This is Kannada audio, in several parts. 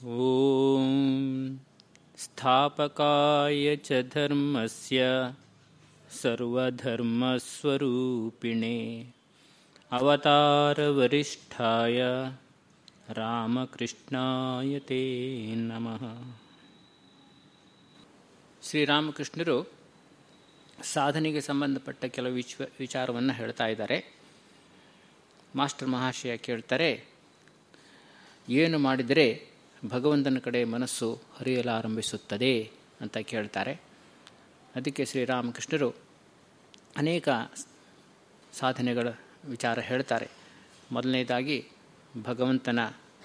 ॐ स्थापकाय च धर्मस्य सर्वधर्मस्वरूपिणे अवतारवरिष्ठाय ರಾಮಕೃಷ್ಣಾಯ ತೇ ನಮಃ ಶ್ರೀರಾಮಕೃಷ್ಣರು ಸಾಧನೆಗೆ ಸಂಬಂಧಪಟ್ಟ ಕೆಲವು ವಿಶ್ವ ವಿಚಾರವನ್ನು ಹೇಳ್ತಾ ಇದ್ದಾರೆ ಮಾಸ್ಟರ್ ಮಹಾಶಯ ಕೇಳ್ತಾರೆ ಏನು ಮಾಡಿದರೆ ಭಗವಂತನ ಕಡೆ ಮನಸ್ಸು ಹರಿಯಲಾರಂಭಿಸುತ್ತದೆ ಅಂತ ಕೇಳ್ತಾರೆ. ಅದಕ್ಕೆ ಶ್ರೀರಾಮಕೃಷ್ಣರು ಅನೇಕ ಸಾಧನೆಗಳ ವಿಚಾರ ಹೇಳ್ತಾರೆ. ಮೊದಲನೇದಾಗಿ ಭಗವಂತನ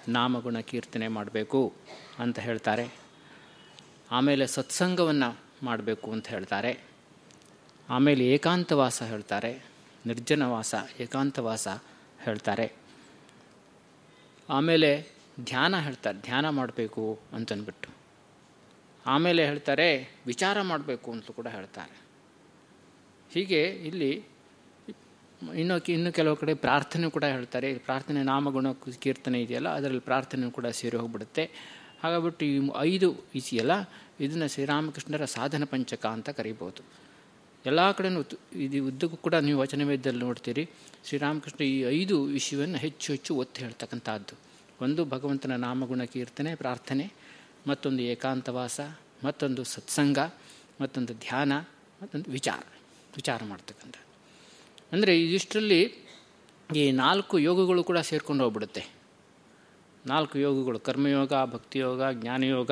ನಾಮಗುಣ ಕೀರ್ತನೆ ಮಾಡಬೇಕು ಅಂತ ಹೇಳ್ತಾರೆ. ಆಮೇಲೆ ಸತ್ಸಂಗವನ್ನು ಮಾಡಬೇಕು ಅಂತ ಹೇಳ್ತಾರೆ. ಆಮೇಲೆ ಏಕಾಂತವಾಸ ಹೇಳ್ತಾರೆ. ನಿರ್ಜನವಾಸ, ಏಕಾಂತವಾಸ ಹೇಳ್ತಾರೆ. ಆಮೇಲೆ ಧ್ಯಾನ ಹೇಳ್ತಾರೆ, ಧ್ಯಾನ ಮಾಡಬೇಕು ಅಂತನ್ಬಿಟ್ಟು. ಆಮೇಲೆ ಹೇಳ್ತಾರೆ, ವಿಚಾರ ಮಾಡಬೇಕು ಅಂತ ಕೂಡ ಹೇಳ್ತಾರೆ. ಹೀಗೆ ಇಲ್ಲಿ ಇನ್ನು ಇನ್ನು ಕೆಲವು ಕಡೆ ಪ್ರಾರ್ಥನೆ ಕೂಡ ಹೇಳ್ತಾರೆ. ಪ್ರಾರ್ಥನೆ ನಾಮಗುಣ ಕೀರ್ತನೆ ಇದೆಯಲ್ಲ, ಅದರಲ್ಲಿ ಪ್ರಾರ್ಥನೆ ಕೂಡ ಸೇರಿ ಹೋಗ್ಬಿಡುತ್ತೆ. ಹಾಗಾಗ್ಬಿಟ್ಟು ಈ ಐದು ಇದೆಯಲ್ಲ ಇದನ್ನು ಶ್ರೀರಾಮಕೃಷ್ಣರ ಸಾಧನ ಪಂಚಕ ಅಂತ ಕರಿಬೋದು. ಎಲ್ಲ ಕಡೆಯೂ ಇದು ಉದ್ದಕ್ಕೂ ಕೂಡ ನೀವು ವಚನವೇದದಲ್ಲಿ ನೋಡ್ತೀರಿ, ಶ್ರೀರಾಮಕೃಷ್ಣ ಈ ಐದು ವಿಷಯವನ್ನು ಹೆಚ್ಚು ಹೆಚ್ಚು ಒತ್ತು ಹೇಳ್ತಕ್ಕಂಥದ್ದು. ಒಂದು ಭಗವಂತನ ನಾಮಗುಣ ಕೀರ್ತನೆ, ಪ್ರಾರ್ಥನೆ, ಮತ್ತೊಂದು ಏಕಾಂತವಾಸ, ಮತ್ತೊಂದು ಸತ್ಸಂಗ, ಮತ್ತೊಂದು ಧ್ಯಾನ, ಮತ್ತೊಂದು ವಿಚಾರ ವಿಚಾರ ಮಾಡ್ತಕ್ಕಂಥ ಅಂದರೆ ಇದಿಷ್ಟರಲ್ಲಿ ಈ ನಾಲ್ಕು ಯೋಗಗಳು ಕೂಡ ಸೇರ್ಕೊಂಡು ಹೋಗ್ಬಿಡುತ್ತೆ. ನಾಲ್ಕು ಯೋಗಗಳು, ಕರ್ಮಯೋಗ, ಭಕ್ತಿಯೋಗ, ಜ್ಞಾನಯೋಗ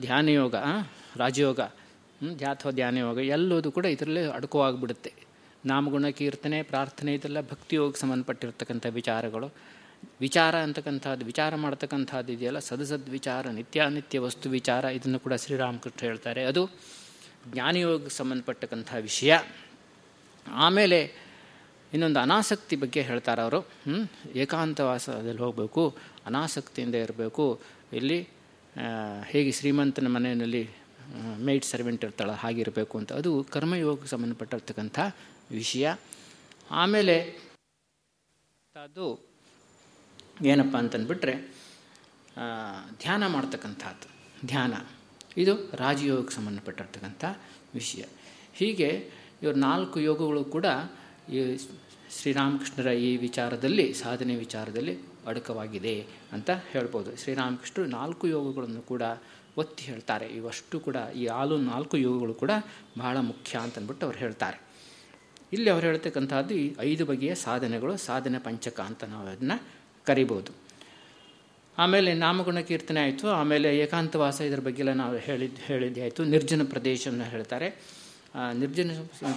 ಧ್ಯಾನಯೋಗ ರಾಜಯೋಗ ಧ್ಯಾಥ ಧ್ಯಾನಯೋಗ, ಎಲ್ಲೋದು ಕೂಡ ಇದರಲ್ಲೇ ಅಡಕವಾಗಿಬಿಡುತ್ತೆ. ನಾಮಗುಣ ಕೀರ್ತನೆ, ಪ್ರಾರ್ಥನೆ, ಇದೆಲ್ಲ ಭಕ್ತಿಯೋಗಕ್ಕೆ ಸಂಬಂಧಪಟ್ಟಿರ್ತಕ್ಕಂಥ ವಿಚಾರಗಳು. ವಿಚಾರ ಅಂತಕ್ಕಂಥದ್ದು, ವಿಚಾರ ಮಾಡ್ತಕ್ಕಂಥದ್ದು ಇದೆಯಲ್ಲ? ಸದಸದ್ ವಿಚಾರ ನಿತ್ಯಾನಿತ್ಯ ವಸ್ತು ವಿಚಾರ, ಇದನ್ನು ಕೂಡ ಶ್ರೀರಾಮಕೃಷ್ಣ ಹೇಳ್ತಾರೆ. ಅದು ಜ್ಞಾನಯೋಗಕ್ಕೆ ಸಂಬಂಧಪಟ್ಟಕ್ಕಂಥ ವಿಷಯ. ಆಮೇಲೆ ಇನ್ನೊಂದು ಅನಾಸಕ್ತಿ ಬಗ್ಗೆ ಹೇಳ್ತಾರೆ ಅವರು. ಏಕಾಂತವಾಸದಲ್ಲಿ ಹೋಗಬೇಕು, ಅನಾಸಕ್ತಿಯಿಂದ ಇರಬೇಕು. ಇಲ್ಲಿ ಹೇಗೆ ಶ್ರೀಮಂತನ ಮನೆಯಲ್ಲಿ ಮೇಡ್ ಸರ್ವೆಂಟ್ ಇರ್ತಾಳೆ ಹಾಗಿರಬೇಕು ಅಂತ. ಅದು ಕರ್ಮಯೋಗಕ್ಕೆ ಸಂಬಂಧಪಟ್ಟಿರ್ತಕ್ಕಂಥ ವಿಷಯ. ಆಮೇಲೆ, ಅದು ಏನಪ್ಪ ಅಂತಂದ್ಬಿಟ್ರೆ ಧ್ಯಾನ ಮಾಡ್ತಕ್ಕಂಥದ್ದು ಧ್ಯಾನ. ಇದು ರಾಜಯೋಗಕ್ಕೆ ಸಂಬಂಧಪಟ್ಟಿರ್ತಕ್ಕಂಥ ವಿಷಯ. ಹೀಗೆ ಇವರು ನಾಲ್ಕು ಯೋಗಗಳು ಕೂಡ ಈ ಶ್ರೀರಾಮಕೃಷ್ಣರ ಈ ವಿಚಾರದಲ್ಲಿ, ಸಾಧನೆ ವಿಚಾರದಲ್ಲಿ ಅಡಕವಾಗಿದೆ ಅಂತ ಹೇಳ್ಬೋದು. ಶ್ರೀರಾಮಕೃಷ್ಣರು ನಾಲ್ಕು ಯೋಗಗಳನ್ನು ಕೂಡ ಒತ್ತಿ ಹೇಳ್ತಾರೆ. ಇವಷ್ಟು ಕೂಡ, ಈ ಆಲು ನಾಲ್ಕು ಯೋಗಗಳು ಕೂಡ ಬಹಳ ಮುಖ್ಯ ಅಂತಂದ್ಬಿಟ್ಟು ಅವ್ರು ಹೇಳ್ತಾರೆ. ಇಲ್ಲಿ ಅವ್ರು ಹೇಳ್ತಕ್ಕಂಥದ್ದು ಈ ಐದು ಬಗೆಯ ಸಾಧನೆಗಳು, ಸಾಧನೆ ಪಂಚಕ ಅಂತ ನಾವು ಅದನ್ನು ಕರಿಬೋದು ಆಮೇಲೆ ನಾಮಗುಣ ಕೀರ್ತನೆ ಆಯಿತು. ಆಮೇಲೆ ಏಕಾಂತವಾಸ ಇದರ ಬಗ್ಗೆಲ್ಲ ನಾವು ಹೇಳಿದ್ದು ಹೇಳಿದ್ದೆ ಆಯಿತು. ನಿರ್ಜನ ಪ್ರದೇಶವನ್ನು ಹೇಳ್ತಾರೆ. ನಿರ್ಜನ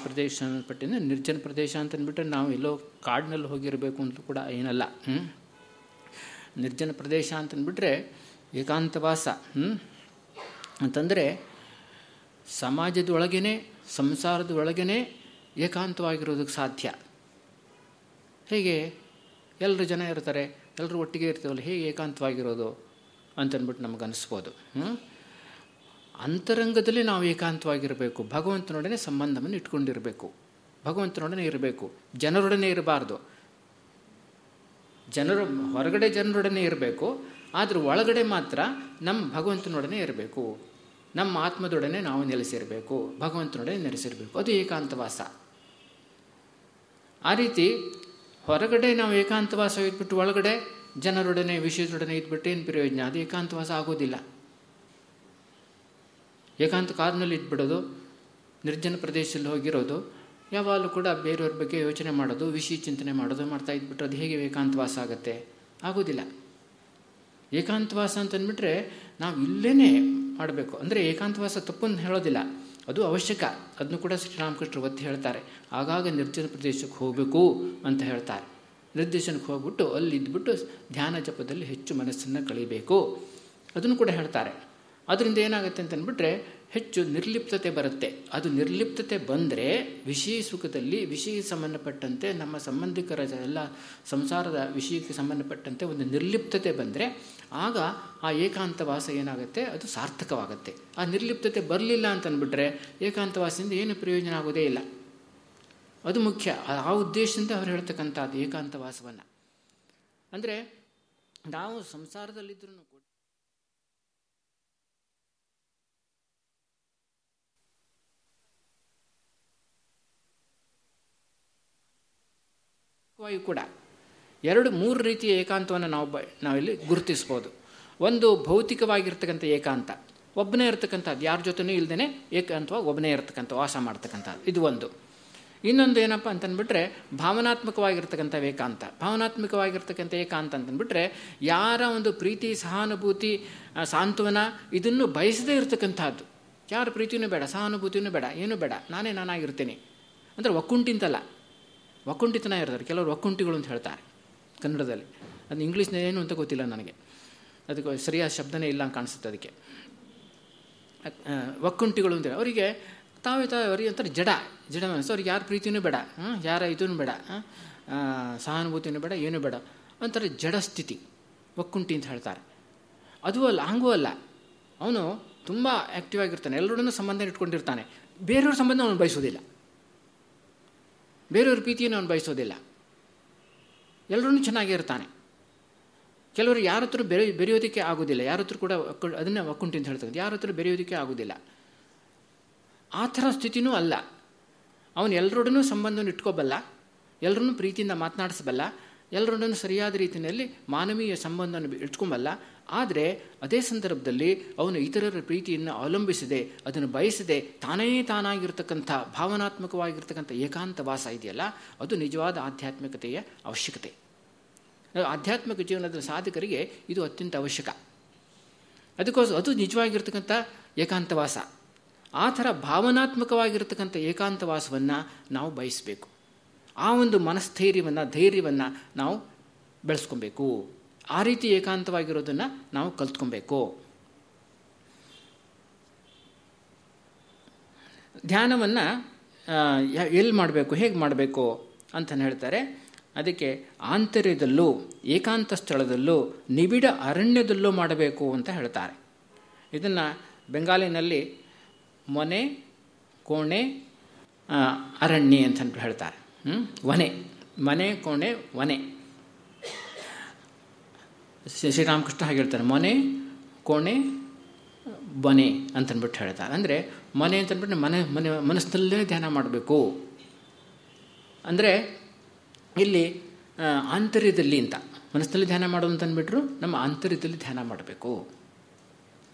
ಪ್ರದೇಶ ಪಟ್ಟಿನ ನಿರ್ಜನ ಪ್ರದೇಶ ಅಂತಂದ್ಬಿಟ್ರೆ ನಾವು ಎಲ್ಲೋ ಕಾಡಿನಲ್ಲಿ ಹೋಗಿರಬೇಕು ಅಂತ ಕೂಡ ಏನಲ್ಲ. ನಿರ್ಜನ ಪ್ರದೇಶ ಅಂತಂದ್ಬಿಟ್ರೆ ಏಕಾಂತವಾಸ. ಅಂತಂದರೆ ಸಮಾಜದೊಳಗೇ ಸಂಸಾರದ ಒಳಗೇ ಏಕಾಂತವಾಗಿರೋದಕ್ಕೆ ಸಾಧ್ಯ. ಹೇಗೆ? ಎಲ್ಲರೂ ಜನ ಇರ್ತಾರೆ ಎಲ್ಲರೂ ಒಟ್ಟಿಗೆ ಇರ್ತೀವಲ್ಲ, ಹೇಗೆ ಏಕಾಂತವಾಗಿರೋದು ಅಂತನ್ಬಿಟ್ಟು ನಮಗೆ ಅನಿಸ್ಬೋದು ಅಂತರಂಗದಲ್ಲಿ ನಾವು ಏಕಾಂತವಾಗಿರಬೇಕು. ಭಗವಂತನೊಡನೆ ಸಂಬಂಧವನ್ನು ಇಟ್ಕೊಂಡಿರಬೇಕು. ಭಗವಂತನೊಡನೆ ಇರಬೇಕು. ಜನರೊಡನೆ ಇರಬಾರ್ದು. ಜನರು, ಹೊರಗಡೆ ಜನರೊಡನೆ ಇರಬೇಕು, ಆದರೆ ಒಳಗಡೆ ಮಾತ್ರ ನಮ್ಮ ಭಗವಂತನೊಡನೆ ಇರಬೇಕು. ನಮ್ಮ ಆತ್ಮದೊಡನೆ ನಾವು ನೆಲೆಸಿರಬೇಕು. ಭಗವಂತನೊಡನೆ ನೆಲೆಸಿರಬೇಕು. ಅದು ಏಕಾಂತವಾಸ. ಆ ರೀತಿ ಹೊರಗಡೆ ನಾವು ಏಕಾಂತವಾಸ ಇದ್ಬಿಟ್ಟು ಒಳಗಡೆ ಜನರೊಡನೆ, ವಿಷಯದೊಡನೆ ಇದ್ಬಿಟ್ಟು ಏನು ಪ್ರಯೋಜನ? ಅದು ಏಕಾಂತವಾಸ ಆಗೋದಿಲ್ಲ. ಏಕಾಂತ ಕಾರಿನಲ್ಲಿ ಇದ್ಬಿಡೋದು ನಿರ್ಜನ ಪ್ರದೇಶದಲ್ಲಿ ಹೋಗಿರೋದು, ಯಾವಾಗಲೂ ಕೂಡ ಬೇರೆಯವ್ರ ಬಗ್ಗೆ ಯೋಚನೆ ಮಾಡೋದು, ವಿಷಯ ಚಿಂತನೆ ಮಾಡೋದು, ಮಾಡ್ತಾ ಇದ್ಬಿಟ್ರೆ ಅದು ಹೇಗೆ ಏಕಾಂತವಾಸ ಆಗುತ್ತೆ? ಆಗೋದಿಲ್ಲ. ಏಕಾಂತವಾಸ ಅಂತಂದ್ಬಿಟ್ರೆ ನಾವು ಇಲ್ಲೇ ಮಾಡಬೇಕು. ಅಂದರೆ ಏಕಾಂತವಾಸ ತಪ್ಪನ್ನು ಹೇಳೋದಿಲ್ಲ. ಅದು ಅವಶ್ಯಕ. ಅದನ್ನು ಕೂಡ ಶ್ರೀರಾಮಕೃಷ್ಣರು ಒತ್ತಿ ಹೇಳ್ತಾರೆ. ಆಗಾಗ ನಿರ್ಜನ ಪ್ರದೇಶಕ್ಕೆ ಹೋಗಬೇಕು ಅಂತ ಹೇಳ್ತಾರೆ. ನಿರ್ದೇಶನಕ್ಕೆ ಹೋಗ್ಬಿಟ್ಟು ಅಲ್ಲಿ ಇದ್ಬಿಟ್ಟು ಧ್ಯಾನ ಜಪದಲ್ಲಿ ಹೆಚ್ಚು ಮನಸ್ಸನ್ನು ಕಳಿಬೇಕು. ಅದನ್ನು ಕೂಡ ಹೇಳ್ತಾರೆ. ಅದರಿಂದ ಏನಾಗುತ್ತೆ ಅಂತಂದ್ಬಿಟ್ರೆ ಹೆಚ್ಚು ನಿರ್ಲಿಪ್ತತೆ ಬರುತ್ತೆ. ಅದು ನಿರ್ಲಿಪ್ತತೆ ಬಂದರೆ ವಿಷಯ ಸುಖದಲ್ಲಿ ವಿಷಯ ಸಂಬಂಧಪಟ್ಟಂತೆ ನಮ್ಮ ಸಂಬಂಧಿಕರ ಎಲ್ಲ ಸಂಸಾರದ ವಿಷಯಕ್ಕೆ ಸಂಬಂಧಪಟ್ಟಂತೆ ಒಂದು ನಿರ್ಲಿಪ್ತತೆ ಬಂದರೆ ಆಗ ಆ ಏಕಾಂತವಾಸ ಏನಾಗುತ್ತೆ? ಅದು ಸಾರ್ಥಕವಾಗುತ್ತೆ. ಆ ನಿರ್ಲಿಪ್ತತೆ ಬರಲಿಲ್ಲ ಅಂತಂದ್ಬಿಟ್ರೆ ಏಕಾಂತವಾಸದಿಂದ ಏನು ಪ್ರಯೋಜನ ಆಗೋದೇ ಇಲ್ಲ. ಅದು ಮುಖ್ಯ. ಆ ಉದ್ದೇಶದಿಂದ ಅವ್ರು ಹೇಳ್ತಕ್ಕಂಥದ್ದು ಏಕಾಂತವಾಸವನ್ನು. ಅಂದರೆ ನಾವು ಸಂಸಾರದಲ್ಲಿದ್ರೂ ಕೂಡ ಕೂಡ. ಎರಡು, ಮೂರು ರೀತಿಯ ಏಕಾಂತವನ್ನು ನಾವು ಬ, ನಾವಿಲ್ಲಿ ಗುರುತಿಸ್ಬೋದು. ಒಂದು ಭೌತಿಕವಾಗಿರ್ತಕ್ಕಂಥ ಏಕಾಂತ, ಒಬ್ಬನೇ ಇರ್ತಕ್ಕಂಥದ್ದು. ಯಾರ ಜೊತೆನೂ ಇಲ್ಲದೇ ಏಕಾಂತವಾಗಿ ಒಬ್ಬನೇ ಇರ್ತಕ್ಕಂಥ, ವಾಸ ಮಾಡ್ತಕ್ಕಂಥದ್ದು ಇದು ಒಂದು. ಇನ್ನೊಂದು ಏನಪ್ಪ ಅಂತಂದ್ಬಿಟ್ರೆ, ಭಾವನಾತ್ಮಕವಾಗಿರ್ತಕ್ಕಂಥ ಏಕಾಂತ. ಭಾವನಾತ್ಮಕವಾಗಿರ್ತಕ್ಕಂಥ ಏಕಾಂತ ಅಂತಂದ್ಬಿಟ್ರೆ, ಯಾರ ಒಂದು ಪ್ರೀತಿ, ಸಹಾನುಭೂತಿ ಸಾಂತ್ವನ ಇದನ್ನು ಬಯಸದೇ ಇರತಕ್ಕಂಥದ್ದು. ಯಾರ ಪ್ರೀತಿಯೂ ಬೇಡ ಸಹಾನುಭೂತಿಯೂ ಬೇಡ, ಏನೂ ಬೇಡ. ನಾನೇ ನಾನಾಗಿರ್ತೀನಿ. ಅಂದರೆ ಒಕ್ಕುಂಟಿಂತಲ್ಲ ಒಕ್ಕುಂಟಿತನ ಇರ್ತಾರೆ. ಕೆಲವರು ಒಕ್ಕುಂಟಿಗಳು ಅಂತ ಹೇಳ್ತಾರೆ ಕನ್ನಡದಲ್ಲಿ. ಅದು ಇಂಗ್ಲೀಷ್ನ ಏನು ಅಂತ ಗೊತ್ತಿಲ್ಲ ನನಗೆ. ಅದಕ್ಕೆ ಸರಿಯಾದ ಶಬ್ದನೇ ಇಲ್ಲ ಅಂತ ಕಾಣಿಸುತ್ತೆ ಅದಕ್ಕೆ. ಒಕ್ಕುಂಟಿಗಳು ಅಂತ ಅವರಿಗೆ ತಾವೇ ತಾವೇ ಅವರಿಗೆ ಅಂತಾರೆ ಜಡ. ಜಡ ಮನಸ್ಸು ಅವ್ರಿಗೆ ಯಾರ ಪ್ರೀತಿಯೂ ಬೇಡ. ಯಾರ ಇದೂ ಬೇಡ. ಸಹಾನುಭೂತಿಯೂ ಬೇಡ, ಏನೂ ಬೇಡ. ಒಂಥರ ಜಡ ಸ್ಥಿತಿ. ಒಕ್ಕುಂಟಿ ಅಂತ ಹೇಳ್ತಾರೆ. ಅದು ಅಲ್ಲ, ಹಂಗೂ ಅಲ್ಲ. ಅವನು ತುಂಬ ಆ್ಯಕ್ಟಿವ್ ಆಗಿರ್ತಾನೆ. ಎಲ್ಲರನ್ನೂ ಸಂಬಂಧ ಇಟ್ಕೊಂಡಿರ್ತಾನೆ. ಬೇರೆಯವ್ರ ಸಂಬಂಧ ಅವನು ಬಯಸೋದಿಲ್ಲ ಬೇರೆಯವ್ರ ಪ್ರೀತಿಯನ್ನು ಅವನು ಬಯಸೋದಿಲ್ಲ. ಎಲ್ಲರೂ ಚೆನ್ನಾಗಿರ್ತಾನೆ ಕೆಲವರು ಯಾರ ಹತ್ರ ಬೆರೆ, ಬೆರೆಯೋದಕ್ಕೆ ಆಗೋದಿಲ್ಲ. ಯಾರ ಹತ್ರ ಕೂಡ ಅದನ್ನು ಒಕ್ಕುಂಟಿ ಅಂತ ಹೇಳ್ತಕ್ಕಂಥ ಯಾರ ಹತ್ರ ಬೆರೆಯೋದಕ್ಕೆ ಆಗೋದಿಲ್ಲ. ಆ ಥರ ಸ್ಥಿತಿನೂ ಅಲ್ಲ. ಅವನು ಎಲ್ಲರೊಡನೂ ಸಂಬಂಧವನ್ನು ಇಟ್ಕೋಬಲ್ಲ. ಎಲ್ಲರನ್ನೂ ಪ್ರೀತಿಯಿಂದ ಮಾತನಾಡಿಸಬಲ್ಲ. ಎಲ್ಲರೊಡನೂ ಸರಿಯಾದ ರೀತಿಯಲ್ಲಿ ಮಾನವೀಯ ಸಂಬಂಧವನ್ನು ಇಟ್ಕೊಂಬಲ್ಲ. ಆದರೆ ಅದೇ ಸಂದರ್ಭದಲ್ಲಿ ಅವನು ಇತರರ ಪ್ರೀತಿಯನ್ನು ಅವಲಂಬಿಸದೆ, ಅದನ್ನು ಬಯಸದೆ ತಾನೇ ತಾನಾಗಿರ್ತಕ್ಕಂಥ, ಭಾವನಾತ್ಮಕವಾಗಿರ್ತಕ್ಕಂಥ ಏಕಾಂತ ವಾಸ ಇದೆಯಲ್ಲ, ಅದು ನಿಜವಾದ ಆಧ್ಯಾತ್ಮಿಕತೆಯ ಅವಶ್ಯಕತೆ. ಆಧ್ಯಾತ್ಮಿಕ ಜೀವನದ ಸಾಧಕರಿಗೆ ಇದು ಅತ್ಯಂತ ಅವಶ್ಯಕ. ಅದಕ್ಕೋಸ್ಕರ ಅದು ನಿಜವಾಗಿರ್ತಕ್ಕಂಥ ಏಕಾಂತವಾಸ ಆ ಥರ ಭಾವನಾತ್ಮಕವಾಗಿರ್ತಕ್ಕಂಥ ಏಕಾಂತವಾಸವನ್ನು ನಾವು ಬಯಸಬೇಕು. ಆ ಒಂದು ಮನಸ್ಥೈರ್ಯವನ್ನು, ಧೈರ್ಯವನ್ನು ನಾವು ಬೆಳೆಸ್ಕೊಬೇಕು. ಆ ರೀತಿ ಏಕಾಂತವಾಗಿರೋದನ್ನು ನಾವು ಕಲ್ತ್ಕೊಬೇಕು. ಧ್ಯಾನವನ್ನು ಎಲ್ಲಿ ಮಾಡಬೇಕು, ಹೇಗೆ ಮಾಡಬೇಕು ಅಂತ ಹೇಳ್ತಾರೆ. ಅದಕ್ಕೆ ಆಂತರ್ಯದಲ್ಲೂ, ಏಕಾಂತ ಸ್ಥಳದಲ್ಲೂ, ನಿಬಿಡ ಅರಣ್ಯದಲ್ಲೂ ಮಾಡಬೇಕು ಅಂತ ಹೇಳ್ತಾರೆ. ಇದನ್ನು ಬೆಂಗಾಲಿನಲ್ಲಿ ಮೊನೆ, ಕೋಣೆ ಅರಣ್ಯ ಅಂತ ಹೇಳ್ತಾರೆ. ವನೆ. ಮನೆ, ಕೋಣೆ, ವನೆ. ಶ್ರೀರಾಮಕೃಷ್ಣ ಹಾಗೆ ಹೇಳ್ತಾರೆ ಮನೆ, ಕೋಣೆ, ಬನೆ ಅಂತನ್ಬಿಟ್ಟು ಹೇಳ್ತಾರೆ. ಅಂದರೆ ಮನೆ ಅಂತಂದ್ಬಿಟ್ಟು ಮನೆ ಮನೆ, ಮನಸ್ಸಿನಲ್ಲೇ ಧ್ಯಾನ ಮಾಡಬೇಕು. ಅಂದರೆ ಇಲ್ಲಿ ಆಂತರ್ಯದಲ್ಲಿ ಅಂತ, ಮನಸ್ಸಿನಲ್ಲಿ ಧ್ಯಾನ ಮಾಡೋದು ಅಂತಂದ್ಬಿಟ್ರು ನಮ್ಮ ಆಂತರ್ಯದಲ್ಲಿ ಧ್ಯಾನ ಮಾಡಬೇಕು.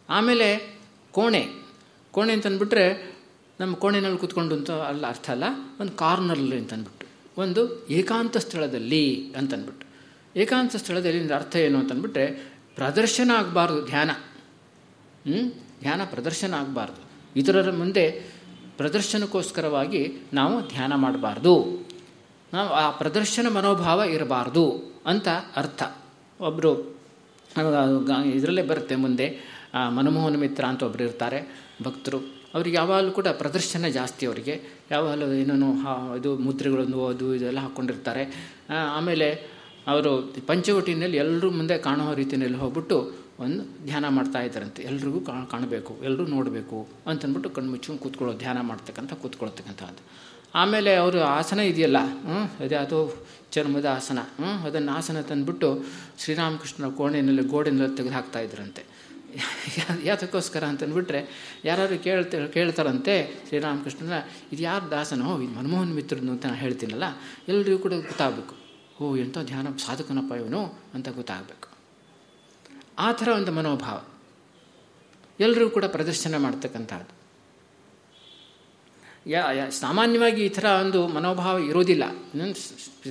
ಆಮೇಲೆ ಕೋಣೆ ಕೋಣೆ ಅಂತಂದ್ಬಿಟ್ರೆ ನಮ್ಮ ಕೋಣೆನಲ್ಲಿ ಕೂತ್ಕೊಂಡು ಅಂತ ಅಲ್ಲ, ಅರ್ಥ ಅಲ್ಲ, ಒಂದು ಕಾರ್ನರಲ್ಲಿ ಅಂತಂದ್ಬಿಟ್ಟು ಒಂದು ಏಕಾಂತ ಸ್ಥಳದಲ್ಲಿ ಅಂತಂದ್ಬಿಟ್ಟು ಏಕಾಂತ ಸ್ಥಳದಲ್ಲಿ ಅರ್ಥ ಏನು ಅಂತಂದ್ಬಿಟ್ರೆ ಪ್ರದರ್ಶನ ಆಗಬಾರ್ದು, ಧ್ಯಾನ. ಧ್ಯಾನ ಪ್ರದರ್ಶನ ಆಗಬಾರ್ದು. ಇತರರ ಮುಂದೆ ಪ್ರದರ್ಶನಕ್ಕೋಸ್ಕರವಾಗಿ ನಾವು ಧ್ಯಾನ ಮಾಡಬಾರ್ದು. ನಾವು ಆ ಪ್ರದರ್ಶನ ಮನೋಭಾವ ಇರಬಾರ್ದು ಅಂತ ಅರ್ಥ. ಒಬ್ಬರು ಇದರಲ್ಲೇ ಬರುತ್ತೆ ಮುಂದೆ ಮನಮೋಹನ ಮಿತ್ರ ಅಂತ ಒಬ್ಬರು ಇರ್ತಾರೆ, ಭಕ್ತರು. ಅವ್ರಿಗೆ ಯಾವಾಗಲೂ ಕೂಡ ಪ್ರದರ್ಶನ ಜಾಸ್ತಿ ಅವರಿಗೆ. ಯಾವಾಗಲೂ ಏನೇನೋ ಇದು ಮುದ್ರೆಗಳನ್ನು ಅದು, ಇದೆಲ್ಲ ಹಾಕ್ಕೊಂಡಿರ್ತಾರೆ ಆಮೇಲೆ ಅವರು ಪಂಚವಟಿನಲ್ಲಿ ಎಲ್ಲರೂ ಮುಂದೆ ಕಾಣುವ ರೀತಿಯಲ್ಲಿ ಹೋಗ್ಬಿಟ್ಟು ಒಂದು ಧ್ಯಾನ ಮಾಡ್ತಾ ಇದ್ದಾರಂತೆ. ಎಲ್ರಿಗೂ ಕಾಣಬೇಕು ಎಲ್ಲರೂ ನೋಡಬೇಕು ಅಂತಂದ್ಬಿಟ್ಟು ಕಣ್ಣು ಮುಚ್ಚು ಕೂತ್ಕೊಳ್ಳೋ ಧ್ಯಾನ ಮಾಡ್ತಕ್ಕಂಥ ಕೂತ್ಕೊಳ್ತಕ್ಕಂಥದ್ದು ಆಮೇಲೆ ಅವರು ಆಸನ ಇದೆಯಲ್ಲ ಅದೇ ಅದು ಚರ್ಮದ ಆಸನ ಅದನ್ನು ಆಸನ ತಂದುಬಿಟ್ಟು ಶ್ರೀರಾಮಕೃಷ್ಣನ ಕೋಣೆಯಲ್ಲಿ ಗೋಡೆನಲ್ಲಿ ತೆಗೆದು ಹಾಕ್ತಾ ಇದ್ರಂತೆ ಯಾತಕ್ಕೋಸ್ಕರ ಅಂತಂದ್ಬಿಟ್ರೆ ಯಾರು ಕೇಳ್ತ, ಕೇಳ್ತಾರಂತೆ ಶ್ರೀರಾಮಕೃಷ್ಣನ ಇದು ಯಾರು ದಾಸನೋ ಇದು ಮನಮೋಹನ್ ಮಿತ್ರನು ಅಂತ ನಾನು ಹೇಳ್ತೀನಲ್ಲ ಎಲ್ಲರಿಗೂ ಕೂಡ ಗೊತ್ತಾಗಬೇಕು. ಓ, ಎಂಥ ಧ್ಯಾನ ಸಾಧಕನಪ್ಪ ಇವನು ಅಂತ ಗೊತ್ತಾಗಬೇಕು. ಆ ಥರ ಒಂದು ಮನೋಭಾವ. ಎಲ್ಲರೂ ಕೂಡ ಪ್ರದರ್ಶನ ಮಾಡ್ತಕ್ಕಂಥದ್ದು. ಯಾ ಸಾಮಾನ್ಯವಾಗಿ ಈ ಥರ ಒಂದು ಮನೋಭಾವ ಇರೋದಿಲ್ಲ.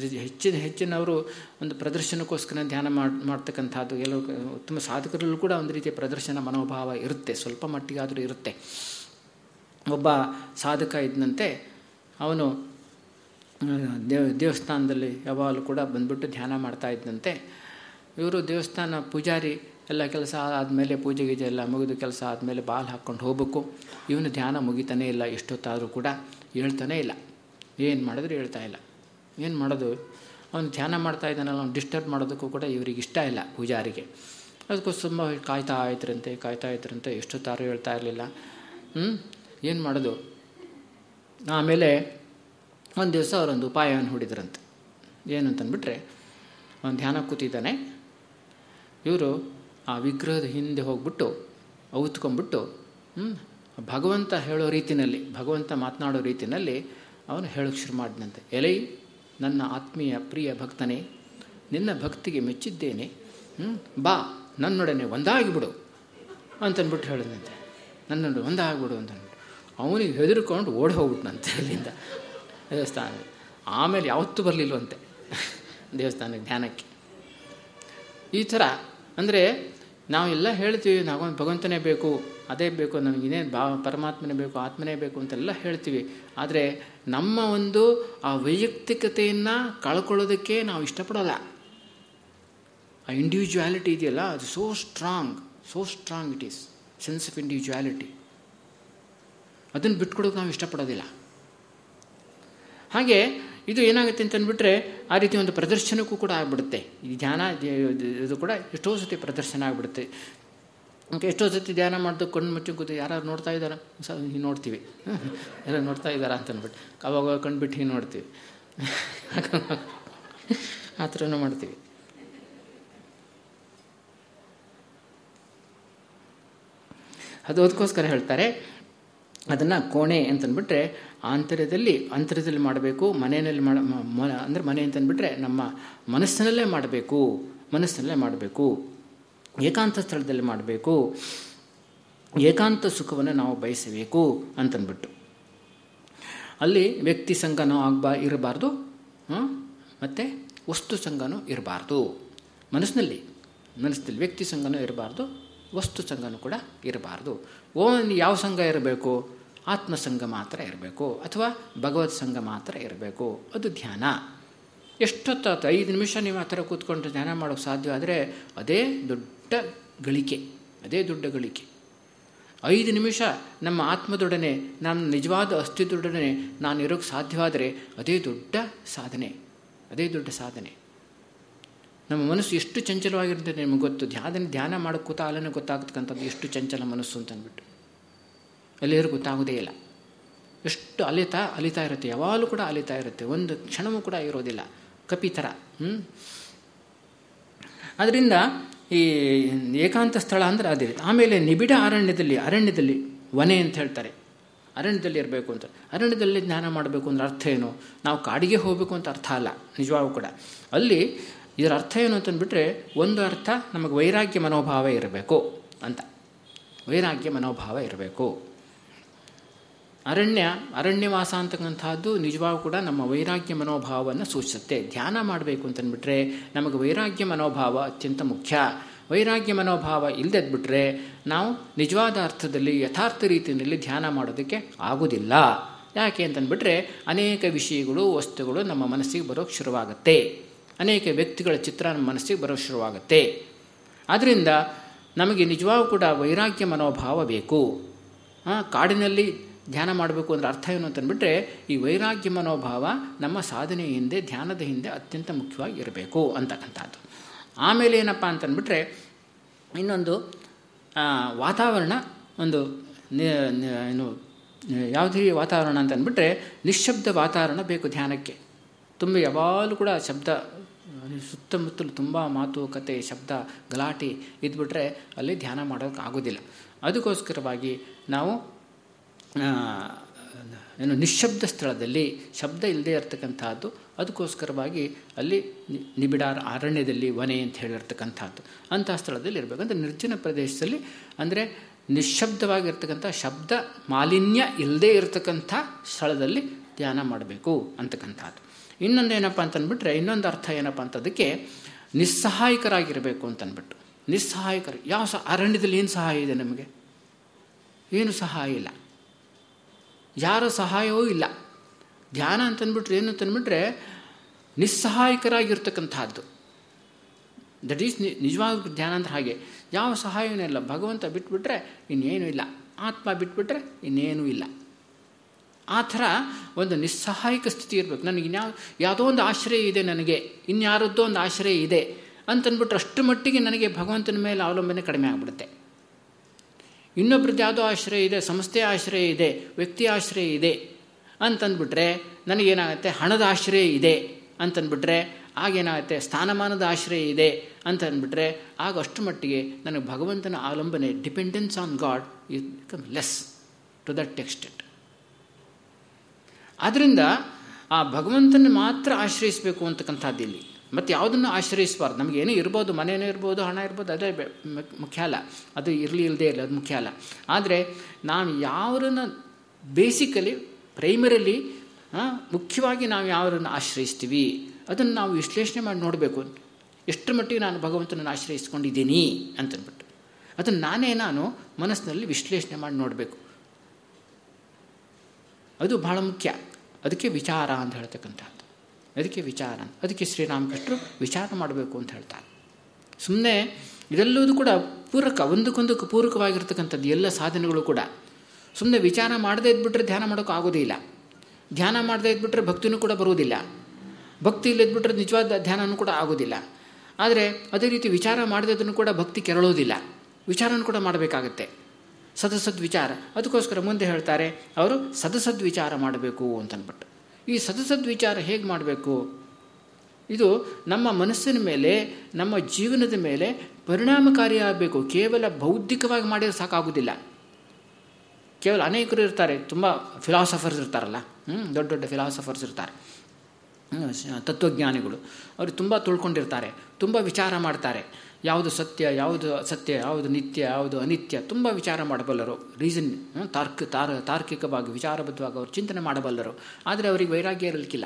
ಹೆಚ್ಚಿನ ಹೆಚ್ಚಿನವರು ಒಂದು ಪ್ರದರ್ಶನಕ್ಕೋಸ್ಕರ ಧ್ಯಾನ ಮಾಡಿ, ಮಾಡ್ತಕ್ಕಂಥದ್ದು. ಎಲ್ಲ ಉತ್ತಮ ಸಾಧಕರಲ್ಲೂ ಕೂಡ ಒಂದು ರೀತಿಯ ಪ್ರದರ್ಶನ ಮನೋಭಾವ ಇರುತ್ತೆ. ಸ್ವಲ್ಪ ಮಟ್ಟಿಗಾದರೂ ಇರುತ್ತೆ. ಒಬ್ಬ ಸಾಧಕ ಇದ್ದಂತೆ ಅವನು ದೇವ, ದೇವಸ್ಥಾನದಲ್ಲಿ ಯಾವಾಗಲೂ ಕೂಡ ಬಂದುಬಿಟ್ಟು ಧ್ಯಾನ ಮಾಡ್ತಾ ಇದ್ದಂತೆ. ಇವರು ದೇವಸ್ಥಾನ ಪೂಜಾರಿ, ಎಲ್ಲ ಕೆಲಸ ಆದಮೇಲೆ ಪೂಜೆ ಗೀಜೆ ಎಲ್ಲ ಮುಗಿದು ಕೆಲಸ ಆದಮೇಲೆ ಬಾಲ್ ಹಾಕ್ಕೊಂಡು ಹೋಗಬೇಕು. ಇವನು ಧ್ಯಾನ ಮುಗಿತಾನೇ ಇಲ್ಲ, ಎಷ್ಟೊತ್ತಾದರೂ ಕೂಡ ಹೇಳ್ತಾನೇ ಇಲ್ಲ. ಏನು ಮಾಡಿದ್ರು ಹೇಳ್ತಾ ಇಲ್ಲ. ಏನು ಮಾಡೋದು? ಅವನು ಧ್ಯಾನ ಮಾಡ್ತಾ ಇದ್ದಾನಲ್ಲ, ಅವ್ನು ಡಿಸ್ಟರ್ಬ್ ಮಾಡೋದಕ್ಕೂ ಕೂಡ ಇವ್ರಿಗೆ ಇಷ್ಟ ಇಲ್ಲ ಪೂಜಾರಿಗೆ. ಅದಕ್ಕೋಸ್ಕರ ತುಂಬ ಕಾಯ್ತಾ ಆಯ್ತರಂತೆ ಕಾಯ್ತಾ ಇದ್ರಂತೆ ಎಷ್ಟೊತ್ತಾರು ಹೇಳ್ತಾ ಇರಲಿಲ್ಲ. ಹ್ಞೂ ಏನು ಮಾಡೋದು? ಆಮೇಲೆ ಒಂದು ದಿವಸ ಅವರೊಂದು ಉಪಾಯವನ್ನು ಹೂಡಿದ್ರಂತೆ. ಏನು ಅಂತಂದ್ಬಿಟ್ರೆ, ಅವನು ಧ್ಯಾನ ಕೂತಿದ್ದಾನೆ. ಇವರು ಆ ವಿಗ್ರಹದ ಹಿಂದೆ ಹೋಗ್ಬಿಟ್ಟು, ಔತ್ಕೊಂಡ್ಬಿಟ್ಟು ಭಗವಂತ ಹೇಳೋ ರೀತಿಯಲ್ಲಿ ಭಗವಂತ ಮಾತನಾಡೋ ರೀತಿಯಲ್ಲಿ ಅವನು ಹೇಳೋಕ್ಕೆ ಶುರು ಮಾಡಿದಂತೆ. ಎಲೈ, ನನ್ನ ಆತ್ಮೀಯ ಪ್ರಿಯ ಭಕ್ತನೇ, ನಿನ್ನ ಭಕ್ತಿಗೆ ಮೆಚ್ಚಿದ್ದೇನೆ. ಬಾ, ನನ್ನೊಡನೆ ಒಂದಾಗಿಬಿಡು ಅಂತನ್ಬಿಟ್ಟು ಹೇಳಿದಂತೆ ನನ್ನೊಡನೆ ಒಂದಾಗಿಬಿಡು ಅಂತಂದ್ಬಿಟ್ಟು. ಅವನಿಗೆ ಹೆದರ್ಕೊಂಡು ಓಡಿ ಹೋಗ್ಬಿಟ್ನಂತೆ ಅಲ್ಲಿಂದ. ದೇವಸ್ಥಾನ. ಆಮೇಲೆ ಯಾವತ್ತೂ ಬರಲಿಲ್ಲವಂತೆ ದೇವಸ್ಥಾನಕ್ಕೆ, ಧ್ಯಾನಕ್ಕೆ. ಈ ಥರ, ಅಂದರೆ ನಾವೆಲ್ಲ ಹೇಳ್ತೀವಿ ನಾವು ಭಗವಂತನೇ ಬೇಕು, ಅದೇ ಬೇಕು ನಮಗಿನೇ ಭಾವ ಪರಮಾತ್ಮನೇ ಬೇಕು, ಆತ್ಮನೇ ಬೇಕು ಅಂತೆಲ್ಲ ಹೇಳ್ತೀವಿ. ಆದರೆ ನಮ್ಮ ಒಂದು ಆ ವೈಯಕ್ತಿಕತೆಯನ್ನು ಕಳ್ಕೊಳ್ಳೋದಕ್ಕೆ ನಾವು ಇಷ್ಟಪಡೋಲ್ಲ. ಆ ಇಂಡಿವಿಜುವಾಲಿಟಿ ಇದೆಯಲ್ಲ, ಅದು so strong so strong it is sense of individuality ಅದನ್ನು ಬಿಟ್ಕೊಡೋಕೆ ನಾವು ಇಷ್ಟಪಡೋದಿಲ್ಲ. ಹಾಗೆ ಇದು ಏನಾಗುತ್ತೆ ಅಂತಂದ್ಬಿಟ್ರೆ ಆ ರೀತಿ ಒಂದು ಪ್ರದರ್ಶನಕ್ಕೂ ಕೂಡ ಆಗ್ಬಿಡುತ್ತೆ. ಈ ಧ್ಯಾನ, ಇದು ಕೂಡ ಎಷ್ಟೋ ಸತಿ ಪ್ರದರ್ಶನ ಆಗಿಬಿಡುತ್ತೆ. ಎಷ್ಟೋ ಸತಿ ಧ್ಯಾನ ಮಾಡಿದ ಕಣ್ಣು ಮುಚ್ಚಿ ಕೂತು ಯಾರು ನೋಡ್ತಾ ಇದ್ದಾರ? ಸ, ಹೀಗೆ ನೋಡ್ತೀವಿ. ಎಲ್ಲ ನೋಡ್ತಾ ಇದ್ದಾರಾ ಅಂತ ಅಂದ್ಬಿಟ್ಟು ಅವಾಗ ಕಣ್ಬಿಟ್ಟು ಹೀಗೆ ನೋಡ್ತೀವಿ. ಆ ಥರನೂ ಮಾಡ್ತೀವಿ. ಅದು ಅದಕ್ಕೋಸ್ಕರ ಹೇಳ್ತಾರೆ. ಅದನ್ನು ಕೋಣೆ ಅಂತಂದ್ಬಿಟ್ರೆ ಆಂತರ್ಯದಲ್ಲಿ, ಅಂತರ್ಯದಲ್ಲಿ ಮಾಡಬೇಕು, ಮನೆಯಲ್ಲಿ ಮಾಡ ಅಂದರೆ ಮನೆ ಅಂತಂದ್ಬಿಟ್ರೆ ನಮ್ಮ ಮನಸ್ಸಿನಲ್ಲೇ ಮಾಡಬೇಕು ಮನಸ್ಸಿನಲ್ಲೇ ಮಾಡಬೇಕು, ಏಕಾಂತ ಸ್ಥಳದಲ್ಲಿ ಮಾಡಬೇಕು, ಏಕಾಂತ ಸುಖವನ್ನು ನಾವು ಬಯಸಬೇಕು ಅಂತನ್ಬಿಟ್ಟು ಅಲ್ಲಿ ವ್ಯಕ್ತಿ ಸಂಘನೂ ಆಗ್ಬಾ, ಇರಬಾರ್ದು ಮತ್ತು ವಸ್ತು ಸಂಘನೂ ಇರಬಾರ್ದು. ಮನಸ್ಸಿನಲ್ಲಿ ಮನಸ್ಸಿನಲ್ಲಿ ವ್ಯಕ್ತಿ ಸಂಘನೂ ಇರಬಾರ್ದು, ವಸ್ತು ಸಂಘನೂ ಕೂಡ ಇರಬಾರ್ದು. ಓ ಯಾವ ಸಂಘ ಇರಬೇಕು? ಆತ್ಮಸಂಘ ಮಾತ್ರ ಇರಬೇಕು. ಅಥವಾ ಭಗವತ್ ಸಂಘ ಮಾತ್ರ ಇರಬೇಕು. ಅದು ಧ್ಯಾನ. ಎಷ್ಟೊತ್ತಾಯ್ತು ಐದು ನಿಮಿಷ ನೀವು ಆ ಥರ ಕೂತ್ಕೊಂಡು ಧ್ಯಾನ ಮಾಡೋಕ್ಕೆ ಸಾಧ್ಯ ಆದರೆ ಅದೇ ದೊಡ್ಡ ಗಳಿಕೆ. ಅದೇ ದೊಡ್ಡ ಗಳಿಕೆ. ಐದು ನಿಮಿಷ ನಮ್ಮ ಆತ್ಮದೊಡನೆ, ನಮ್ಮ ನಿಜವಾದ ಅಸ್ತಿತ್ವದೊಡನೆ ನಾನು ಇರೋಕ್ಕೆ ಸಾಧ್ಯವಾದರೆ ಅದೇ ದೊಡ್ಡ ಸಾಧನೆ. ಅದೇ ದೊಡ್ಡ ಸಾಧನೆ. ನಮ್ಮ ಮನಸ್ಸು ಎಷ್ಟು ಚಂಚಲವಾಗಿರುತ್ತೆ ನಿಮಗೆ ಗೊತ್ತು? ಧ್ಯಾನ ಧ್ಯಾನ ಮಾಡೋ ಕೂತ ಅಲ್ಲೇ ಗೊತ್ತಾಗ್ತಕ್ಕಂಥದ್ದು ಎಷ್ಟು ಚಂಚಲ ಮನಸ್ಸು ಅಂತಂದ್ಬಿಟ್ಟು ಎಲ್ಲರೂ ಗೊತ್ತಾಗೋದೇ ಇಲ್ಲ. ಎಷ್ಟು ಅಲಿತಾ ಅಲಿತಾ ಇರುತ್ತೆ. ಯಾವಾಗಲೂ ಕೂಡ ಅಲಿತಾ ಇರುತ್ತೆ. ಒಂದು ಕ್ಷಣವೂ ಕೂಡ ಇರೋದಿಲ್ಲ. ಕಪಿ ಥರ ಹ್ಞೂ ಅದರಿಂದ ಈ ಏಕಾಂತ ಸ್ಥಳ ಅಂದರೆ ಅದೇ. ಆಮೇಲೆ ನಿಬಿಡ ಅರಣ್ಯದಲ್ಲಿ ಅರಣ್ಯದಲ್ಲಿ ವನೆ ಅಂತ ಹೇಳ್ತಾರೆ. ಅರಣ್ಯದಲ್ಲಿ ಇರಬೇಕು ಅಂತ. ಅರಣ್ಯದಲ್ಲಿ ಜ್ಞಾನ ಮಾಡಬೇಕು ಅಂದ್ರೆ ಅರ್ಥ ಏನು? ನಾವು ಕಾಡಿಗೆ ಹೋಗಬೇಕು ಅಂತ ಅರ್ಥ ಅಲ್ಲ. ನಿಜವಾಗೂ ಕೂಡ. ಅಲ್ಲಿ ಇದರ ಅರ್ಥ ಏನು ಅಂತಂದ್ಬಿಟ್ರೆ ಒಂದು ಅರ್ಥ ನಮಗೆ ವೈರಾಗ್ಯ ಮನೋಭಾವ ಇರಬೇಕು ಅಂತ. ವೈರಾಗ್ಯ ಮನೋಭಾವ ಇರಬೇಕು. ಅರಣ್ಯ, ಅರಣ್ಯವಾಸ ಅಂತಕ್ಕಂಥದ್ದು ನಿಜವಾಗೂ ಕೂಡ ನಮ್ಮ ವೈರಾಗ್ಯ ಮನೋಭಾವವನ್ನು ಸೂಚಿಸುತ್ತೆ. ಧ್ಯಾನ ಮಾಡಬೇಕು ಅಂತಂದ್ಬಿಟ್ರೆ ನಮಗೆ ವೈರಾಗ್ಯ ಮನೋಭಾವ ಅತ್ಯಂತ ಮುಖ್ಯ. ವೈರಾಗ್ಯ ಮನೋಭಾವ ಇಲ್ಲದೆದ್ಬಿಟ್ರೆ ನಾವು ನಿಜವಾದ ಅರ್ಥದಲ್ಲಿ, ಯಥಾರ್ಥ ರೀತಿಯಲ್ಲಿ ಧ್ಯಾನ ಮಾಡೋದಕ್ಕೆ ಆಗೋದಿಲ್ಲ. ಯಾಕೆ ಅಂತಂದ್ಬಿಟ್ರೆ ಅನೇಕ ವಿಷಯಗಳು, ವಸ್ತುಗಳು ನಮ್ಮ ಮನಸ್ಸಿಗೆ ಬರೋಕ್ಕೆ ಶುರುವಾಗುತ್ತೆ. ಅನೇಕ ವ್ಯಕ್ತಿಗಳ ಚಿತ್ರ ನಮ್ಮ ಮನಸ್ಸಿಗೆ ಬರೋ ಶುರುವಾಗುತ್ತೆ. ಆದ್ದರಿಂದ ನಮಗೆ ನಿಜವಾಗೂ ಕೂಡ ವೈರಾಗ್ಯ ಮನೋಭಾವ ಬೇಕು. ಕಾಡಿನಲ್ಲಿ ಧ್ಯಾನ ಮಾಡಬೇಕು ಅಂದರೆ ಅರ್ಥ ಏನು ಅಂತಂದ್ಬಿಟ್ರೆ ಈ ವೈರಾಗ್ಯ ಮನೋಭಾವ ನಮ್ಮ ಸಾಧನೆಯ ಹಿಂದೆ, ಧ್ಯಾನದ ಹಿಂದೆ ಅತ್ಯಂತ ಮುಖ್ಯವಾಗಿ ಇರಬೇಕು ಅಂತಕ್ಕಂಥದ್ದು. ಆಮೇಲೆ ಏನಪ್ಪ ಅಂತಂದ್ಬಿಟ್ರೆ ಇನ್ನೊಂದು ವಾತಾವರಣ ಒಂದು ಏನು, ಯಾವುದೇ ವಾತಾವರಣ ಅಂತಂದ್ಬಿಟ್ರೆ ನಿಶ್ಶಬ್ದ ವಾತಾವರಣ ಬೇಕು ಧ್ಯಾನಕ್ಕೆ. ತುಂಬ ಯಾವಾಗಲೂ ಕೂಡ ಶಬ್ದ ಸುತ್ತಮುತ್ತಲು ತುಂಬ ಮಾತುಕತೆ, ಶಬ್ದ, ಗಲಾಟೆ ಇದ್ಬಿಟ್ರೆ ಅಲ್ಲಿ ಧ್ಯಾನ ಮಾಡೋಕ್ಕೆ ಆಗೋದಿಲ್ಲ. ಅದಕ್ಕೋಸ್ಕರವಾಗಿ ನಾವು ಏನು ನಿಶ್ಶಬ್ದ ಸ್ಥಳದಲ್ಲಿ ಶಬ್ದ ಇಲ್ಲದೇ ಇರತಕ್ಕಂಥದ್ದು ಅದಕ್ಕೋಸ್ಕರವಾಗಿ ಅಲ್ಲಿ ನಿಬಿಡಾರ ಅರಣ್ಯದಲ್ಲಿ ವನೆ ಅಂತ ಹೇಳಿರ್ತಕ್ಕಂಥದ್ದು ಅಂತಹ ಸ್ಥಳದಲ್ಲಿ ಇರಬೇಕು. ಅಂದರೆ ನಿರ್ಜನ ಪ್ರದೇಶದಲ್ಲಿ ಅಂದರೆ ನಿಶ್ಶಬ್ದವಾಗಿರ್ತಕ್ಕಂಥ ಶಬ್ದ ಮಾಲಿನ್ಯ ಇಲ್ಲದೇ ಇರತಕ್ಕಂಥ ಸ್ಥಳದಲ್ಲಿ ಧ್ಯಾನ ಮಾಡಬೇಕು ಅಂತಕ್ಕಂಥದ್ದು ಇನ್ನೊಂದು ಏನಪ್ಪ ಅಂತಂದ್ಬಿಟ್ರೆ, ಇನ್ನೊಂದು ಅರ್ಥ ಏನಪ್ಪ ಅಂತದಕ್ಕೆ ನಿಸ್ಸಹಾಯಕರಾಗಿರಬೇಕು ಅಂತನ್ಬಿಟ್ಟು ನಿಸ್ಸಹಾಯಕರು. ಯಾವ ಸಹ ಅರಣ್ಯದಲ್ಲಿ ಏನು ಸಹಾಯ ಇದೆ ನಮಗೆ? ಏನು ಸಹಾಯ ಇಲ್ಲ. ಯಾರ ಸಹಾಯವೂ ಇಲ್ಲ. ಧ್ಯಾನ ಅಂತಂದ್ಬಿಟ್ರೆ ಏನು ಅಂತಂದ್ಬಿಟ್ರೆ, ನಿಸ್ಸಹಾಯಕರಾಗಿರ್ತಕ್ಕಂಥದ್ದು. ದಟ್ ಈಸ್ ನಿಜವಾದ ಧ್ಯಾನ ಅಂದ್ರೆ ಹಾಗೆ. ಯಾವ ಸಹಾಯವೂ ಇಲ್ಲ. ಭಗವಂತ ಬಿಟ್ಬಿಟ್ರೆ ಇನ್ನೇನೂ ಇಲ್ಲ. ಆತ್ಮ ಬಿಟ್ಬಿಟ್ರೆ ಇನ್ನೇನೂ ಇಲ್ಲ. ಆ ಥರ ಒಂದು ನಿಸ್ಸಹಾಯಕ ಸ್ಥಿತಿ ಇರಬೇಕು. ನನಗೆ ಇನ್ಯಾವ ಯಾವುದೋ ಒಂದು ಆಶ್ರಯ ಇದೆ ನನಗೆ, ಇನ್ಯಾರದ್ದೋ ಒಂದು ಆಶ್ರಯ ಇದೆ ಅಂತಂದ್ಬಿಟ್ರೆ ಅಷ್ಟು ಮಟ್ಟಿಗೆ ನನಗೆ ಭಗವಂತನ ಮೇಲೆ ಅವಲಂಬನೆ ಕಡಿಮೆ ಆಗಿಬಿಡುತ್ತೆ. ಇನ್ನೊಬ್ರದ್ದು ಯಾವುದೋ ಆಶ್ರಯ ಇದೆ ಸಂಸ್ಥೆಯ ಆಶ್ರಯ ಇದೆ, ವ್ಯಕ್ತಿ ಆಶ್ರಯ ಇದೆ ಅಂತಂದ್ಬಿಟ್ರೆ ನನಗೇನಾಗುತ್ತೆ, ಹಣದ ಆಶ್ರಯ ಇದೆ ಅಂತಂದ್ಬಿಟ್ರೆ ಆಗೇನಾಗುತ್ತೆ, ಸ್ಥಾನಮಾನದ ಆಶ್ರಯ ಇದೆ ಅಂತ ಅಂದ್ಬಿಟ್ರೆ ಆಗ ಅಷ್ಟು ಮಟ್ಟಿಗೆ ನನಗೆ ಭಗವಂತನ ಅವಲಂಬನೆ dependence on God is become less to that extent ಆದ್ದರಿಂದ ಆ ಭಗವಂತನ ಮಾತ್ರ ಆಶ್ರಯಿಸಬೇಕು ಅಂತಕ್ಕಂಥದ್ದು ಇಲ್ಲಿ. ಮತ್ತು ಯಾವುದನ್ನು ಆಶ್ರಯಿಸಬಾರ್ದು? ನಮಗೆ ಏನೇ ಇರ್ಬೋದು, ಮನೆಯೇ ಇರ್ಬೋದು, ಹಣ ಇರ್ಬೋದು, ಅದೇ ಮುಖ್ಯ ಅಲ್ಲ. ಅದು ಇರಲಿ ಇಲ್ಲದೆ ಇರಲಿ ಅದು ಮುಖ್ಯ ಅಲ್ಲ. ಆದರೆ ನಾವು ಯಾರನ್ನು ಬೇಸಿಕಲಿ, ಪ್ರೈಮರಿಲಿ ಮುಖ್ಯವಾಗಿ ನಾವು ಯಾರನ್ನು ಆಶ್ರಯಿಸ್ತೀವಿ? ಅದನ್ನು ನಾವು ವಿಶ್ಲೇಷಣೆ ಮಾಡಿ ನೋಡಬೇಕು. ಎಷ್ಟು ಮಟ್ಟಿಗೆ ನಾನು ಭಗವಂತನನ್ನು ಆಶ್ರಯಿಸ್ಕೊಂಡಿದ್ದೀನಿ ಅಂತನ್ಬಿಟ್ಟು. ಅದನ್ನು ನಾನೇ ನಾನು ಮನಸ್ಸಿನಲ್ಲಿ ವಿಶ್ಲೇಷಣೆ ಮಾಡಿ ನೋಡಬೇಕು. ಅದು ಬಹಳ ಮುಖ್ಯ. ಅದಕ್ಕೆ ವಿಚಾರ ಅಂತ ಹೇಳ್ತಕ್ಕಂಥದ್ದು. ಅದಕ್ಕೆ ವಿಚಾರ ಅದಕ್ಕೆ ಶ್ರೀರಾಮಕೃಷ್ಣರು ವಿಚಾರ ಮಾಡಬೇಕು ಅಂತ ಹೇಳ್ತಾರೆ. ಸುಮ್ಮನೆ ಇದೆಲ್ಲದೂ ಕೂಡ ಪೂರಕ ಒಂದಕ್ಕೊಂದಕ್ಕೆ ಪೂರಕವಾಗಿರ್ತಕ್ಕಂಥದ್ದು, ಎಲ್ಲ ಸಾಧನೆಗಳು ಕೂಡ. ಸುಮ್ಮನೆ ವಿಚಾರ ಮಾಡದೇ ಇದ್ಬಿಟ್ರೆ ಧ್ಯಾನ ಮಾಡೋಕೆ ಆಗೋದಿಲ್ಲ ಧ್ಯಾನ ಮಾಡದೇ ಇದ್ಬಿಟ್ರೆ ಭಕ್ತಿನೂ ಕೂಡ ಬರುವುದಿಲ್ಲ. ಭಕ್ತಿ ಇಲ್ಲದ್ಬಿಟ್ರೆ ನಿಜವಾದ ಧ್ಯಾನನೂ ಕೂಡ ಆಗೋದಿಲ್ಲ. ಆದರೆ ಅದೇ ರೀತಿ ವಿಚಾರ ಮಾಡದಿದ್ದನ್ನು ಕೂಡ ಭಕ್ತಿ ಕೆರಳೋದಿಲ್ಲ. ವಿಚಾರನೂ ಕೂಡ ಮಾಡಬೇಕಾಗತ್ತೆ. ಸದಸದ್ ವಿಚಾರ. ಅದಕ್ಕೋಸ್ಕರ ಮುಂದೆ ಹೇಳ್ತಾರೆ, ಅವರು ಸದಸದ್ ವಿಚಾರ ಮಾಡಬೇಕು ಅಂತನ್ಬಿಟ್ಟು. ಈ ಸದಸದ್ ವಿಚಾರ ಹೇಗೆ ಮಾಡಬೇಕು? ಇದು ನಮ್ಮ ಮನಸ್ಸಿನ ಮೇಲೆ, ನಮ್ಮ ಜೀವನದ ಮೇಲೆ ಪರಿಣಾಮಕಾರಿಯಾಗಬೇಕು. ಕೇವಲ ಬೌದ್ಧಿಕವಾಗಿ ಮಾಡಿದ್ರೆ ಸಾಕಾಗೋದಿಲ್ಲ ಕೇವಲ ಅನೇಕರು ಇರ್ತಾರೆ, ತುಂಬ ಫಿಲಾಸಫರ್ಸ್ ಇರ್ತಾರಲ್ಲ ದೊಡ್ಡ ದೊಡ್ಡ ಫಿಲಾಸಫರ್ಸ್ ಇರ್ತಾರೆ. ತತ್ವಜ್ಞಾನಿಗಳು. ಅವರು ತುಂಬ ತುಳ್ಕೊಂಡಿರ್ತಾರೆ, ತುಂಬ ವಿಚಾರ ಮಾಡ್ತಾರೆ. ಯಾವುದು ಸತ್ಯ ಯಾವುದು ಸತ್ಯ, ಯಾವುದು ನಿತ್ಯ, ಯಾವುದು ಅನಿತ್ಯ, ತುಂಬ ವಿಚಾರ ಮಾಡಬಲ್ಲರು. ರೀಸನ್ ತಾರ್ಕ, ತಾರ್, ತಾರ್ಕಿಕವಾಗಿ, ವಿಚಾರಬದ್ಧವಾಗಿ ಅವರು ಚಿಂತನೆ ಮಾಡಬಲ್ಲರು. ಆದರೆ ಅವರಿಗೆ ವೈರಾಗ್ಯ ಇರಲಿಕ್ಕಿಲ್ಲ.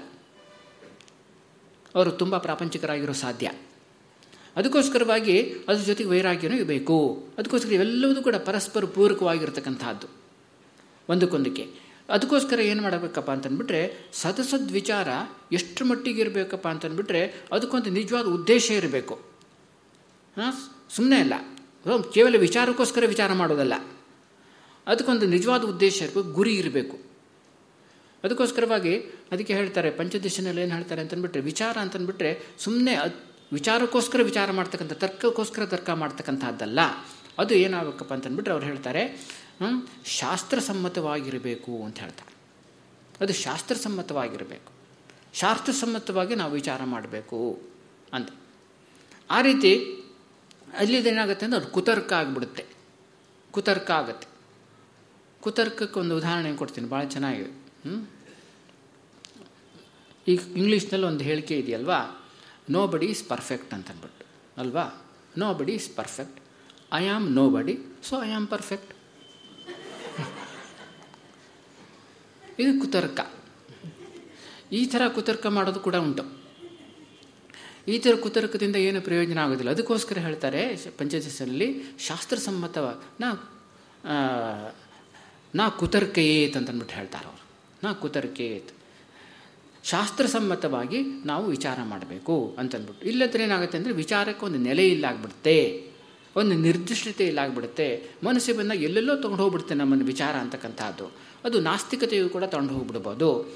ಅವರು ತುಂಬ ಪ್ರಾಪಂಚಿಕರಾಗಿರೋ ಸಾಧ್ಯ. ಅದಕ್ಕೋಸ್ಕರವಾಗಿ ಅದ್ರ ಜೊತೆಗೆ ವೈರಾಗ್ಯನೂ ಇರಬೇಕು. ಅದಕ್ಕೋಸ್ಕರ ಇವೆಲ್ಲವೂ ಕೂಡ ಪರಸ್ಪರ ಪೂರಕವಾಗಿರ್ತಕ್ಕಂಥದ್ದು ಒಂದಕ್ಕೊಂದಕ್ಕೆ. ಅದಕ್ಕೋಸ್ಕರ ಏನು ಮಾಡಬೇಕಪ್ಪ ಅಂತಂದ್ಬಿಟ್ರೆ ಸದಸದ್ ವಿಚಾರ ಎಷ್ಟು ಮಟ್ಟಿಗೆ ಇರಬೇಕಪ್ಪ ಅಂತಂದ್ಬಿಟ್ರೆ, ಅದಕ್ಕೊಂದು ನಿಜವಾದ ಉದ್ದೇಶ ಇರಬೇಕು. ಹಾಂ? ಸುಮ್ಮನೆ ಅಲ್ಲ. ಕೇವಲ ವಿಚಾರಕ್ಕೋಸ್ಕರ ವಿಚಾರ ಮಾಡೋದಲ್ಲ. ಅದಕ್ಕೊಂದು ನಿಜವಾದ ಉದ್ದೇಶ ಇರಬೇಕು, ಗುರಿ ಇರಬೇಕು. ಅದಕ್ಕೋಸ್ಕರವಾಗಿ ಅದಕ್ಕೆ ಹೇಳ್ತಾರೆ ಪಂಚದಶನಲ್ಲಿ ಏನು ಹೇಳ್ತಾರೆ ಅಂತಂದ್ಬಿಟ್ರೆ, ವಿಚಾರ ಅಂತಂದ್ಬಿಟ್ರೆ ಸುಮ್ಮನೆ ವಿಚಾರಕ್ಕೋಸ್ಕರ ವಿಚಾರ ಮಾಡ್ತಕ್ಕಂಥ, ತರ್ಕಕ್ಕೋಸ್ಕರ ತರ್ಕ ಮಾಡ್ತಕ್ಕಂಥದ್ದಲ್ಲ. ಅದು ಏನಾಗಬೇಕಪ್ಪ ಅಂತಂದ್ಬಿಟ್ರೆ ಅವ್ರು ಹೇಳ್ತಾರೆ ಶಾಸ್ತ್ರಸಮ್ಮತವಾಗಿರಬೇಕು ಅಂತ ಹೇಳ್ತಾರೆ. ಅದು ಶಾಸ್ತ್ರಸಮ್ಮತವಾಗಿರಬೇಕು. ಶಾಸ್ತ್ರಸಮ್ಮತವಾಗಿ ನಾವು ವಿಚಾರ ಮಾಡಬೇಕು ಅಂತ ಆ ರೀತಿ ಅಲ್ಲಿದೇನಾಗುತ್ತೆ ಅಂದರೆ ಅದು ಕುತರ್ಕ ಆಗಿಬಿಡುತ್ತೆ. ಕುತರ್ಕ ಆಗುತ್ತೆ. ಕುತರ್ಕಕ್ಕೆ ಒಂದು ಉದಾಹರಣೆ ಕೊಡ್ತೀನಿ ಭಾಳ ಚೆನ್ನಾಗಿದೆ. ಈಗ ಇಂಗ್ಲೀಷ್ನಲ್ಲಿ ಒಂದು ಹೇಳಿಕೆ ಇದೆಯಲ್ವಾ? ನೋ ಬಡಿ ಈಸ್ ಪರ್ಫೆಕ್ಟ್ ಅಂತ ಅಂದ್ಬಿಟ್ಟು ಅಲ್ವಾ? Nobody is perfect I am nobody so I am perfect ಇದು ಕುತರ್ಕ. ಈ ಥರ ಕುತರ್ಕ ಮಾಡೋದು ಕೂಡ ಉಂಟು. ಈ ಥರ ಕುತರ್ಕದಿಂದ ಏನು ಪ್ರಯೋಜನ ಆಗೋದಿಲ್ಲ. ಅದಕ್ಕೋಸ್ಕರ ಹೇಳ್ತಾರೆ, ಪಂಚದಶನಲ್ಲಿ ಶಾಸ್ತ್ರಸಮ್ಮತವ, ನಾ ನಾ ಕುತರ್ಕೆಯೇತ್ ಅಂತಂದ್ಬಿಟ್ಟು ಹೇಳ್ತಾರೆ ಅವರು. ನಾ ಕುತರ್ಕೇತ್ ಶಾಸ್ತ್ರಸಮ್ಮತವಾಗಿ ನಾವು ವಿಚಾರ ಮಾಡಬೇಕು ಅಂತಂದ್ಬಿಟ್ಟು. ಇಲ್ಲದ್ರೆ ಏನಾಗುತ್ತೆ ಅಂದರೆ ವಿಚಾರಕ್ಕೆ ಒಂದು ನೆಲೆ ಇಲ್ಲಾಗ್ಬಿಡುತ್ತೆ. ಒಂದು ನಿರ್ದಿಷ್ಟತೆ ಇಲ್ಲ ಆಗ್ಬಿಡುತ್ತೆ ಮನಸ್ಸಿಗೆ ಬಂದಾಗ ಎಲ್ಲೆಲ್ಲೋ ತೊಗೊಂಡು ಹೋಗ್ಬಿಡುತ್ತೆ ನಮ್ಮನ್ನು ವಿಚಾರ ಅಂತಕ್ಕಂಥದ್ದು. ಅದು ನಾಸ್ತಿಕತೆಯು ಕೂಡ ತೊಗೊಂಡು ಹೋಗ್ಬಿಡ್ಬೋದು.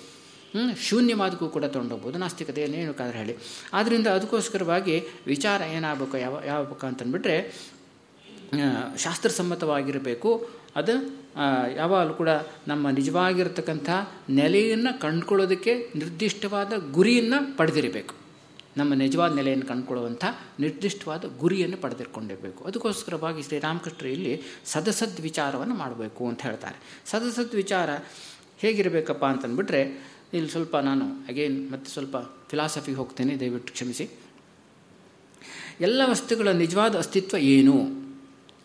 ಶೂನ್ಯವಾದಕ್ಕೂ ಕೂಡ ತೊಗೊಂಡೋಗ್ಬೋದು ನಾಸ್ತಿಕತೆ ಏನಕ್ಕಾದ್ರೆ ಹೇಳಿ. ಆದ್ದರಿಂದ ಅದಕ್ಕೋಸ್ಕರವಾಗಿ ವಿಚಾರ ಏನಾಗಬೇಕು, ಯಾವ ಯಾವಬೇಕು ಅಂತಂದ್ಬಿಟ್ರೆ ಶಾಸ್ತ್ರಸಮ್ಮತವಾಗಿರಬೇಕು. ಅದು ಯಾವಾಗಲೂ ಕೂಡ ನಮ್ಮ ನಿಜವಾಗಿರತಕ್ಕಂಥ ನೆಲೆಯನ್ನು ಕಂಡುಕೊಳ್ಳೋದಕ್ಕೆ ನಿರ್ದಿಷ್ಟವಾದ ಗುರಿಯನ್ನು ಪಡೆದಿರಬೇಕು. ನಮ್ಮ ನಿಜವಾದ ನೆಲೆಯನ್ನು ಕಂಡುಕೊಳ್ಳುವಂಥ ನಿರ್ದಿಷ್ಟವಾದ ಗುರಿಯನ್ನು ಪಡೆದಿಟ್ಕೊಂಡಿರಬೇಕು. ಅದಕ್ಕೋಸ್ಕರವಾಗಿ ಶ್ರೀರಾಮಕೃಷ್ಣರು ಇಲ್ಲಿ ಸದಸದ್ ವಿಚಾರವನ್ನು ಮಾಡಬೇಕು ಅಂತ ಹೇಳ್ತಾರೆ. ಸದಸದ್ ವಿಚಾರ ಹೇಗಿರಬೇಕಪ್ಪ ಅಂತಂದ್ಬಿಟ್ರೆ ಇಲ್ಲಿ ಸ್ವಲ್ಪ ನಾನು ಅಗೇನ್ ಮತ್ತೆ ಸ್ವಲ್ಪ ಫಿಲಾಸಫಿಗೆ ಹೋಗ್ತೇನೆ, ದಯವಿಟ್ಟು ಕ್ಷಮಿಸಿ. ಎಲ್ಲ ವಸ್ತುಗಳ ನಿಜವಾದ ಅಸ್ತಿತ್ವ ಏನು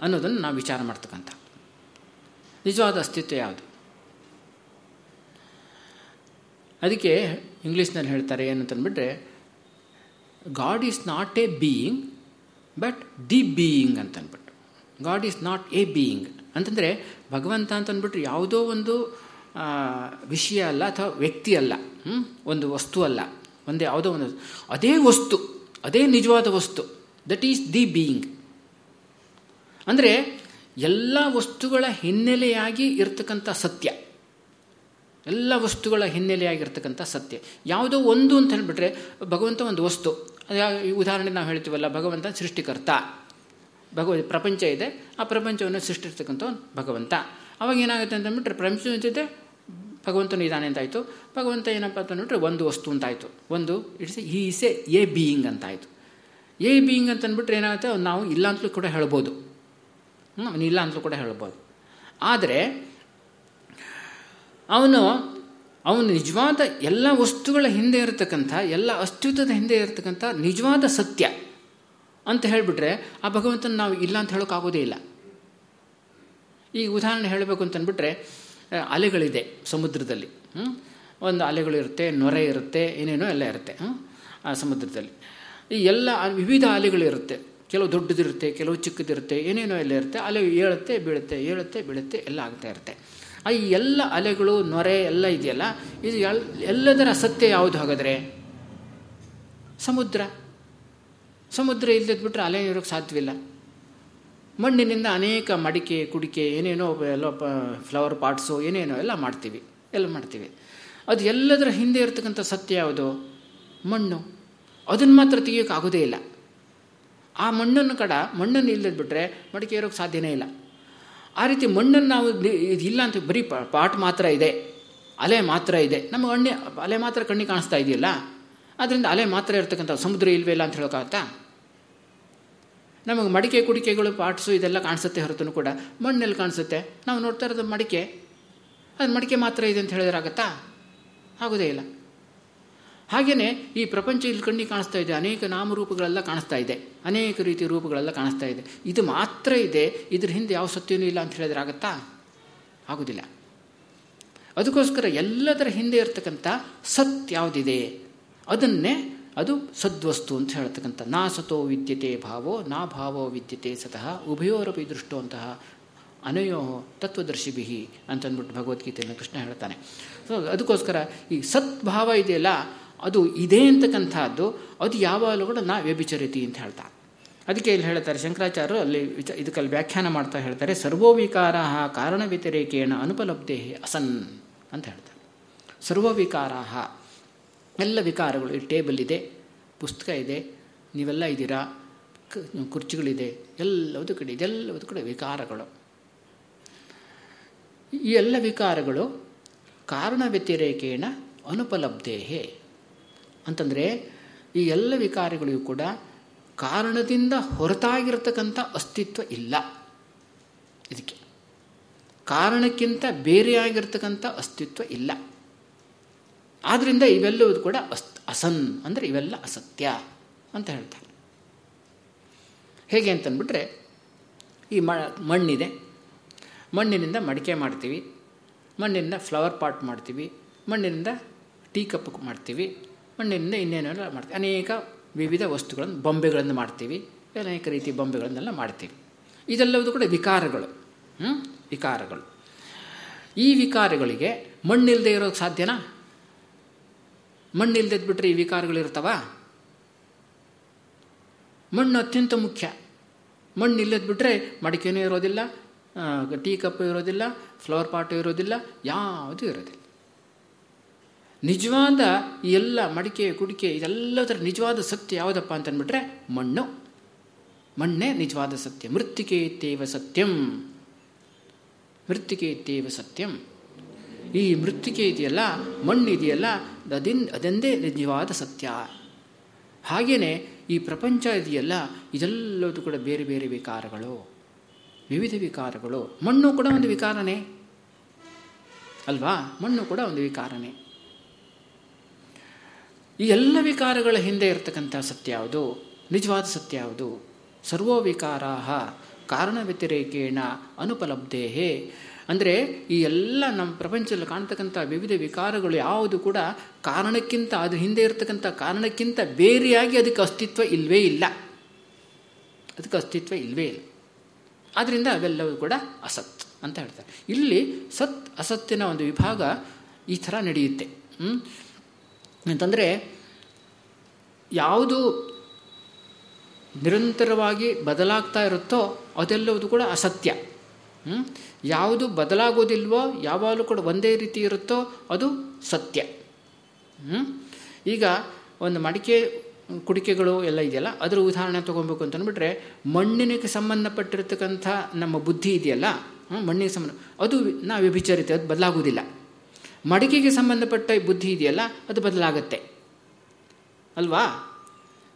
ಅನ್ನೋದನ್ನು ನಾವು ವಿಚಾರ ಮಾಡ್ತಕ್ಕಂಥ. ನಿಜವಾದ ಅಸ್ತಿತ್ವ ಯಾವುದು? ಅದಕ್ಕೆ ಇಂಗ್ಲೀಷ್ನಲ್ಲಿ ಹೇಳ್ತಾರೆ ಏನಂತಂದ್ಬಿಟ್ರೆ God is not a being but the being ಅಂತಂದ್ಬಿಟ್ಟು God is not a being ಅಂತಂದರೆ, ಭಗವಂತ ಅಂತಂದ್ಬಿಟ್ರೆ ಯಾವುದೋ ಒಂದು ವಿಷಯ ಅಲ್ಲ ಅಥವಾ ವ್ಯಕ್ತಿ ಅಲ್ಲ ಒಂದು ವಸ್ತು ಅಲ್ಲ. ಒಂದೇ ಯಾವುದೋ ಒಂದು ಅದೇ ವಸ್ತು, ಅದೇ ನಿಜವಾದ ವಸ್ತು. ದಟ್ ಈಸ್ ದಿ ಬೀಯಿಂಗ್ ಅಂದರೆ ಎಲ್ಲ ವಸ್ತುಗಳ ಹಿನ್ನೆಲೆಯಾಗಿ ಇರ್ತಕ್ಕಂಥ ಸತ್ಯ. ಎಲ್ಲ ವಸ್ತುಗಳ ಹಿನ್ನೆಲೆಯಾಗಿರ್ತಕ್ಕಂಥ ಸತ್ಯ. ಯಾವುದೋ ಒಂದು ಅಂತ ಹೇಳಿಬಿಟ್ರೆ ಭಗವಂತ ಒಂದು ವಸ್ತು. ಉದಾಹರಣೆ ನಾವು ಹೇಳ್ತೀವಲ್ಲ, ಭಗವಂತ ಸೃಷ್ಟಿಕರ್ತ. ಭಗವ, ಪ್ರಪಂಚ ಇದೆ, ಆ ಪ್ರಪಂಚವನ್ನು ಸೃಷ್ಟಿರ್ತಕ್ಕಂಥ ಭಗವಂತ. ಅವಾಗ ಏನಾಗುತ್ತೆ ಅಂತಂದ್ಬಿಟ್ರೆ ಪ್ರಪಂಚ ಜೊತೆ ಭಗವಂತನು ಇದ್ದಾನೆ ಅಂತಾಯಿತು. ಭಗವಂತ ಏನಪ್ಪ ಅಂತ ಅಂತಂದ್ಬಿಟ್ರೆ ಒಂದು ವಸ್ತು ಅಂತಾಯಿತು. ಒಂದು ಇಟ್ಸ್ ಈ ಇಸ್ ಎ ಬೀಯಿಂಗ್ ಅಂತಾಯಿತು. ಎ ಬೀಯಿಂಗ್ ಅಂತಂದ್ಬಿಟ್ರೆ ಏನಾಗುತ್ತೆ? ನಾವು ಇಲ್ಲ ಅಂತಲೂ ಕೂಡ ಹೇಳ್ಬೋದು. ಅವನು ಇಲ್ಲ ಅಂತಲೂ ಕೂಡ ಹೇಳ್ಬೋದು. ಆದರೆ, ಅವನು ಅವನು ನಿಜವಾದ ಎಲ್ಲ ವಸ್ತುಗಳ ಹಿಂದೆ ಇರತಕ್ಕಂಥ, ಎಲ್ಲ ಅಸ್ತಿತ್ವದ ಹಿಂದೆ ಇರತಕ್ಕಂಥ ನಿಜವಾದ ಸತ್ಯ ಅಂತ ಹೇಳಿಬಿಟ್ರೆ ಆ ಭಗವಂತನ ನಾವು ಇಲ್ಲ ಅಂತ ಹೇಳೋಕ್ಕಾಗೋದೇ ಇಲ್ಲ. ಈ ಉದಾಹರಣೆ ಹೇಳಬೇಕು ಅಂತಂದ್ಬಿಟ್ರೆ ಅಲೆಗಳಿದೆ ಸಮುದ್ರದಲ್ಲಿ. ಒಂದು ಅಲೆಗಳಿರುತ್ತೆ ನೊರೆ ಇರುತ್ತೆ, ಏನೇನೋ ಎಲ್ಲ ಇರುತ್ತೆ ಆ ಸಮುದ್ರದಲ್ಲಿ. ಈ ಎಲ್ಲ ವಿವಿಧ ಅಲೆಗಳಿರುತ್ತೆ ಕೆಲವು ದೊಡ್ಡದಿರುತ್ತೆ, ಕೆಲವು ಚಿಕ್ಕದಿರುತ್ತೆ, ಏನೇನೋ ಎಲ್ಲ ಇರುತ್ತೆ. ಅಲೆ ಏಳುತ್ತೆ, ಬೀಳುತ್ತೆ ಏಳುತ್ತೆ, ಬೀಳುತ್ತೆ, ಎಲ್ಲ ಆಗ್ತಾ ಇರುತ್ತೆ. ಆ ಈ ಎಲ್ಲ ಅಲೆಗಳು, ನೊರೆ ಎಲ್ಲ ಇದೆಯಲ್ಲ, ಇದು ಎಲ್, ಎಲ್ಲದರ ಸತ್ಯ ಯಾವುದು ಹಾಗಾದರೆ? ಸಮುದ್ರ. ಸಮುದ್ರ ಇಲ್ಲದ್ಬಿಟ್ರೆ ಅಲೆ ಇರೋಕ್ಕೆ ಸಾಧ್ಯವಿಲ್ಲ. ಮಣ್ಣಿನಿಂದ ಅನೇಕ ಮಡಿಕೆ, ಕುಡಿಕೆ, ಏನೇನೋ ಎಲ್ಲ ಫ್ಲವರ್ ಪಾಟ್ಸು ಏನೇನೋ ಎಲ್ಲ ಮಾಡ್ತೀವಿ. ಎಲ್ಲ ಮಾಡ್ತೀವಿ. ಅದು ಎಲ್ಲದರ ಹಿಂದೆ ಇರತಕ್ಕಂಥ ಸತ್ಯ ಯಾವುದು? ಮಣ್ಣು. ಅದನ್ನು ಮಾತ್ರ ತೆಗಿಯೋಕ್ಕಾಗೋದೇ ಇಲ್ಲ. ಆ ಮಣ್ಣನ್ನು ಕಡ ಮಣ್ಣನ್ನು ಇಲ್ಲದ ಬಿಟ್ಟರೆ ಮಡಿಕೆ ಇರೋಕ್ಕೆ ಸಾಧ್ಯನೇ ಇಲ್ಲ. ಆ ರೀತಿ ಮಣ್ಣನ್ನು ನಾವು ಇಲ್ಲ ಅಂತ ಬರೀ ಪಾಟ್ ಮಾತ್ರ ಇದೆ. ಅಲೆ ಮಾತ್ರ ಇದೆ. ನಮ್ಮ ಅಣ್ಣೆ ಅಲೆ ಮಾತ್ರ ಕಣ್ಣಿಗೆ ಕಾಣಿಸ್ತಾ ಇದೆಯಲ್ಲ? ಅದರಿಂದ ಅಲೆ ಮಾತ್ರ ಇರ್ತಕ್ಕಂಥ ಸಮುದ್ರ ಇಲ್ವೇ ಇಲ್ಲ ಅಂತ ಹೇಳೋಕ್ಕಾಗತ್ತಾ? ನಮಗೆ ಮಡಿಕೆ ಕುಡಿಕೆಗಳು ಪಾಟ್ಸು ಇದೆಲ್ಲ ಕಾಣಿಸುತ್ತೆ ಹೊರತು ಕೂಡ. ಮಣ್ಣಲ್ಲಿ ಕಾಣಿಸುತ್ತೆ. ನಾವು ನೋಡ್ತಾ ಇರೋದು ಮಡಿಕೆ. ಅದು ಮಡಿಕೆ ಮಾತ್ರ ಇದೆ ಅಂತ ಹೇಳಿದ್ರಾಗತ್ತಾ ಆಗೋದೇ ಇಲ್ಲ. ಹಾಗೆಯೇ ಈ ಪ್ರಪಂಚ ಇಲ್ಲಿ ಕಣ್ಣಿಗೆ ಕಾಣಿಸ್ತಾ ಇದೆ. ಅನೇಕ ನಾಮರೂಪಗಳೆಲ್ಲ ಕಾಣಿಸ್ತಾ ಇದೆ. ಅನೇಕ ರೀತಿಯ ರೂಪಗಳೆಲ್ಲ ಕಾಣಿಸ್ತಾ ಇದೆ. ಇದು ಮಾತ್ರ ಇದೆ. ಇದ್ರ ಹಿಂದೆ ಯಾವ ಸತ್ಯವೂ ಇಲ್ಲ ಅಂತ ಹೇಳಿದ್ರೆ ಆಗುತ್ತಾ? ಆಗೋದಿಲ್ಲ. ಅದಕ್ಕೋಸ್ಕರ ಎಲ್ಲದರ ಹಿಂದೆ ಇರತಕ್ಕಂಥ ಸತ್ ಯಾವುದಿದೆ? ಅದನ್ನೇ ಅದು ಸದ್ವಸ್ತು ಅಂತ ಹೇಳ್ತಕ್ಕಂಥ ನಾ ಸತೋ ವಿದ್ಯತೆ ಭಾವೋ, ನಾ ಭಾವೋ ವಿದ್ಯತೆ ಸತಃ ಉಭಯೋರಪಿ ದೃಷ್ಟೋಂತಹ ಅನಯೋ ತತ್ವದರ್ಶಿಭಿ ಅಂತಂದ್ಬಿಟ್ಟು ಭಗವದ್ಗೀತೆಯನ್ನು ಕೃಷ್ಣ ಹೇಳ್ತಾನೆ. ಸೊ ಅದಕ್ಕೋಸ್ಕರ ಈ ಸದ್ಭಾವ ಇದೆಯಲ್ಲ, ಅದು ಇದೆ ಅಂತಕ್ಕಂಥದ್ದು, ಅದು ಯಾವಾಗಲೂ ಕೂಡ ನಾ ವ್ಯಭಿಚರಿತಿ ಅಂತ ಹೇಳ್ತಾರೆ ಅದಕ್ಕೆ ಇಲ್ಲಿ ಹೇಳ್ತಾರೆ ಶಂಕರಾಚಾರ್ಯರು, ಅಲ್ಲಿ ವಿಚ, ಇದಕ್ಕಲ್ಲಿ ವ್ಯಾಖ್ಯಾನ ಮಾಡ್ತಾ ಹೇಳ್ತಾರೆ ಸರ್ವೋವಿಕಾರ ಕಾರಣ ವ್ಯತಿರೇಕೇಣ ಅನುಪಲಬ್ಧೇ ಅಸನ್ ಅಂತ ಹೇಳ್ತಾರೆ. ಸರ್ವ ವಿಕಾರ ಎಲ್ಲ ವಿಕಾರಗಳು, ಈ ಟೇಬಲ್ ಇದೆ, ಪುಸ್ತಕ ಇದೆ, ನೀವೆಲ್ಲ ಇದ್ದೀರಾ ಕುರ್ಚಿಗಳಿದೆ ಎಲ್ಲವೂ ಕಡೆ ಇದೆಲ್ಲವೂ ಕಡೆ ವಿಕಾರಗಳು. ಈ ಎಲ್ಲ ವಿಕಾರಗಳು ಕಾರಣ ವ್ಯತಿರೇಕೇಣ ಅನುಪಲಬ್ಧೇಹೆ. ಅಂತಂದರೆ, ಈ ಎಲ್ಲ ವಿಕಾರಗಳಿಗೂ ಕೂಡ ಕಾರಣದಿಂದ ಹೊರತಾಗಿರ್ತಕ್ಕಂಥ ಅಸ್ತಿತ್ವ ಇಲ್ಲ. ಇದಕ್ಕೆ ಕಾರಣಕ್ಕಿಂತ ಬೇರೆಯಾಗಿರ್ತಕ್ಕಂಥ ಅಸ್ತಿತ್ವ ಇಲ್ಲ. ಆದ್ದರಿಂದ ಇವೆಲ್ಲವೂ ಕೂಡ ಅಸ್, ಅಸನ್ ಅಂದರೆ ಇವೆಲ್ಲ ಅಸತ್ಯ ಅಂತ ಹೇಳ್ತಾರೆ. ಹೇಗೆ ಅಂತಂದ್ಬಿಟ್ರೆ ಈ ಮಣ್ಣಿದೆ. ಮಣ್ಣಿನಿಂದ ಮಡಿಕೆ ಮಾಡ್ತೀವಿ. ಮಣ್ಣಿನಿಂದ ಫ್ಲವರ್ ಪಾಟ್ ಮಾಡ್ತೀವಿ. ಮಣ್ಣಿನಿಂದ ಟೀ ಕಪ್ ಮಾಡ್ತೀವಿ. ಮಣ್ಣಿನಿಂದ ಇನ್ನೇನೆಲ್ಲ ಮಾಡ್ತೀವಿ. ಅನೇಕ ವಿವಿಧ ವಸ್ತುಗಳನ್ನು, ಬೊಂಬೆಗಳನ್ನು ಮಾಡ್ತೀವಿ. ಅನೇಕ ರೀತಿ ಬೊಂಬೆಗಳನ್ನೆಲ್ಲ ಮಾಡ್ತೀವಿ. ಇದೆಲ್ಲವೂ ಕೂಡ ವಿಕಾರಗಳು. ವಿಕಾರಗಳು. ಈ ವಿಕಾರಗಳಿಗೆ ಮಣ್ಣಿಲ್ಲದೆ ಇರೋಕ್ಕೆ ಸಾಧ್ಯನಾ? ಮಣ್ಣಿಲ್ದದ್ದು ಬಿಟ್ರೆ ಈ ವಿಕಾರಗಳಿರ್ತಾವ ಮಣ್ಣು ಅತ್ಯಂತ ಮುಖ್ಯ. ಮಣ್ಣು ಇಲ್ಲದ ಬಿಟ್ಟರೆ ಮಡಿಕೆನೂ ಇರೋದಿಲ್ಲ ಟೀ ಕಪ್ ಇರೋದಿಲ್ಲ, ಫ್ಲವರ್ ಪಾಟು ಇರೋದಿಲ್ಲ, ಯಾವುದೂ ಇರೋದಿಲ್ಲ. ನಿಜವಾದ ಈ ಎಲ್ಲ ಮಡಿಕೆ, ಕುಡಿಕೆ, ಇದೆಲ್ಲದರ ನಿಜವಾದ ಸತ್ಯ ಯಾವುದಪ್ಪ ಅಂತಂದ್ಬಿಟ್ರೆ ಮಣ್ಣು. ಮಣ್ಣೇ ನಿಜವಾದ ಸತ್ಯ. ಮೃತ್ತಿಕೆ ತೇವ ಸತ್ಯಂ. ಮೃತ್ತಿಕೆ ತೇವ ಸತ್ಯಂ. ಈ ಮೃತ್ತಿಕೆ ಇದೆಯಲ್ಲ, ಮಣ್ಣು ಇದೆಯಲ್ಲ, ಅದಿನ್, ಅದೆಂದೇ ನಿಜವಾದ ಸತ್ಯ. ಹಾಗೆಯೇ ಈ ಪ್ರಪಂಚ ಇದೆಯಲ್ಲ, ಇದೆಲ್ಲದೂ ಕೂಡ ಬೇರೆ ಬೇರೆ ವಿಕಾರಗಳು. ವಿವಿಧ ವಿಕಾರಗಳು. ಮಣ್ಣು ಕೂಡ ಒಂದು ವಿಕಾರನೇ. ಅಲ್ವಾ? ಮಣ್ಣು ಕೂಡ ಒಂದು ವಿಕಾರನೇ. ಈ ಎಲ್ಲ ವಿಕಾರಗಳ ಹಿಂದೆ ಇರತಕ್ಕಂಥ ಸತ್ಯ ಯಾವುದು? ನಿಜವಾದ ಸತ್ಯ ಯಾವುದು? ಸರ್ವೋ ವಿಕಾರಾ ಕಾರಣ ವ್ಯತಿರೇಕೇಣ ಅನುಪಲಬ್ಧೇ ಅಂದರೆ ಈ ಎಲ್ಲ ನಮ್ಮ ಪ್ರಪಂಚದಲ್ಲಿ ಕಾಣ್ತಕ್ಕಂಥ ವಿವಿಧ ವಿಕಾರಗಳು ಯಾವುದು ಕೂಡ ಕಾರಣಕ್ಕಿಂತ ಅದು ಹಿಂದೆ ಇರತಕ್ಕಂಥ ಕಾರಣಕ್ಕಿಂತ ಬೇರೆಯಾಗಿ ಅದಕ್ಕೆ ಅಸ್ತಿತ್ವ ಇಲ್ಲವೇ ಇಲ್ಲ. ಅದಕ್ಕೆ ಅಸ್ತಿತ್ವ ಇಲ್ಲವೇ ಇಲ್ಲ. ಆದ್ದರಿಂದ ಅವೆಲ್ಲವೂ ಕೂಡ ಅಸತ್ ಅಂತ ಹೇಳ್ತಾರೆ. ಇಲ್ಲಿ ಸತ್ ಅಸತ್ತಿನ ಒಂದು ವಿಭಾಗ ಈ ಥರ ನಡೆಯುತ್ತೆ. ಅಂತಂದರೆ ಯಾವುದು ನಿರಂತರವಾಗಿ ಬದಲಾಗ್ತಾ ಇರುತ್ತೋ ಅದೆಲ್ಲವುದು ಕೂಡ ಅಸತ್ಯ. ಯಾವುದು ಬದಲಾಗೋದಿಲ್ವೋ ಯಾವಾಗಲೂ ಕೂಡ ಒಂದೇ ರೀತಿ ಇರುತ್ತೋ ಅದು ಸತ್ಯ. ಈಗ ಒಂದು ಮಡಿಕೆ ಕುಡಿಕೆಗಳು ಎಲ್ಲ ಇದೆಯಲ್ಲ, ಅದರ ಉದಾಹರಣೆ ತೊಗೊಬೇಕು ಅಂತಂದ್ಬಿಟ್ರೆ ಮಣ್ಣಿನಕ್ಕೆ ಸಂಬಂಧಪಟ್ಟಿರ್ತಕ್ಕಂಥ ನಮ್ಮ ಬುದ್ಧಿ ಇದೆಯಲ್ಲ ಮಣ್ಣಿಗೆ ಸಂಬಂಧ, ಅದು ನಾವು ವ್ಯಭಿಚರಿತ ಅದು ಬದಲಾಗೋದಿಲ್ಲ. ಮಡಿಕೆಗೆ ಸಂಬಂಧಪಟ್ಟ ಬುದ್ಧಿ ಇದೆಯಲ್ಲ, ಅದು ಬದಲಾಗತ್ತೆ. ಅಲ್ವಾ?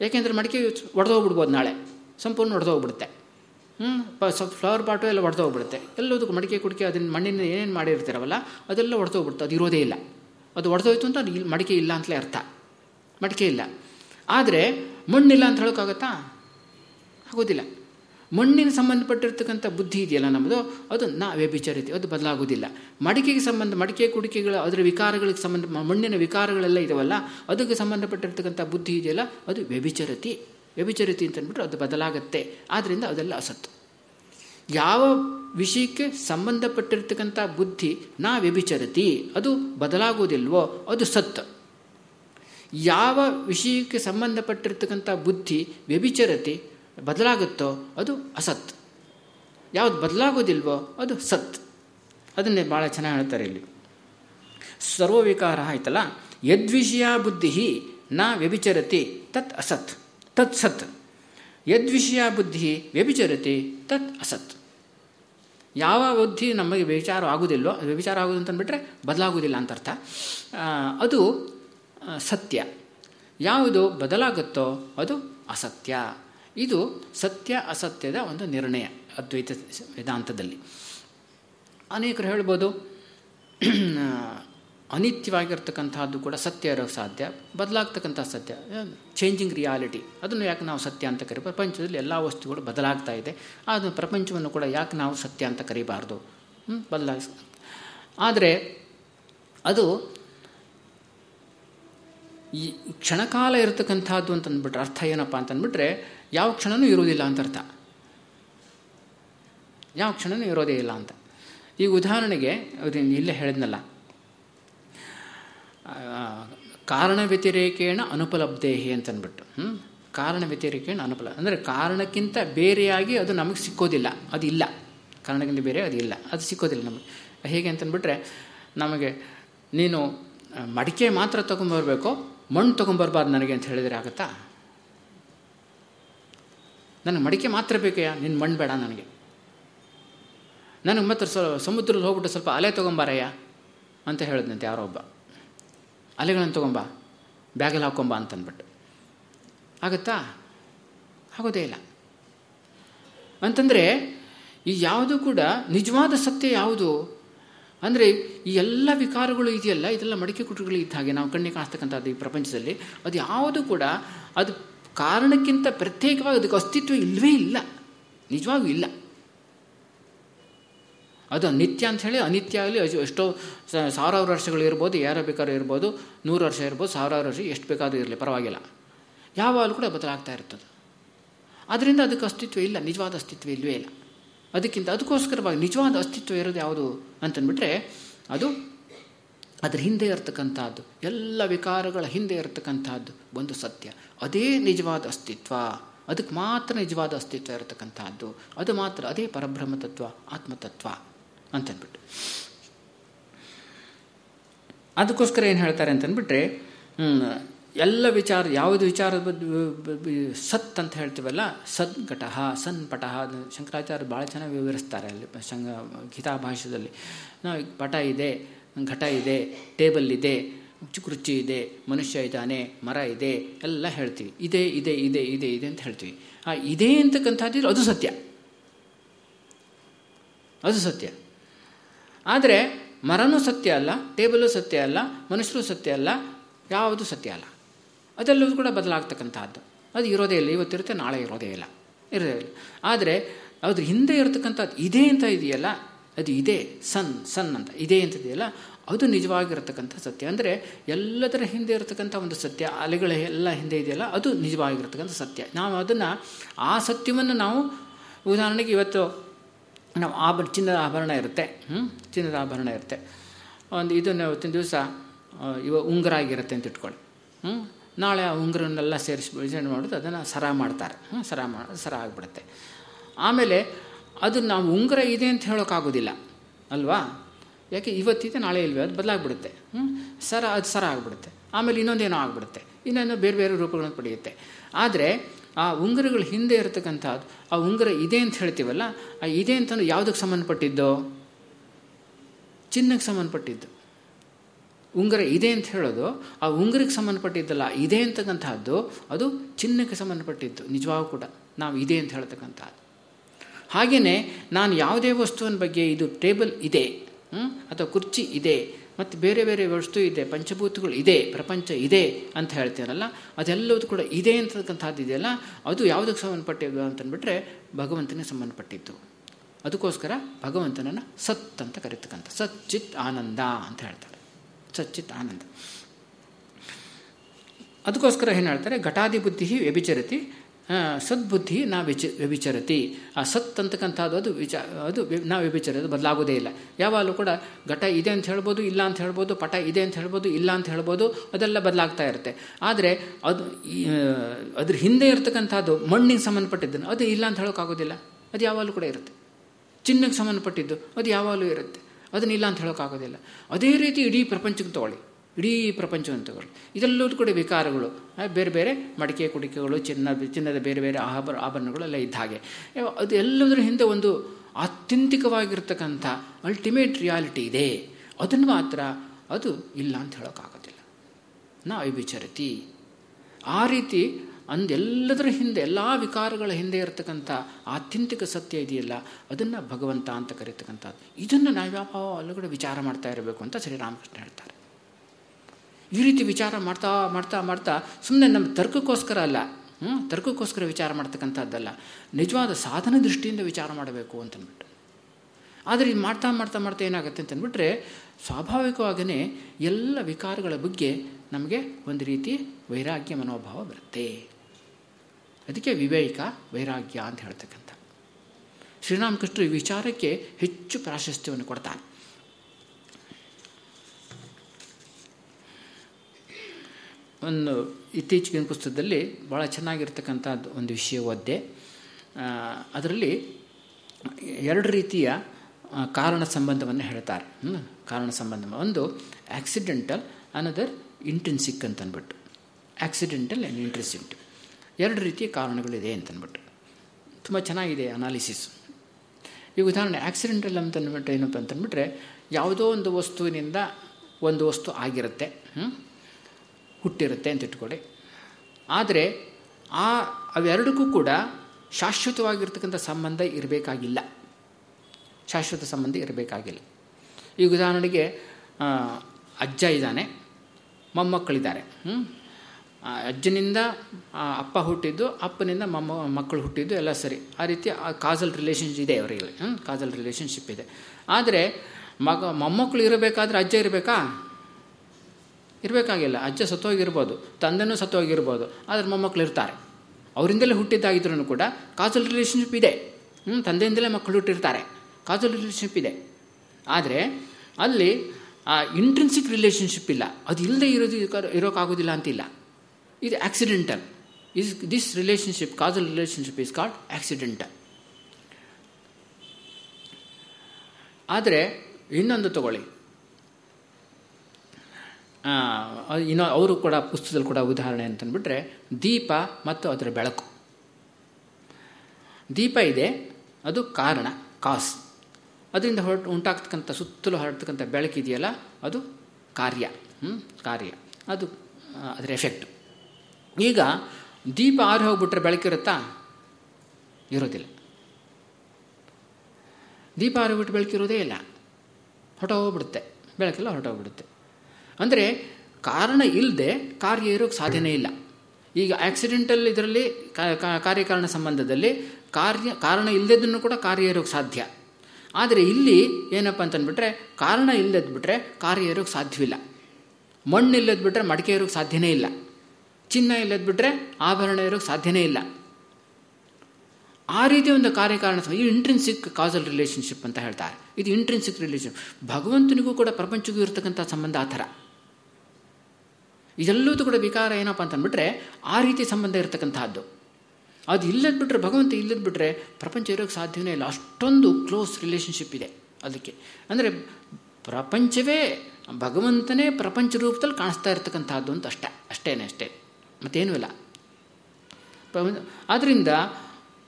ಯಾಕೆಂದರೆ ಮಡಿಕೆ ಒಡೆದೋಗ್ಬಿಡ್ಬೋದು ನಾಳೆ. ಸಂಪೂರ್ಣ ಒಡೆದೋಗ್ಬಿಡುತ್ತೆ. ಹ್ಞೂ ಸ್ವಲ್ಪ ಫ್ಲವರ್ ಪಾಟು ಎಲ್ಲ ಒಡೆದೋಗ್ಬಿಡುತ್ತೆ. ಎಲ್ಲದಕ್ಕೂ ಮಡಿಕೆ ಕುಡಿಕೆ ಅದನ್ನು ಮಣ್ಣಿನ ಏನೇನು ಮಾಡಿರ್ತಾರವಲ್ಲ, ಅದೆಲ್ಲ ಒಡೆದೋಗ್ಬಿಡುತ್ತೆ. ಅದು ಇರೋದೇ ಇಲ್ಲ. ಅದು ಒಡೆದೋಯ್ತು ಅಂತ ಇಲ್ಲಿ, ಮಡಿಕೆ ಇಲ್ಲ ಅಂತಲೇ ಅರ್ಥ. ಮಡಿಕೆ ಇಲ್ಲ. ಆದರೆ ಮಣ್ಣಿಲ್ಲ ಅಂತ ಹೇಳೋಕ್ಕಾಗತ್ತಾ? ಆಗೋದಿಲ್ಲ. ಮಣ್ಣಿನ ಸಂಬಂಧಪಟ್ಟಿರ್ತಕ್ಕಂಥ ಬುದ್ಧಿ ಇದೆಯಲ್ಲ ನಮ್ಮದು? ಅದು ನಾ ವ್ಯಭಿಚಾರಿತಿ ಅದು ಬದಲಾಗೋದಿಲ್ಲ ಮಡಿಕೆಗೆ ಸಂಬಂಧ, ಮಡಿಕೆ ಕುಡಿಕೆಗಳು, ಅದರ ವಿಕಾರಗಳಿಗೆ ಸಂಬಂಧ ಮಣ್ಣಿನ ವಿಕಾರಗಳೆಲ್ಲ ಇದಾವಲ್ಲ, ಅದಕ್ಕೆ ಸಂಬಂಧಪಟ್ಟಿರ್ತಕ್ಕಂಥ ಬುದ್ಧಿ ಇದೆಯಲ್ಲ, ಅದು ವ್ಯಭಿಚರತಿ. ವ್ಯಭಿಚರತಿ ಅಂತಂದ್ಬಿಟ್ರೆ ಅದು ಬದಲಾಗತ್ತೆ. ಆದ್ದರಿಂದ ಅದೆಲ್ಲ ಅಸತ್ತು. ಯಾವ ವಿಷಯಕ್ಕೆ ಸಂಬಂಧಪಟ್ಟಿರ್ತಕ್ಕಂಥ ಬುದ್ಧಿ ನಾ ವ್ಯಭಿಚರತಿ, ಅದು ಬದಲಾಗುವುದಿಲ್ವೋ, ಅದು ಸತ್ತು. ಯಾವ ವಿಷಯಕ್ಕೆ ಸಂಬಂಧಪಟ್ಟಿರ್ತಕ್ಕಂಥ ಬುದ್ಧಿ ವ್ಯಭಿಚರತಿ ಬದಲಾಗುತ್ತೋ ಅದು ಅಸತ್. ಯಾವುದು ಬದಲಾಗೋದಿಲ್ವೋ ಅದು ಸತ್. ಅದನ್ನೇ ಭಾಳ ಚೆನ್ನಾಗಿ ಹೇಳ್ತಾರೆ ಇಲ್ಲಿ. ಸರ್ವವಿಕಾರ ಆಯ್ತಲ್ಲ? ಯದ್ವಿಷಯ ಬುದ್ಧಿ ನ ವ್ಯಭಿಚರತಿ ತತ್ ಅಸತ್. ತತ್ ಸತ್. ಯದ್ವಿಷಯ ಬುದ್ಧಿ ವ್ಯಭಿಚರತಿ ತತ್ ಅಸತ್. ಯಾವ ಬುದ್ಧಿ ನಮಗೆ ವಿಚಾರ ಆಗುವುದಿಲ್ಲೋ ವ್ಯಭಿಚಾರ ಆಗೋದು ಅಂತಂದ್ಬಿಟ್ರೆ ಬದಲಾಗೋದಿಲ್ಲ ಅಂತ ಅರ್ಥ. ಅದು ಸತ್ಯ. ಯಾವುದು ಬದಲಾಗುತ್ತೋ ಅದು ಅಸತ್ಯ. ಇದು ಸತ್ಯ ಅಸತ್ಯದ ಒಂದು ನಿರ್ಣಯ ಅದ್ವೈತ ವೇದಾಂತದಲ್ಲಿ. ಅನೇಕರು ಹೇಳ್ಬೋದು ಅನಿತ್ಯವಾಗಿರ್ತಕ್ಕಂಥದ್ದು ಕೂಡ ಸತ್ಯ ಇರೋ ಸಾಧ್ಯ ಬದಲಾಗ್ತಕ್ಕಂಥ ಸತ್ಯ ಚೇಂಜಿಂಗ್ ರಿಯಾಲಿಟಿ ಅದನ್ನು ಯಾಕೆ ನಾವು ಸತ್ಯ ಅಂತ ಕರಿ, ಪ್ರಪಂಚದಲ್ಲಿ ಎಲ್ಲ ವಸ್ತುಗಳು ಬದಲಾಗ್ತಾ ಇದೆ ಅದು ಪ್ರಪಂಚವನ್ನು ಕೂಡ ಯಾಕೆ ನಾವು ಸತ್ಯ ಅಂತ ಕರಿಬಾರ್ದು? ಬದಲಾಗ, ಆದರೆ ಅದು ಈ ಕ್ಷಣಕಾಲ ಇರತಕ್ಕಂಥದ್ದು ಅಂತಂದ್ಬಿಟ್ರೆ, ಅರ್ಥ ಏನಪ್ಪ ಅಂತಂದ್ಬಿಟ್ರೆ ಯಾವ ಕ್ಷಣವೂ ಇರುವುದಿಲ್ಲ ಅಂತ ಅರ್ಥ ಯಾವ ಕ್ಷಣವೂ ಇರೋದೇ ಇಲ್ಲ ಅಂತ. ಈಗ ಉದಾಹರಣೆಗೆ ಇಲ್ಲೇ ಹೇಳಿದ್ನಲ್ಲ. ಕಾರಣ ವ್ಯತಿರೇಕೇಣ ಅನುಪಲಬ್ಧೇಹಿ ಅಂತಂದ್ಬಿಟ್ಟು ಹ್ಞೂ ಕಾರಣ ವ್ಯತಿರೇಕೇಣ ಅನುಪಲ, ಅಂದರೆ ಕಾರಣಕ್ಕಿಂತ ಬೇರೆಯಾಗಿ ಅದು ನಮಗೆ ಸಿಕ್ಕೋದಿಲ್ಲ. ಅದು ಇಲ್ಲ. ಕಾರಣಕ್ಕಿಂತ ಬೇರೆ ಅದು ಇಲ್ಲ. ಅದು ಸಿಕ್ಕೋದಿಲ್ಲ ನಮಗೆ. ಹೇಗೆ ಅಂತಂದ್ಬಿಟ್ರೆ ನಮಗೆ ನೀನು ಮಡಿಕೆ ಮಾತ್ರ ತೊಗೊಂಬರ್ಬೇಕು ಮಣ್ಣು ತೊಗೊಂಬರ್ಬಾರ್ದು ನನಗೆ ಅಂತ ಹೇಳಿದರೆ ಆಗುತ್ತಾ? ನನಗೆ ಮಡಿಕೆ ಮಾತ್ರ ಬೇಕಯ್ಯ? ನಿನ್ನ ಮಣ್ಣು ಬೇಡ ನನಗೆ. ನನಗೆ ಮತ್ತೆ ಸ್ವಲ್ಪ ಸಮುದ್ರದಲ್ಲಿ ಹೋಗ್ಬಿಟ್ಟು ಸ್ವಲ್ಪ ಅಲೆ ತೊಗೊಂಬಾರಯ್ಯ ಅಂತ ಹೇಳಿದ್ನಂತೆ ಯಾರೋ ಒಬ್ಬ. ಅಲೆಗಳನ್ನು ತೊಗೊಂಬ, ಬ್ಯಾಗಲ್ಲಿ ಹಾಕೊಂಬ ಅಂತಂದ್ಬಿಟ್ಟು ಆಗುತ್ತಾ? ಆಗೋದೇ ಇಲ್ಲ. ಅಂತಂದರೆ ಈ ಯಾವುದು ಕೂಡ ನಿಜವಾದ ಸತ್ಯ ಯಾವುದು? ಅಂದರೆ ಈ ಎಲ್ಲ ವಿಕಾರಗಳು ಇದೆಯಲ್ಲ, ಇದೆಲ್ಲ ಮಡಿಕೆ ಕುಟುಗಳು ಇದ್ದ ಹಾಗೆ ನಾವು ಕಣ್ಣಿಗೆ ಕಾಣಿಸ್ತಕ್ಕಂಥದ್ದು ಈ ಪ್ರಪಂಚದಲ್ಲಿ, ಅದು ಯಾವುದು ಕೂಡ ಅದು ಕಾರಣಕ್ಕಿಂತ ಪ್ರತ್ಯೇಕವಾಗಿ ಅದಕ್ಕೆ ಅಸ್ತಿತ್ವ ಇಲ್ಲವೇ ಇಲ್ಲ. ನಿಜವಾಗೂ ಇಲ್ಲ. ಅದು ನಿತ್ಯ ಹೇಳಿ ಅನಿತ್ಯ ಆಗಲಿ ಎಷ್ಟೋ ಸಾವಿರಾರು ವರ್ಷಗಳು ಇರ್ಬೋದು, ಯಾರ ಬೇಕಾದ್ರೂ ಇರ್ಬೋದು, ನೂರು ವರ್ಷ ಇರ್ಬೋದು, ಸಾವಿರಾರು ವರ್ಷ ಎಷ್ಟು ಬೇಕಾದರೂ ಇರಲಿ, ಪರವಾಗಿಲ್ಲ. ಯಾವಾಗಲೂ ಕೂಡ ಬದಲಾಗ್ತಾ ಇರ್ತದೆ. ಅದರಿಂದ ಅದಕ್ಕೆ ಅಸ್ತಿತ್ವ ಇಲ್ಲ, ನಿಜವಾದ ಅಸ್ತಿತ್ವ ಇಲ್ಲವೇ ಇಲ್ಲ. ಅದಕ್ಕಿಂತ ಅದಕ್ಕೋಸ್ಕರವಾಗಿ ನಿಜವಾದ ಅಸ್ತಿತ್ವ ಇರೋದು ಯಾವುದು ಅಂತಂದ್ಬಿಟ್ರೆ, ಅದು ಅದರ ಹಿಂದೆ ಇರತಕ್ಕಂಥದ್ದು, ಎಲ್ಲ ವಿಕಾರಗಳ ಹಿಂದೆ ಇರತಕ್ಕಂಥದ್ದು ಒಂದು ಸತ್ಯ. ಅದೇ ನಿಜವಾದ ಅಸ್ತಿತ್ವ, ಅದಕ್ಕೆ ಮಾತ್ರ ನಿಜವಾದ ಅಸ್ತಿತ್ವ ಇರತಕ್ಕಂಥದ್ದು ಅದು ಮಾತ್ರ ಅದೇ ಪರಬ್ರಹ್ಮ ತತ್ವ ಆತ್ಮತತ್ವ ಅಂತಂದ್ಬಿಟ್ಟು ಅದಕ್ಕೋಸ್ಕರ ಏನು ಹೇಳ್ತಾರೆ ಅಂತಂದ್ಬಿಟ್ರೆ ಎಲ್ಲ ವಿಚಾರ, ಯಾವುದು ವಿಚಾರದ ಸತ್ ಅಂತ ಹೇಳ್ತೀವಲ್ಲ, ಸದ್ ಘಟಃ, ಸನ್ ಪಟಃ ಶಂಕರಾಚಾರ್ಯ ಭಾಳ ಚೆನ್ನಾಗಿ ವಿವರಿಸ್ತಾರೆ ಅಲ್ಲಿ, ಶಂಗ, ಗೀತಾ ಭಾಷೆಯಲ್ಲಿ ಪಟ ಇದೆ, ಘಟ ಇದೆ, ಟೇಬಲ್ ಇದೆ ಕುರ್ಚಿ ಇದೆ, ಮನುಷ್ಯ ಇದ್ದಾನೆ, ಮರ ಇದೆ, ಎಲ್ಲ ಹೇಳ್ತೀವಿ. ಇದೆ ಇದೆ ಇದೆ ಇದೆ ಇದೆ ಅಂತ ಹೇಳ್ತೀವಿ. ಆ ಇದೆ ಅಂತಕ್ಕಂಥದ್ದು ಅದು ಸತ್ಯ. ಅದು ಸತ್ಯ. ಆದರೆ ಮರನೂ ಸತ್ಯ ಅಲ್ಲ, ಟೇಬಲು ಸತ್ಯ ಅಲ್ಲ, ಮನುಷ್ಯರು ಸತ್ಯ ಅಲ್ಲ, ಯಾವುದು ಸತ್ಯ ಅಲ್ಲ. ಅದೆಲ್ಲವೂ ಕೂಡ ಬದಲಾಗ್ತಕ್ಕಂಥದ್ದು. ಅದು ಇರೋದೇ ಇಲ್ಲ. ಇವತ್ತಿರುತ್ತೆ, ನಾಳೆ ಇರೋದೇ ಇಲ್ಲ. ಇರೋದೇ ಇಲ್ಲ. ಆದರೆ ಅದ್ರ ಹಿಂದೆ ಇರತಕ್ಕಂಥದ್ದು ಇದೆ ಅಂತ ಇದೆಯಲ್ಲ, ಅದು ಇದೆ, ಸನ್ ಸನ್ ಅಂತ. ಇದೆ ಅಂತ ಇದೆಯಲ್ಲ ಅದು ನಿಜವಾಗಿರತಕ್ಕಂಥ ಸತ್ಯ. ಅಂದರೆ ಎಲ್ಲದರ ಹಿಂದೆ ಇರತಕ್ಕಂಥ ಒಂದು ಸತ್ಯ, ಅಲೆಗಳ ಎಲ್ಲ ಹಿಂದೆ ಇದೆಯಲ್ಲ, ಅದು ನಿಜವಾಗಿರತಕ್ಕಂಥ ಸತ್ಯ. ನಾವು ಅದನ್ನು, ಆ ಸತ್ಯವನ್ನು ನಾವು, ಉದಾಹರಣೆಗೆ ಇವತ್ತು ನಾವು ಆಭ, ಚಿನ್ನದ ಆಭರಣ ಇರುತ್ತೆ ಹ್ಞೂ ಚಿನ್ನದ ಆಭರಣ ಇರುತ್ತೆ. ಒಂದು ಇದನ್ನು ಇವತ್ತಿನ ದಿವಸ ಇವ ಉಂಗುರ ಆಗಿರುತ್ತೆ ಅಂತ ಇಟ್ಕೊಳ್ಳಿ. ಹ್ಞೂ ನಾಳೆ ಆ ಉಂಗುರನ್ನೆಲ್ಲ ಸೇರಿಸಿ ಡಿಸೈನ್ ಮಾಡೋದು ಅದನ್ನು ಸರ ಮಾಡ್ತಾರೆ. ಹ್ಞೂ ಸರ ಮಾಡ ಸರ ಆಗಿಬಿಡುತ್ತೆ. ಆಮೇಲೆ ಅದು ನಾವು ಉಂಗುರ ಇದೆ ಅಂತ ಹೇಳೋಕ್ಕಾಗೋದಿಲ್ಲ. ಅಲ್ವಾ? ಯಾಕೆ ಇವತ್ತಿದೆ, ನಾಳೆ ಇಲ್ವೇ? ಅದು ಬದಲಾಗ್ಬಿಡುತ್ತೆ. ಸರ, ಅದು ಸರ ಆಗಿಬಿಡುತ್ತೆ. ಆಮೇಲೆ ಇನ್ನೊಂದೇನೋ ಆಗಿಬಿಡುತ್ತೆ. ಇನ್ನೊಂದು ಬೇರೆ ಬೇರೆ ರೂಪಗಳನ್ನು ಪಡೆಯುತ್ತೆ. ಆದರೆ ಆ ಉಂಗುರಗಳ ಹಿಂದೆ ಇರತಕ್ಕಂಥದ್ದು, ಆ ಉಂಗುರ ಇದೆ ಅಂತ ಹೇಳ್ತೀವಲ್ಲ, ಆ ಇದೆ ಅಂತಂದ್ರೆ ಯಾವುದಕ್ಕೆ ಸಂಬಂಧಪಟ್ಟಿದ್ದೋ? ಚಿನ್ನಕ್ಕೆ ಸಂಬಂಧಪಟ್ಟಿದ್ದು. ಉಂಗುರ ಇದೆ ಅಂತ ಹೇಳೋದು, ಆ ಉಂಗುರಕ್ಕೆ ಸಂಬಂಧಪಟ್ಟಿದ್ದಲ್ಲ, ಇದೆ ಅಂತಕ್ಕಂಥದ್ದು, ಅದು ಚಿನ್ನಕ್ಕೆ ಸಂಬಂಧಪಟ್ಟಿದ್ದು, ನಿಜವಾಗೂ ಕೂಡ. ನಾವು ಇದೆ ಅಂತ ಹೇಳ್ತಕ್ಕಂಥದ್ದು. ಹಾಗೆಯೇ ನಾನು ಯಾವುದೇ ವಸ್ತುವಿನ ಬಗ್ಗೆ ಇದು ಟೇಬಲ್ ಇದೆ. ಅಥವಾ ಕುರ್ಚಿ ಇದೆ, ಮತ್ತು ಬೇರೆ ಬೇರೆ ವಸ್ತು ಇದೆ, ಪಂಚಭೂತಗಳು ಇದೆ, ಪ್ರಪಂಚ ಇದೆ ಅಂತ ಹೇಳ್ತೀರಲ್ಲ, ಅದೆಲ್ಲವೂ ಕೂಡ ಇದೆ ಅಂತಕ್ಕಂಥದ್ದು ಇದೆಯಲ್ಲ, ಅದು ಯಾವುದಕ್ಕೆ ಸಂಬಂಧಪಟ್ಟಿದ್ದು ಅಂತಂದ್ಬಿಟ್ರೆ ಭಗವಂತನಿಗೆ ಸಂಬಂಧಪಟ್ಟಿದ್ದು. ಅದಕ್ಕೋಸ್ಕರ ಭಗವಂತನನ್ನು ಸತ್ ಅಂತ ಕರೀತಕ್ಕಂಥ, ಸಚ್ಚಿತ್ ಆನಂದ ಅಂತ ಹೇಳ್ತಾರೆ. ಸಚ್ಚಿತ್ ಆನಂದ. ಅದಕ್ಕೋಸ್ಕರ ಏನು ಹೇಳ್ತಾರೆ? ಘಟಾದಿ ಬುದ್ಧಿ ವ್ಯಭಿಚರತಿ ಸದ್ಬುದ್ಧಿ ನಾ ವಿಚ, ವ್ಯಭಿಚರತಿ. ಆ ಸತ್ ಅಂತಕ್ಕಂಥದ್ದು ಅದು ವಿಚ, ಅದು ನಾ ವ್ಯಭಿಚರದು ಬದಲಾಗೋದೇ ಇಲ್ಲ. ಯಾವಾಗಲೂ ಕೂಡ ಘಟ ಇದೆ ಅಂತ ಹೇಳ್ಬೋದು, ಇಲ್ಲ ಅಂತ ಹೇಳ್ಬೋದು, ಪಟ ಇದೆ ಅಂತ ಹೇಳ್ಬೋದು, ಇಲ್ಲ ಅಂತ ಹೇಳ್ಬೋದು, ಅದೆಲ್ಲ ಬದಲಾಗ್ತಾ ಇರುತ್ತೆ. ಆದರೆ ಅದು ಅದ್ರ ಹಿಂದೆ ಇರತಕ್ಕಂಥದ್ದು ಮಣ್ಣಿಗೆ ಸಂಬಂಧಪಟ್ಟಿದ್ದನ್ನು, ಅದು ಇಲ್ಲ ಅಂತ ಹೇಳೋಕ್ಕಾಗೋದಿಲ್ಲ. ಅದು ಯಾವಾಗಲೂ ಕೂಡ ಇರುತ್ತೆ. ಚಿನ್ನಕ್ಕೆ ಸಂಬಂಧಪಟ್ಟಿದ್ದು, ಅದು ಯಾವಾಗಲೂ ಇರುತ್ತೆ. ಅದನ್ನ ಇಲ್ಲ ಅಂತ ಹೇಳೋಕ್ಕಾಗೋದಿಲ್ಲ. ಅದೇ ರೀತಿ ಇಡೀ ಪ್ರಪಂಚಕ್ಕೆ ತಗೊಳ್ಳಿ. ಇಡೀ ಪ್ರಪಂಚವನ್ನು ತಗೊಳ್ಳಿ ಇದೆಲ್ಲವೂ ಕೂಡ ವಿಕಾರಗಳು. ಬೇರೆ ಬೇರೆ ಮಡಿಕೆ ಕುಡಿಕೆಗಳು, ಚಿನ್ನ, ಚಿನ್ನದ ಬೇರೆ ಬೇರೆ ಆಭರ ಆಭರಣಗಳು ಎಲ್ಲ ಇದ್ದ ಹಾಗೆ. ಅದು ಎಲ್ಲದರ ಹಿಂದೆ ಒಂದು ಆತ್ಯಂತಿಕವಾಗಿರ್ತಕ್ಕಂಥ ಅಲ್ಟಿಮೇಟ್ ರಿಯಾಲಿಟಿ ಇದೆ. ಅದನ್ನು ಮಾತ್ರ ಅದು ಇಲ್ಲ ಅಂತ ಹೇಳೋಕ್ಕಾಗೋದಿಲ್ಲ. ನಾ ಅವಿಚರತಿ ಆ ರೀತಿ ಅಂದೆಲ್ಲದರ ಹಿಂದೆ, ಎಲ್ಲ ವಿಕಾರಗಳ ಹಿಂದೆ ಇರತಕ್ಕಂಥ ಆತ್ಯಂತಿಕ ಸತ್ಯ ಇದೆಯಲ್ಲ, ಅದನ್ನು ಭಗವಂತ ಅಂತ ಕರೀತಕ್ಕಂಥದ್ದು. ಇದನ್ನು ನಾವು ಯಾವಾಗಲೂ ಕೂಡ ವಿಚಾರ ಮಾಡ್ತಾ ಇರಬೇಕು ಅಂತ ಶ್ರೀರಾಮಕೃಷ್ಣ ಹೇಳ್ತಾರೆ. ಈ ರೀತಿ ವಿಚಾರ ಮಾಡ್ತಾ ಮಾಡ್ತಾ ಮಾಡ್ತಾ ಸುಮ್ಮನೆ ನಮ್ಮ ತರ್ಕಕ್ಕೋಸ್ಕರ ಅಲ್ಲ ಹ್ಞೂ ತರ್ಕಕ್ಕೋಸ್ಕರ ವಿಚಾರ ಮಾಡ್ತಕ್ಕಂಥದ್ದಲ್ಲ. ನಿಜವಾದ ಸಾಧನ ದೃಷ್ಟಿಯಿಂದ ವಿಚಾರ ಮಾಡಬೇಕು ಅಂತಂದ್ಬಿಟ್ಟು. ಆದರೆ ಇದು ಮಾಡ್ತಾ ಮಾಡ್ತಾ ಮಾಡ್ತಾ ಏನಾಗುತ್ತೆ ಅಂತಂದ್ಬಿಟ್ರೆ ಸ್ವಾಭಾವಿಕವಾಗಿಯೇ ಎಲ್ಲ ವಿಕಾರಗಳ ಬಗ್ಗೆ ನಮಗೆ ಒಂದು ರೀತಿ ವೈರಾಗ್ಯ ಮನೋಭಾವ ಬರುತ್ತೆ. ಅದಕ್ಕೆ ವಿವೇಕ, ವೈರಾಗ್ಯ ಅಂತ ಹೇಳ್ತಕ್ಕಂಥ. ಶ್ರೀರಾಮಕೃಷ್ಣರು ಈ ವಿಚಾರಕ್ಕೆ ಹೆಚ್ಚು ಪ್ರಾಶಸ್ತ್ಯವನ್ನು ಕೊಡ್ತಾನೆ ಒಂದು ಇತ್ತೀಚೆಗಿನ ಪುಸ್ತಕದಲ್ಲಿ ಭಾಳ ಚೆನ್ನಾಗಿರ್ತಕ್ಕಂಥದ್ದು ಒಂದು ವಿಷಯ ಒದ್ದೆ ಅದರಲ್ಲಿ ಎರಡು ರೀತಿಯ ಕಾರಣ ಸಂಬಂಧವನ್ನು ಹೇಳ್ತಾರೆ. ಕಾರಣ ಸಂಬಂಧ. ಒಂದು ಆಕ್ಸಿಡೆಂಟಲ್ ಅನದರ್ ಇಂಟೆನ್ಸಿಕ್ ಅಂತ ಅಂದ್ಬಿಟ್ಟು ಆಕ್ಸಿಡೆಂಟಲ್ ಆ್ಯಂಡ್ ಇಂಟ್ರೆಸ್ಟಿಂಟ್ ಎರಡು ರೀತಿಯ ಕಾರಣಗಳಿದೆ ಅಂತಂದ್ಬಿಟ್ಟು ತುಂಬ ಚೆನ್ನಾಗಿದೆ ಅನಾಲಿಸಿಸ್ ಈಗ ಉದಾಹರಣೆ ಆಕ್ಸಿಡೆಂಟಲ್ ಅಂತಂದ್ಬಿಟ್ಟು ಏನಪ್ಪ ಅಂತಂದ್ಬಿಟ್ರೆ ಯಾವುದೋ ಒಂದು ವಸ್ತುವಿನಿಂದ ಒಂದು ವಸ್ತು ಆಗಿರುತ್ತೆ. ಹುಟ್ಟಿರುತ್ತೆ ಅಂತ ಇಟ್ಕೊಳ್ಳಿ. ಆದರೆ ಆ ಅವೆರಡಕ್ಕೂ ಕೂಡ ಶಾಶ್ವತವಾಗಿರ್ತಕ್ಕಂಥ ಸಂಬಂಧ ಇರಬೇಕಾಗಿಲ್ಲ. ಶಾಶ್ವತ ಸಂಬಂಧ ಇರಬೇಕಾಗಿಲ್ಲ. ಈಗ ಉದಾಹರಣೆಗೆ ಅಜ್ಜ ಇದ್ದಾನೆ, ಮೊಮ್ಮಕ್ಕಳಿದ್ದಾರೆ. ಅಜ್ಜನಿಂದ ಅಪ್ಪ ಹುಟ್ಟಿದ್ದು, ಅಪ್ಪನಿಂದ ಮೊಮ್ಮ, ಮಕ್ಕಳು ಹುಟ್ಟಿದ್ದು ಎಲ್ಲ ಸರಿ. ಆ ರೀತಿ ಕಾಜಲ್ ರಿಲೇಷನ್ಶಿಪ್ ಇದೆ ಅವರಿಗೆ ಕಾಜಲ್ ರಿಲೇಷನ್ಶಿಪ್ ಇದೆ. ಆದರೆ, ಮಗ, ಮೊಮ್ಮಕ್ಕಳು ಇರಬೇಕಾದ್ರೆ ಅಜ್ಜ ಇರಬೇಕಾ? ಇರಬೇಕಾಗಿಲ್ಲ. ಅಜ್ಜ ಸತ್ತೋಗಿರ್ಬೋದು, ತಂದೆನೂ ಸತ್ತೋಗಿರ್ಬೋದು, ಆದರೆ ಮೊಮ್ಮಕ್ಕಳು ಇರ್ತಾರೆ. ಅವರಿಂದಲೇ ಹುಟ್ಟಿದ್ದಾಗಿದ್ರೂ ಕೂಡ ಕಾಸಲ್ ರಿಲೇಷನ್ಶಿಪ್ ಇದೆ. ಹ್ಞೂ ತಂದೆಯಿಂದಲೇ ಮಕ್ಕಳು ಹುಟ್ಟಿರ್ತಾರೆ. ಕಾಸಲ್ ರಿಲೇಷನ್ಶಿಪ್ ಇದೆ. ಆದರೆ ಅಲ್ಲಿ ಆ ಇಂಟ್ರೆನ್ಸಿಕ್ ರಿಲೇಷನ್ಶಿಪ್ ಇಲ್ಲ. ಅದು ಇಲ್ಲದೆ ಇರೋದು ಇರೋಕ್ಕಾಗೋದಿಲ್ಲ ಅಂತಿಲ್ಲ. ಇದು accidental is this relationship causal relationship is called accidental ಆದರೆ ಇನ್ನೊಂದು ತಗೊಳ್ಳಿ. ಇನ್ನೂ ಅವರು ಕೂಡ ಪುಸ್ತಕದಲ್ಲಿ ಕೂಡ ಉದಾಹರಣೆ ಅಂತಂದ್ಬಿಟ್ರೆ ದೀಪ ಮತ್ತು ಅದರ ಬೆಳಕು. ದೀಪ ಇದೆ, ಅದು ಕಾರಣ, ಕಾಸ್. ಅದರಿಂದ ಹೊರಟು, ಉಂಟಾಗ್ತಕ್ಕಂಥ, ಸುತ್ತಲೂ ಹರಡ್ತಕ್ಕಂಥ ಬೆಳಕಿದೆಯಲ್ಲ ಅದು ಕಾರ್ಯ ಕಾರ್ಯ. ಅದು ಅದರ ಎಫೆಕ್ಟ್. ಈಗ ದೀಪ ಆರು ಹೋಗ್ಬಿಟ್ರೆ ಬೆಳಕಿರುತ್ತಾ ಇರೋದಿಲ್ಲ ದೀಪ ಆರೋಗ್ಬಿಟ್ಟು ಬೆಳಕಿರೋದೇ ಇಲ್ಲ. ಹೊರಟೋಗ್ಬಿಡುತ್ತೆ. ಬೆಳಕೆಲ್ಲ ಹೊರಟೋಗ್ಬಿಡುತ್ತೆ. ಅಂದರೆ ಕಾರಣ ಇಲ್ಲದೆ ಕಾರ್ಯ ಇರೋಕ್ಕೆ ಸಾಧ್ಯನೇ ಇಲ್ಲ. ಈಗ ಆಕ್ಸಿಡೆಂಟಲ್ ಇದರಲ್ಲಿ ಕಾರ್ಯಕಾರಣ ಸಂಬಂಧದಲ್ಲಿ ಕಾರ್ಯ, ಕಾರಣ ಇಲ್ಲದನ್ನು ಕೂಡ ಕಾರ್ಯ ಇರೋಕ್ಕೆ ಸಾಧ್ಯ. ಆದರೆ ಇಲ್ಲಿ ಏನಪ್ಪ ಅಂತಂದ್ಬಿಟ್ರೆ ಕಾರಣ ಇಲ್ಲದ್ಬಿಟ್ರೆ ಕಾರ್ಯ ಇರೋಕ್ಕೆ ಸಾಧ್ಯವಿಲ್ಲ. ಮಣ್ಣು ಇಲ್ಲದ್ಬಿಟ್ರೆ ಮಡಿಕೆ ಇರೋಕ್ಕೆ ಸಾಧ್ಯನೇ ಇಲ್ಲ. ಚಿನ್ನ ಇಲ್ಲದ್ಬಿಟ್ರೆ ಆಭರಣ ಇರೋಕ್ಕೆ ಸಾಧ್ಯನೇ ಇಲ್ಲ. ಆ ರೀತಿ ಒಂದು ಕಾರ್ಯಕಾರಣ ಈ ಇಂಟ್ರೆನ್ಸಿಕ್ ಕಾಸಲ್ ರಿಲೇಷನ್ಶಿಪ್ ಅಂತ ಹೇಳ್ತಾರೆ. ಇದು ಇಂಟ್ರೆನ್ಸಿಕ್ ರಿಲೇಷನ್ ಭಗವಂತನಿಗೂ ಕೂಡ ಪ್ರಪಂಚಕ್ಕೂ ಇರತಕ್ಕಂಥ ಸಂಬಂಧ ಆ ಥರ. ಇದೆಲ್ಲದೂ ಕೂಡ ವಿಕಾರ ಏನಪ್ಪ ಅಂತಂದ್ಬಿಟ್ರೆ ಆ ರೀತಿ ಸಂಬಂಧ ಇರತಕ್ಕಂಥದ್ದು ಅದು ಇಲ್ಲದ್ಬಿಟ್ರೆ ಭಗವಂತ ಇಲ್ಲದ್ಬಿಟ್ರೆ ಪ್ರಪಂಚ ಇರೋಕ್ಕೆ ಸಾಧ್ಯವೇ ಇಲ್ಲ. ಅಷ್ಟೊಂದು ಕ್ಲೋಸ್ ರಿಲೇಷನ್ಶಿಪ್ ಇದೆ ಅದಕ್ಕೆ. ಅಂದರೆ ಪ್ರಪಂಚವೇ, ಭಗವಂತನೇ ಪ್ರಪಂಚ ರೂಪದಲ್ಲಿ ಕಾಣಿಸ್ತಾ ಇರತಕ್ಕಂಥದ್ದು ಅಂತ ಅಷ್ಟೇ, ಅಷ್ಟೇನೆ, ಅಷ್ಟೇ. ಮತ್ತೇನೂ ಇಲ್ಲ. ಆದ್ದರಿಂದ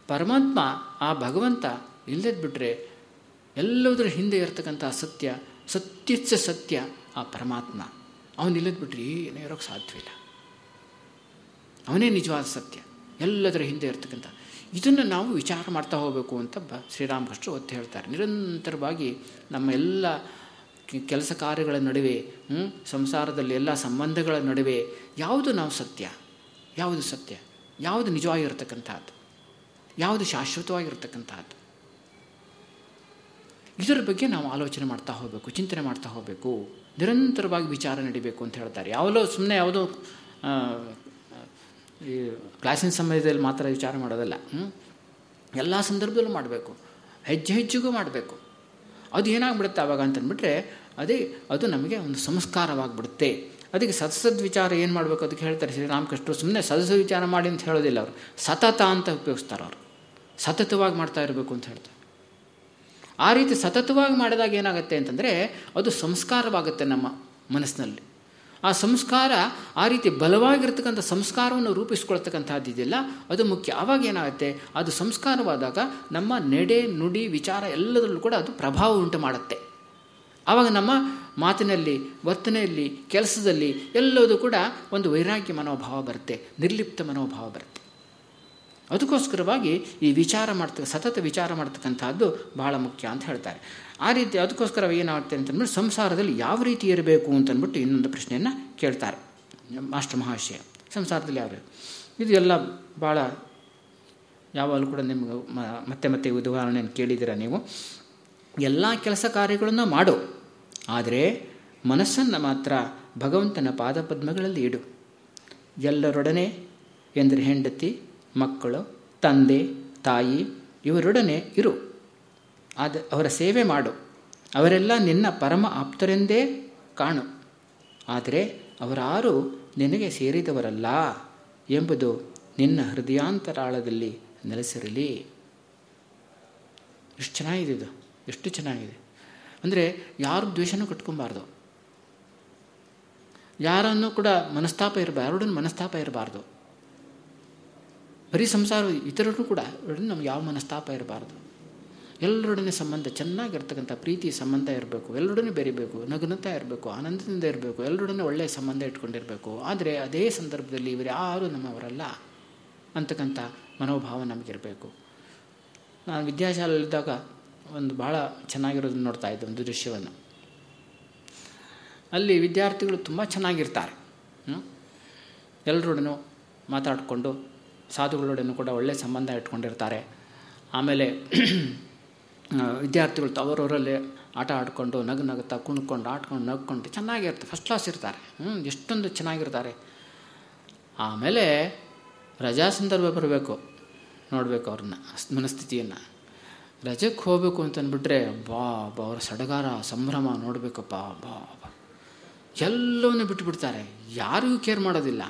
ಪರಮಾತ್ಮ ಆ ಭಗವಂತ ಇಲ್ಲದ್ಬಿಟ್ರೆ ಎಲ್ಲದರ ಹಿಂದೆ ಇರತಕ್ಕಂಥ ಸತ್ಯ ಸತ್ಯಚ್ಚ ಸತ್ಯ ಆ ಪರಮಾತ್ಮ. ಅವನಿಲ್ಲದ್ಬಿಟ್ರೆ ಏನೋ ಇರೋಕ್ಕೆ ಸಾಧ್ಯವಿಲ್ಲ ಅವನೇ ನಿಜವಾದ ಸತ್ಯ. ಎಲ್ಲದರ ಹಿಂದೆ ಇರ್ತಕ್ಕಂಥ. ಇದನ್ನು ನಾವು ವಿಚಾರ ಮಾಡ್ತಾ ಹೋಗಬೇಕು ಅಂತ ಬ ಶ್ರೀರಾಮಕೃಷ್ಣ ಒತ್ತು ಹೇಳ್ತಾರೆ. ನಿರಂತರವಾಗಿ ನಮ್ಮ ಎಲ್ಲ ಕೆಲಸ ಕಾರ್ಯಗಳ ನಡುವೆ ಸಂಸಾರದಲ್ಲಿ ಎಲ್ಲ ಸಂಬಂಧಗಳ ನಡುವೆ ಯಾವುದು ನಾವು ಸತ್ಯ? ಯಾವುದು ಸತ್ಯ? ಯಾವುದು ನಿಜವಾಗಿರ್ತಕ್ಕಂಥದ್ದು ಯಾವುದು ಶಾಶ್ವತವಾಗಿರ್ತಕ್ಕಂಥದ್ದು ಇದರ ಬಗ್ಗೆ ನಾವು ಆಲೋಚನೆ ಮಾಡ್ತಾ ಹೋಗಬೇಕು, ಚಿಂತನೆ ಮಾಡ್ತಾ ಹೋಗಬೇಕು. ನಿರಂತರವಾಗಿ ವಿಚಾರ ನಡಿಬೇಕು ಅಂತ ಹೇಳ್ತಾರೆ. ಯಾವಲೋ ಸುಮ್ಮನೆ ಯಾವುದೋ ಈ ಕ್ಲಾಸಿನ ಸಮಯದಲ್ಲಿ ಮಾತ್ರ ವಿಚಾರ ಮಾಡೋದಲ್ಲ ಎಲ್ಲ ಸಂದರ್ಭದಲ್ಲೂ ಮಾಡಬೇಕು. ಹೆಜ್ಜೆ ಹೆಜ್ಜೆಗೂ ಮಾಡಬೇಕು. ಅದು ಏನಾಗ್ಬಿಡುತ್ತೆ ಆವಾಗ ಅಂತಂದ್ಬಿಟ್ರೆ, ಅದೇ, ಅದು ನಮಗೆ ಒಂದು ಸಂಸ್ಕಾರವಾಗಿಬಿಡುತ್ತೆ. ಅದಕ್ಕೆ ಸತಸದ್ ವಿಚಾರ ಏನು ಮಾಡಬೇಕು ಅದಕ್ಕೆ ಹೇಳ್ತಾರೆ ಶ್ರೀರಾಮಕೃಷ್ಣರು? ಸುಮ್ಮನೆ ಸದಸ ವಿಚಾರ ಮಾಡಿ ಅಂತ ಹೇಳೋದಿಲ್ಲ ಅವರು. ಸತತ ಅಂತ ಉಪಯೋಗಿಸ್ತಾರೆ ಅವರು. ಸತತವಾಗಿ ಮಾಡ್ತಾ ಇರಬೇಕು ಅಂತ ಹೇಳ್ತಾರೆ. ಆ ರೀತಿ ಸತತವಾಗಿ ಮಾಡಿದಾಗ ಏನಾಗುತ್ತೆ ಅಂತಂದರೆ ಅದು ಸಂಸ್ಕಾರವಾಗುತ್ತೆ ನಮ್ಮ ಮನಸ್ಸಿನಲ್ಲಿ. ಆ ಸಂಸ್ಕಾರ ಆ ರೀತಿ ಬಲವಾಗಿರ್ತಕ್ಕಂಥ ಸಂಸ್ಕಾರವನ್ನು ರೂಪಿಸ್ಕೊಳ್ತಕ್ಕಂಥದ್ದು ಇದೆಯಲ್ಲ, ಅದು ಮುಖ್ಯ. ಆವಾಗ ಏನಾಗುತ್ತೆ, ಅದು ಸಂಸ್ಕಾರವಾದಾಗ ನಮ್ಮ ನೆಡೆ, ನುಡಿ, ವಿಚಾರ ಎಲ್ಲದರಲ್ಲೂ ಕೂಡ ಅದು ಪ್ರಭಾವ ಉಂಟು ಮಾಡುತ್ತೆ. ಆವಾಗ ನಮ್ಮ ಮಾತಿನಲ್ಲಿ, ವರ್ತನೆಯಲ್ಲಿ, ಕೆಲಸದಲ್ಲಿ ಎಲ್ಲದೂ ಕೂಡ ಒಂದು ವೈರಾಗ್ಯ ಮನೋಭಾವ ಬರುತ್ತೆ, ನಿರ್ಲಿಪ್ತ ಮನೋಭಾವ ಬರುತ್ತೆ. ಅದಕ್ಕೋಸ್ಕರವಾಗಿ ಈ ವಿಚಾರ ಮಾಡ್ತಕ್ಕ ಸತತ ವಿಚಾರ ಮಾಡ್ತಕ್ಕಂಥದ್ದು ಬಹಳ ಮುಖ್ಯ ಅಂತ ಹೇಳ್ತಾರೆ. ಆ ರೀತಿ ಅದಕ್ಕೋಸ್ಕರ ಏನಾಗುತ್ತೆ ಅಂತಂದ್ಬಿಟ್ಟು ಸಂಸಾರದಲ್ಲಿ ಯಾವ ರೀತಿ ಇರಬೇಕು ಅಂತಂದ್ಬಿಟ್ಟು ಇನ್ನೊಂದು ಪ್ರಶ್ನೆಯನ್ನು ಕೇಳ್ತಾರೆ. ಮಾಸ್ಟರ್ ಮಹಾಶಯ, ಸಂಸಾರದಲ್ಲಿ ಯಾವ ಇದು ಎಲ್ಲ ಭಾಳ ಯಾವಾಗಲೂ ಕೂಡ ನಿಮ್ಗೆ ಮತ್ತೆ ಮತ್ತೆ ಉದಾಹರಣೆಯನ್ನು ಕೇಳಿದ್ದೀರ ನೀವು? ಎಲ್ಲ ಕೆಲಸ ಕಾರ್ಯಗಳನ್ನು ಮಾಡು. ಆದರೆ ಮನಸ್ಸನ್ನು ಮಾತ್ರ ಭಗವಂತನ ಪಾದಪದ್ಮಗಳಲ್ಲಿ ಇಡು. ಎಲ್ಲರೊಡನೆ ಎಂದರೆ ಹೆಂಡತಿ ಮಕ್ಕಳು, ತಂದೆ, ತಾಯಿ ಇವರೊಡನೆ ಇರು. ಆದ ಅವರ ಸೇವೆ ಮಾಡು. ಅವರೆಲ್ಲ ನಿನ್ನ ಪರಮ ಆಪ್ತರೆಂದೇ ಕಾಣು. ಆದರೆ ಅವರಾರು ನಿನಗೆ ಸೇರಿದವರಲ್ಲ ಎಂಬುದು ನಿನ್ನ ಹೃದಯಾಂತರಾಳದಲ್ಲಿ ನೆಲೆಸಿರಲಿ. ಎಷ್ಟು ಚೆನ್ನಾಗಿದೆ ಇದು. ಎಷ್ಟು ಚೆನ್ನಾಗಿದೆ. ಅಂದರೆ ಯಾರು ದ್ವೇಷನೂ ಕಟ್ಕೊಬಾರ್ದು. ಯಾರನ್ನೂ ಕೂಡ ಮನಸ್ತಾಪ ಇರಬಾರ್ದು. ಯಾರೊಡನ್ನು ಮನಸ್ತಾಪ ಇರಬಾರ್ದು. ಬರೀ ಸಂಸಾರ ಇತರರು ಕೂಡ ನಮ್ಗೆ ಯಾವ ಮನಸ್ತಾಪ ಇರಬಾರ್ದು. ಎಲ್ಲರೊಡನೆ ಸಂಬಂಧ ಚೆನ್ನಾಗಿರ್ತಕ್ಕಂಥ ಪ್ರೀತಿ, ಸಂಬಂಧ ಇರಬೇಕು, ಎಲ್ಲರೊಡನೆ ಬೆರಿಬೇಕು, ನಗುನತಾ ಇರಬೇಕು, ಆನಂದದಿಂದ ಇರಬೇಕು, ಎಲ್ಲರೊಡನೆ ಒಳ್ಳೆಯ ಸಂಬಂಧ ಇಟ್ಕೊಂಡಿರಬೇಕು. ಆದರೆ ಅದೇ ಸಂದರ್ಭದಲ್ಲಿ ಇವರು ಯಾರು ನಮ್ಮವರಲ್ಲ ಅಂತಕ್ಕಂಥ ಮನೋಭಾವ ನಮಗಿರಬೇಕು. ನಾನು ವಿದ್ಯಾಶಾಲೆಯಲ್ಲಿದ್ದಾಗ ಒಂದು ಭಾಳ ಚೆನ್ನಾಗಿರೋದನ್ನು ನೋಡ್ತಾ ಇದ್ದೆ, ಒಂದು ದೃಶ್ಯವನ್ನು. ಅಲ್ಲಿ ವಿದ್ಯಾರ್ಥಿಗಳು ತುಂಬ ಚೆನ್ನಾಗಿರ್ತಾರೆ. ಎಲ್ಲರೊಡನೂ ಮಾತಾಡಿಕೊಂಡು ಸಾಧುಗಳೊಡನೆ ಕೂಡ ಒಳ್ಳೆಯ ಸಂಬಂಧ ಇಟ್ಕೊಂಡಿರ್ತಾರೆ. ಆಮೇಲೆ ವಿದ್ಯಾರ್ಥಿಗಳು ಅವರವರಲ್ಲಿ ಆಟ ಆಡಿಕೊಂಡು ನಗು ನಗುತ್ತಾ ಕುಣ್ಕೊಂಡು ಆಡ್ಕೊಂಡು ನಗ್ಕೊಂಡು ಚೆನ್ನಾಗಿರ್ತಾರೆ ಫಸ್ಟ್ ಕ್ಲಾಸ್ ಇರ್ತಾರೆ. ಹ್ಞೂ ಎಷ್ಟೊಂದು ಚೆನ್ನಾಗಿರ್ತಾರೆ. ಆಮೇಲೆ ರಜಾ ಸಂದರ್ಭ ಬರಬೇಕು. ನೋಡಬೇಕು ಅವ್ರನ್ನ, ಮನಸ್ಥಿತಿಯನ್ನು. ರಜಕ್ಕೆ ಹೋಗಬೇಕು ಅಂತಂದ್ಬಿಟ್ರೆ, ಬಾ ಬಾ, ಅವರ ಸಡಗಾರ, ಸಂಭ್ರಮ ನೋಡಬೇಕಪ್ಪ, ಬಾ ಬಾ. ಎಲ್ಲವನ್ನೂ ಬಿಟ್ಟುಬಿಡ್ತಾರೆ ಯಾರಿಗೂ ಕೇರ್ ಮಾಡೋದಿಲ್ಲ.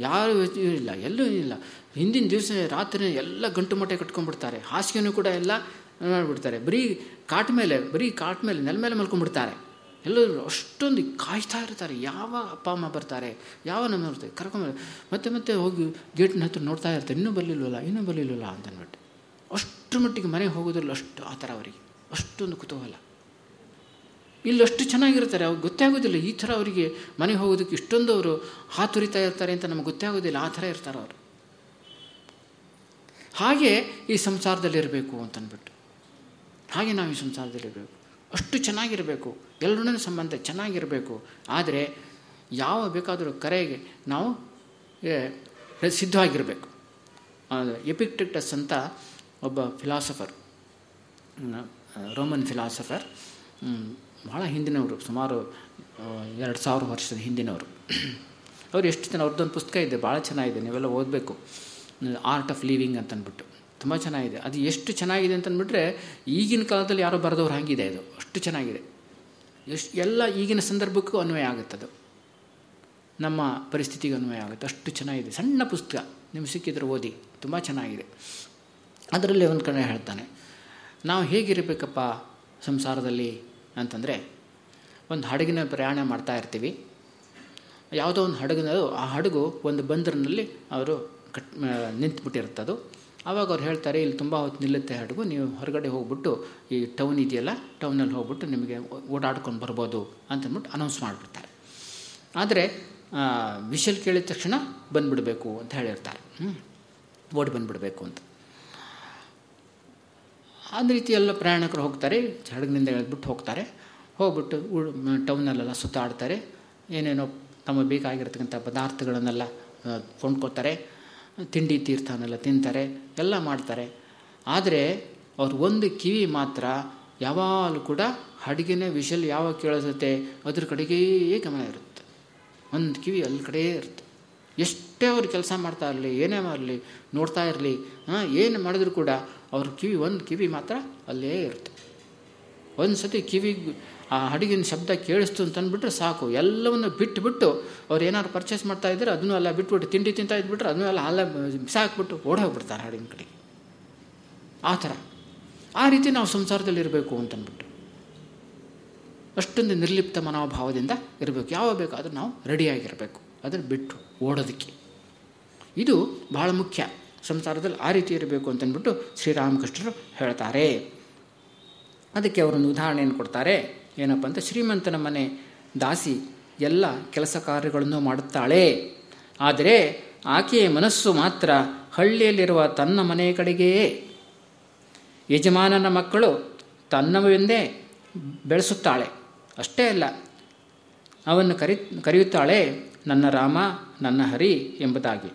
ಯಾರು ಇಲ್ಲ, ಎಲ್ಲೂ ಇಲ್ಲ. ಹಿಂದಿನ ದಿವಸ ರಾತ್ರಿ ಎಲ್ಲ ಗಂಟು ಮಟ್ಟೆ ಕಟ್ಕೊಂಡ್ಬಿಡ್ತಾರೆ. ಹಾಸಿಗೆನೂ ಕೂಡ ಎಲ್ಲ ಮಾಡಿಬಿಡ್ತಾರೆ. ಬರೀ ಕಾಟ ಮೇಲೆ, ಬರೀ ಕಾಟ ಮೇಲೆ, ನೆಲ ಮೇಲೆ ಮಲ್ಕೊಂಡ್ಬಿಡ್ತಾರೆ. ಎಲ್ಲರೂ ಅಷ್ಟೊಂದು ಕಾಯ್ತಾ ಇರ್ತಾರೆ. ಯಾವ ಅಪ್ಪ, ಅಮ್ಮ ಬರ್ತಾರೆ? ಯಾವ ನಮ್ಮ ಬರ್ತಾರೆ ಕರ್ಕೊಂಬ ಮತ್ತೆ ಮತ್ತೆ ಹೋಗಿ ಗೇಟ್ನ ಹತ್ರ ನೋಡ್ತಾ ಇರ್ತಾರೆ. ಇನ್ನೂ ಬರಲಿಲ್ವಲ್ಲ ಇನ್ನೂ ಬರಲಿಲ್ವಲ್ಲ ಅಂತಂದ್ಬಿಟ್ಟು ಅಷ್ಟರ ಮಟ್ಟಿಗೆ ಮನೆಗೆ ಹೋಗೋದ್ರಲ್ಲಿ ಅಷ್ಟು ಆ ಥರ ಅವರಿಗೆ. ಅಷ್ಟೊಂದು ಕುತೂಹಲ. ಇಲ್ಲಿ ಅಷ್ಟು ಚೆನ್ನಾಗಿರ್ತಾರೆ ಅವ್ರಿಗೆ ಗೊತ್ತಾಗೋದಿಲ್ಲ ಈ ಥರ ಅವರಿಗೆ ಮನೆಗೆ ಹೋಗೋದಕ್ಕೆ ಇಷ್ಟೊಂದು ಅವರು ಹಾತುರಿತಾ ಇರ್ತಾರೆ ಅಂತ ನಮಗೆ ಗೊತ್ತಾಗೋದಿಲ್ಲ ಆ ಥರ ಇರ್ತಾರೆ ಅವರು. ಹಾಗೆ ಈ ಸಂಸಾರದಲ್ಲಿರಬೇಕು ಅಂತನ್ಬಿಟ್ಟು. ಹಾಗೆ ನಾವು ಈ ಸಂಸಾರದಲ್ಲಿರಬೇಕು. ಅಷ್ಟು ಚೆನ್ನಾಗಿರಬೇಕು. ಎಲ್ಲರೂ ಸಂಬಂಧ ಚೆನ್ನಾಗಿರಬೇಕು. ಆದರೆ ಯಾವ ಬೇಕಾದರೂ ಕರೆಗೆ ನಾವು ಸಿದ್ಧವಾಗಿರಬೇಕು. ಎಪಿಕ್ಟಿಕ್ಟಸ್ ಅಂತ ಒಬ್ಬ ಫಿಲಾಸಫರ್ ರೋಮನ್ ಫಿಲಾಸಫರ್ ಭಾಳ ಹಿಂದಿನವರು, ಸುಮಾರು ಎರಡು ಸಾವಿರ ವರ್ಷದ ಹಿಂದಿನವರು. ಅವ್ರು ಎಷ್ಟು ಜನ, ಅವ್ರದ್ದೊಂದು ಪುಸ್ತಕ ಇದೆ ಭಾಳ ಚೆನ್ನಾಗಿದೆ, ನೀವೆಲ್ಲ ಓದಬೇಕು. ಆರ್ಟ್ ಆಫ್ ಲಿವಿಂಗ್ ಅಂತನ್ಬಿಟ್ಟು. ತುಂಬ ಚೆನ್ನಾಗಿದೆ. ಅದು ಎಷ್ಟು ಚೆನ್ನಾಗಿದೆ ಅಂತಂದ್ಬಿಟ್ರೆ ಈಗಿನ ಕಾಲದಲ್ಲಿ ಯಾರೋ ಬರೆದವ್ರು ಹಾಗಿದೆ ಅದು. ಅಷ್ಟು ಚೆನ್ನಾಗಿದೆ. ಎಷ್ಟು, ಎಲ್ಲ ಈಗಿನ ಸಂದರ್ಭಕ್ಕೂ ಅನ್ವಯ ಆಗುತ್ತದು ನಮ್ಮ ಪರಿಸ್ಥಿತಿಗೆ ಅನ್ವಯ ಆಗುತ್ತೆ. ಅಷ್ಟು ಚೆನ್ನಾಗಿದೆ. ಸಣ್ಣ ಪುಸ್ತಕ. ನಿಮ್ಗೆ ಸಿಕ್ಕಿದ್ರೆ ಓದಿ. ತುಂಬ ಚೆನ್ನಾಗಿದೆ. ಅದರಲ್ಲಿ ಒಂದು ಕಡೆ ಹೇಳ್ತಾನೆ. ನಾವು ಹೇಗಿರಬೇಕಪ್ಪ ಸಂಸಾರದಲ್ಲಿ ಅಂತಂದರೆ, ಒಂದು ಹಡಗಿನ ಪ್ರಯಾಣ ಮಾಡ್ತಾ ಇರ್ತೀವಿ. ಯಾವುದೋ ಒಂದು ಹಡಗಿನ ಆ ಹಡಗು ಒಂದು ಬಂದರಿನಲ್ಲಿ ಅವರು ಕಟ್ ಅದು ಆವಾಗ ಅವ್ರು ಹೇಳ್ತಾರೆ, ಇಲ್ಲಿ ತುಂಬ ಹೊತ್ತು ನಿಲ್ಲುತ್ತೆ ಹಡಗು, ನೀವು ಹೊರಗಡೆ ಹೋಗ್ಬಿಟ್ಟು ಈ ಟೌನ್ ಇದೆಯಲ್ಲ ಟೌನಲ್ಲಿ ಹೋಗ್ಬಿಟ್ಟು ನಿಮಗೆ ಓಡಾಡ್ಕೊಂಡು ಬರ್ಬೋದು ಅಂತಂದ್ಬಿಟ್ಟು ಅನೌನ್ಸ್ ಮಾಡಿಬಿಡ್ತಾರೆ. ಆದರೆ ವಿಷಲ್ ಕೇಳಿದ ತಕ್ಷಣ ಬಂದುಬಿಡಬೇಕು ಅಂತ ಹೇಳಿರ್ತಾರೆ. ಹ್ಞೂ ಓಡಿ ಬಂದ್ಬಿಡಬೇಕು ಅಂತ. ಆ ರೀತಿ ಎಲ್ಲ ಪ್ರಯಾಣಿಕರು ಹೋಗ್ತಾರೆ, ಹಡಗಿನಿಂದ ಎಳೆದ್ಬಿಟ್ಟು ಹೋಗ್ತಾರೆ. ಹೋಗ್ಬಿಟ್ಟು ಟೌನಲ್ಲೆಲ್ಲ ಸುತ್ತಾಡ್ತಾರೆ. ಏನೇನೋ ತಮಗೆ ಬೇಕಾಗಿರ್ತಕ್ಕಂಥ ಪದಾರ್ಥಗಳನ್ನೆಲ್ಲ ಕೊಂಡ್ಕೋತಾರೆ ತಿಂಡಿ ತೀರ್ಥನೆಲ್ಲ, ತಿಂತಾರೆ, ಎಲ್ಲ ಮಾಡ್ತಾರೆ. ಆದರೆ ಅವ್ರ ಒಂದು ಕಿವಿ ಮಾತ್ರ ಯಾವಾಗಲೂ ಕೂಡ ಅಡುಗೆನೇ ವಿಷಲ್ ಯಾವಾಗ ಕೇಳಿಸುತ್ತೆ, ಅದ್ರ ಕಡೆಗೇ ಗಮನ ಇರುತ್ತೆ. ಒಂದು ಕಿವಿ ಅಲ್ಲಿ ಕಡೆ ಇರುತ್ತೆ. ಎಷ್ಟೇ ಅವ್ರು ಕೆಲಸ ಮಾಡ್ತಾ ಇರಲಿ, ಏನೇ ಮಾಡಲಿ, ನೋಡ್ತಾ ಇರಲಿ, ಹಾಂ, ಏನು ಮಾಡಿದ್ರು ಕೂಡ ಅವ್ರ ಕಿವಿ, ಒಂದು ಕಿವಿ ಮಾತ್ರ ಅಲ್ಲೇ ಇರುತ್ತೆ. ಒಂದು ಸತಿ ಕಿವಿ ಆ ಹಡಗಿನ ಶಬ್ದ ಕೇಳಿಸ್ತು ಅಂತಂದ್ಬಿಟ್ರೆ ಸಾಕು. ಎಲ್ಲವನ್ನು ಬಿಟ್ಟುಬಿಟ್ಟು ಅವ್ರು ಏನಾದ್ರು ಪರ್ಚೇಸ್ ಮಾಡ್ತಾ ಇದ್ರೆ ಅದನ್ನು ಎಲ್ಲ ಬಿಟ್ಬಿಟ್ಟು ತಿಂಡಿ ತಿಂತಾ ಇದ್ಬಿಟ್ರೆ ಅದನ್ನು ಎಲ್ಲ ಅಲ್ಲ ಬಿಸಾಕ್ಬಿಟ್ಟು ಓಡೋಗ್ಬಿಡ್ತಾರೆ ಹಡಗಿನ ಕಡೆಗೆ. ಆ ಥರ. ಆ ರೀತಿ ನಾವು ಸಂಸಾರದಲ್ಲಿ ಇರಬೇಕು ಅಂತಂದ್ಬಿಟ್ಟು ಅಷ್ಟೊಂದು ನಿರ್ಲಿಪ್ತ ಮನೋಭಾವದಿಂದ ಇರಬೇಕು. ಯಾವ ಬೇಕಾದರೂ ನಾವು ರೆಡಿಯಾಗಿರಬೇಕು. ಅದನ್ನು ಬಿಟ್ಟು ಓಡೋದಕ್ಕೆ. ಇದು ಬಹಳ ಮುಖ್ಯ. ಸಂಸಾರದಲ್ಲಿ ಆ ರೀತಿ ಇರಬೇಕು ಅಂತಂದ್ಬಿಟ್ಟು ಶ್ರೀರಾಮಕೃಷ್ಣರು ಹೇಳ್ತಾರೆ. ಅದಕ್ಕೆ ಅವರೊಂದು ಉದಾಹರಣೆಯನ್ನು ಕೊಡ್ತಾರೆ. ಏನಪ್ಪ ಅಂತ ಶ್ರೀಮಂತನ ಮನೆ ದಾಸಿ ಎಲ್ಲ ಕೆಲಸ ಕಾರ್ಯಗಳನ್ನು ಮಾಡುತ್ತಾಳೆ. ಆದರೆ ಆಕೆಯ ಮನಸ್ಸು ಮಾತ್ರ ಹಳ್ಳಿಯಲ್ಲಿರುವ ತನ್ನ ಮನೆ ಕಡೆಗೆಯೇ ಯಜಮಾನನ ಮಕ್ಕಳು ತನ್ನವೆಂದೇ ಬೆಳೆಸುತ್ತಾಳೆ. ಅಷ್ಟೇ ಅಲ್ಲ ಅವನ್ನು ಕರಿ, ಕರೆಯುತ್ತಾಳೆ, ನನ್ನ ರಾಮ, ನನ್ನ ಹರಿ ಎಂಬುದಾಗಿ.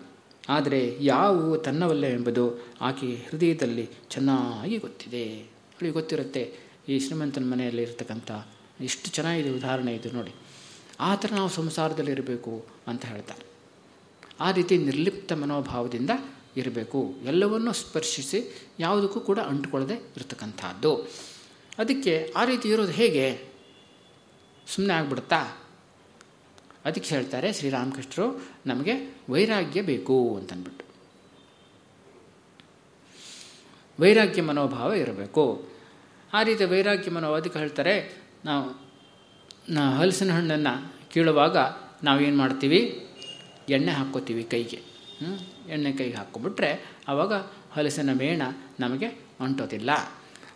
ಆದರೆ ಯಾವುವು ತನ್ನವಲ್ಲ ಎಂಬುದು ಆಕೆ ಹೃದಯದಲ್ಲಿ ಚೆನ್ನಾಗಿ ಗೊತ್ತಿದೆ. ಅವಳಿಗೆ ಗೊತ್ತಿರುತ್ತೆ. ಈ ಶ್ರೀಮಂತನ ಮನೆಯಲ್ಲಿ ಇರ್ತಕ್ಕಂಥ ಎಷ್ಟು ಚೆನ್ನಾಗಿದೆ ಉದಾಹರಣೆ ಇದು ನೋಡಿ. ಆ ಥರ ನಾವು ಸಂಸಾರದಲ್ಲಿರಬೇಕು ಅಂತ ಹೇಳ್ತಾರೆ. ಆ ರೀತಿ ನಿರ್ಲಿಪ್ತ ಮನೋಭಾವದಿಂದ ಇರಬೇಕು. ಎಲ್ಲವನ್ನೂ ಸ್ಪರ್ಶಿಸಿ ಯಾವುದಕ್ಕೂ ಕೂಡ ಅಂಟುಕೊಳ್ಳದೆ ಇರತಕ್ಕಂಥದ್ದು. ಅದಕ್ಕೆ ಆ ರೀತಿ ಇರೋದು ಹೇಗೆ? ಸುಮ್ಮನೆ ಆಗ್ಬಿಡುತ್ತಾ? ಅದಕ್ಕೆ ಹೇಳ್ತಾರೆ ಶ್ರೀರಾಮಕೃಷ್ಣರು, ನಮಗೆ ವೈರಾಗ್ಯ ಬೇಕು ಅಂತನ್ಬಿಟ್ಟು. ವೈರಾಗ್ಯ ಮನೋಭಾವ ಇರಬೇಕು. ಆ ರೀತಿ ವೈರಾಗ್ಯ ಮನೋವಾದಿಕ ಹೇಳ್ತಾರೆ ನಾವು ಹಲಸಿನ ಹಣ್ಣನ್ನು ಕೀಳುವಾಗ ನಾವೇನು ಮಾಡ್ತೀವಿ? ಎಣ್ಣೆ ಹಾಕ್ಕೋತೀವಿ ಕೈಗೆ. ಎಣ್ಣೆ ಕೈಗೆ ಹಾಕ್ಕೊಂಬಿಟ್ರೆ ಆವಾಗ ಹಲಸಿನ ಮೇಣ ನಮಗೆ ಅಂಟೋದಿಲ್ಲ.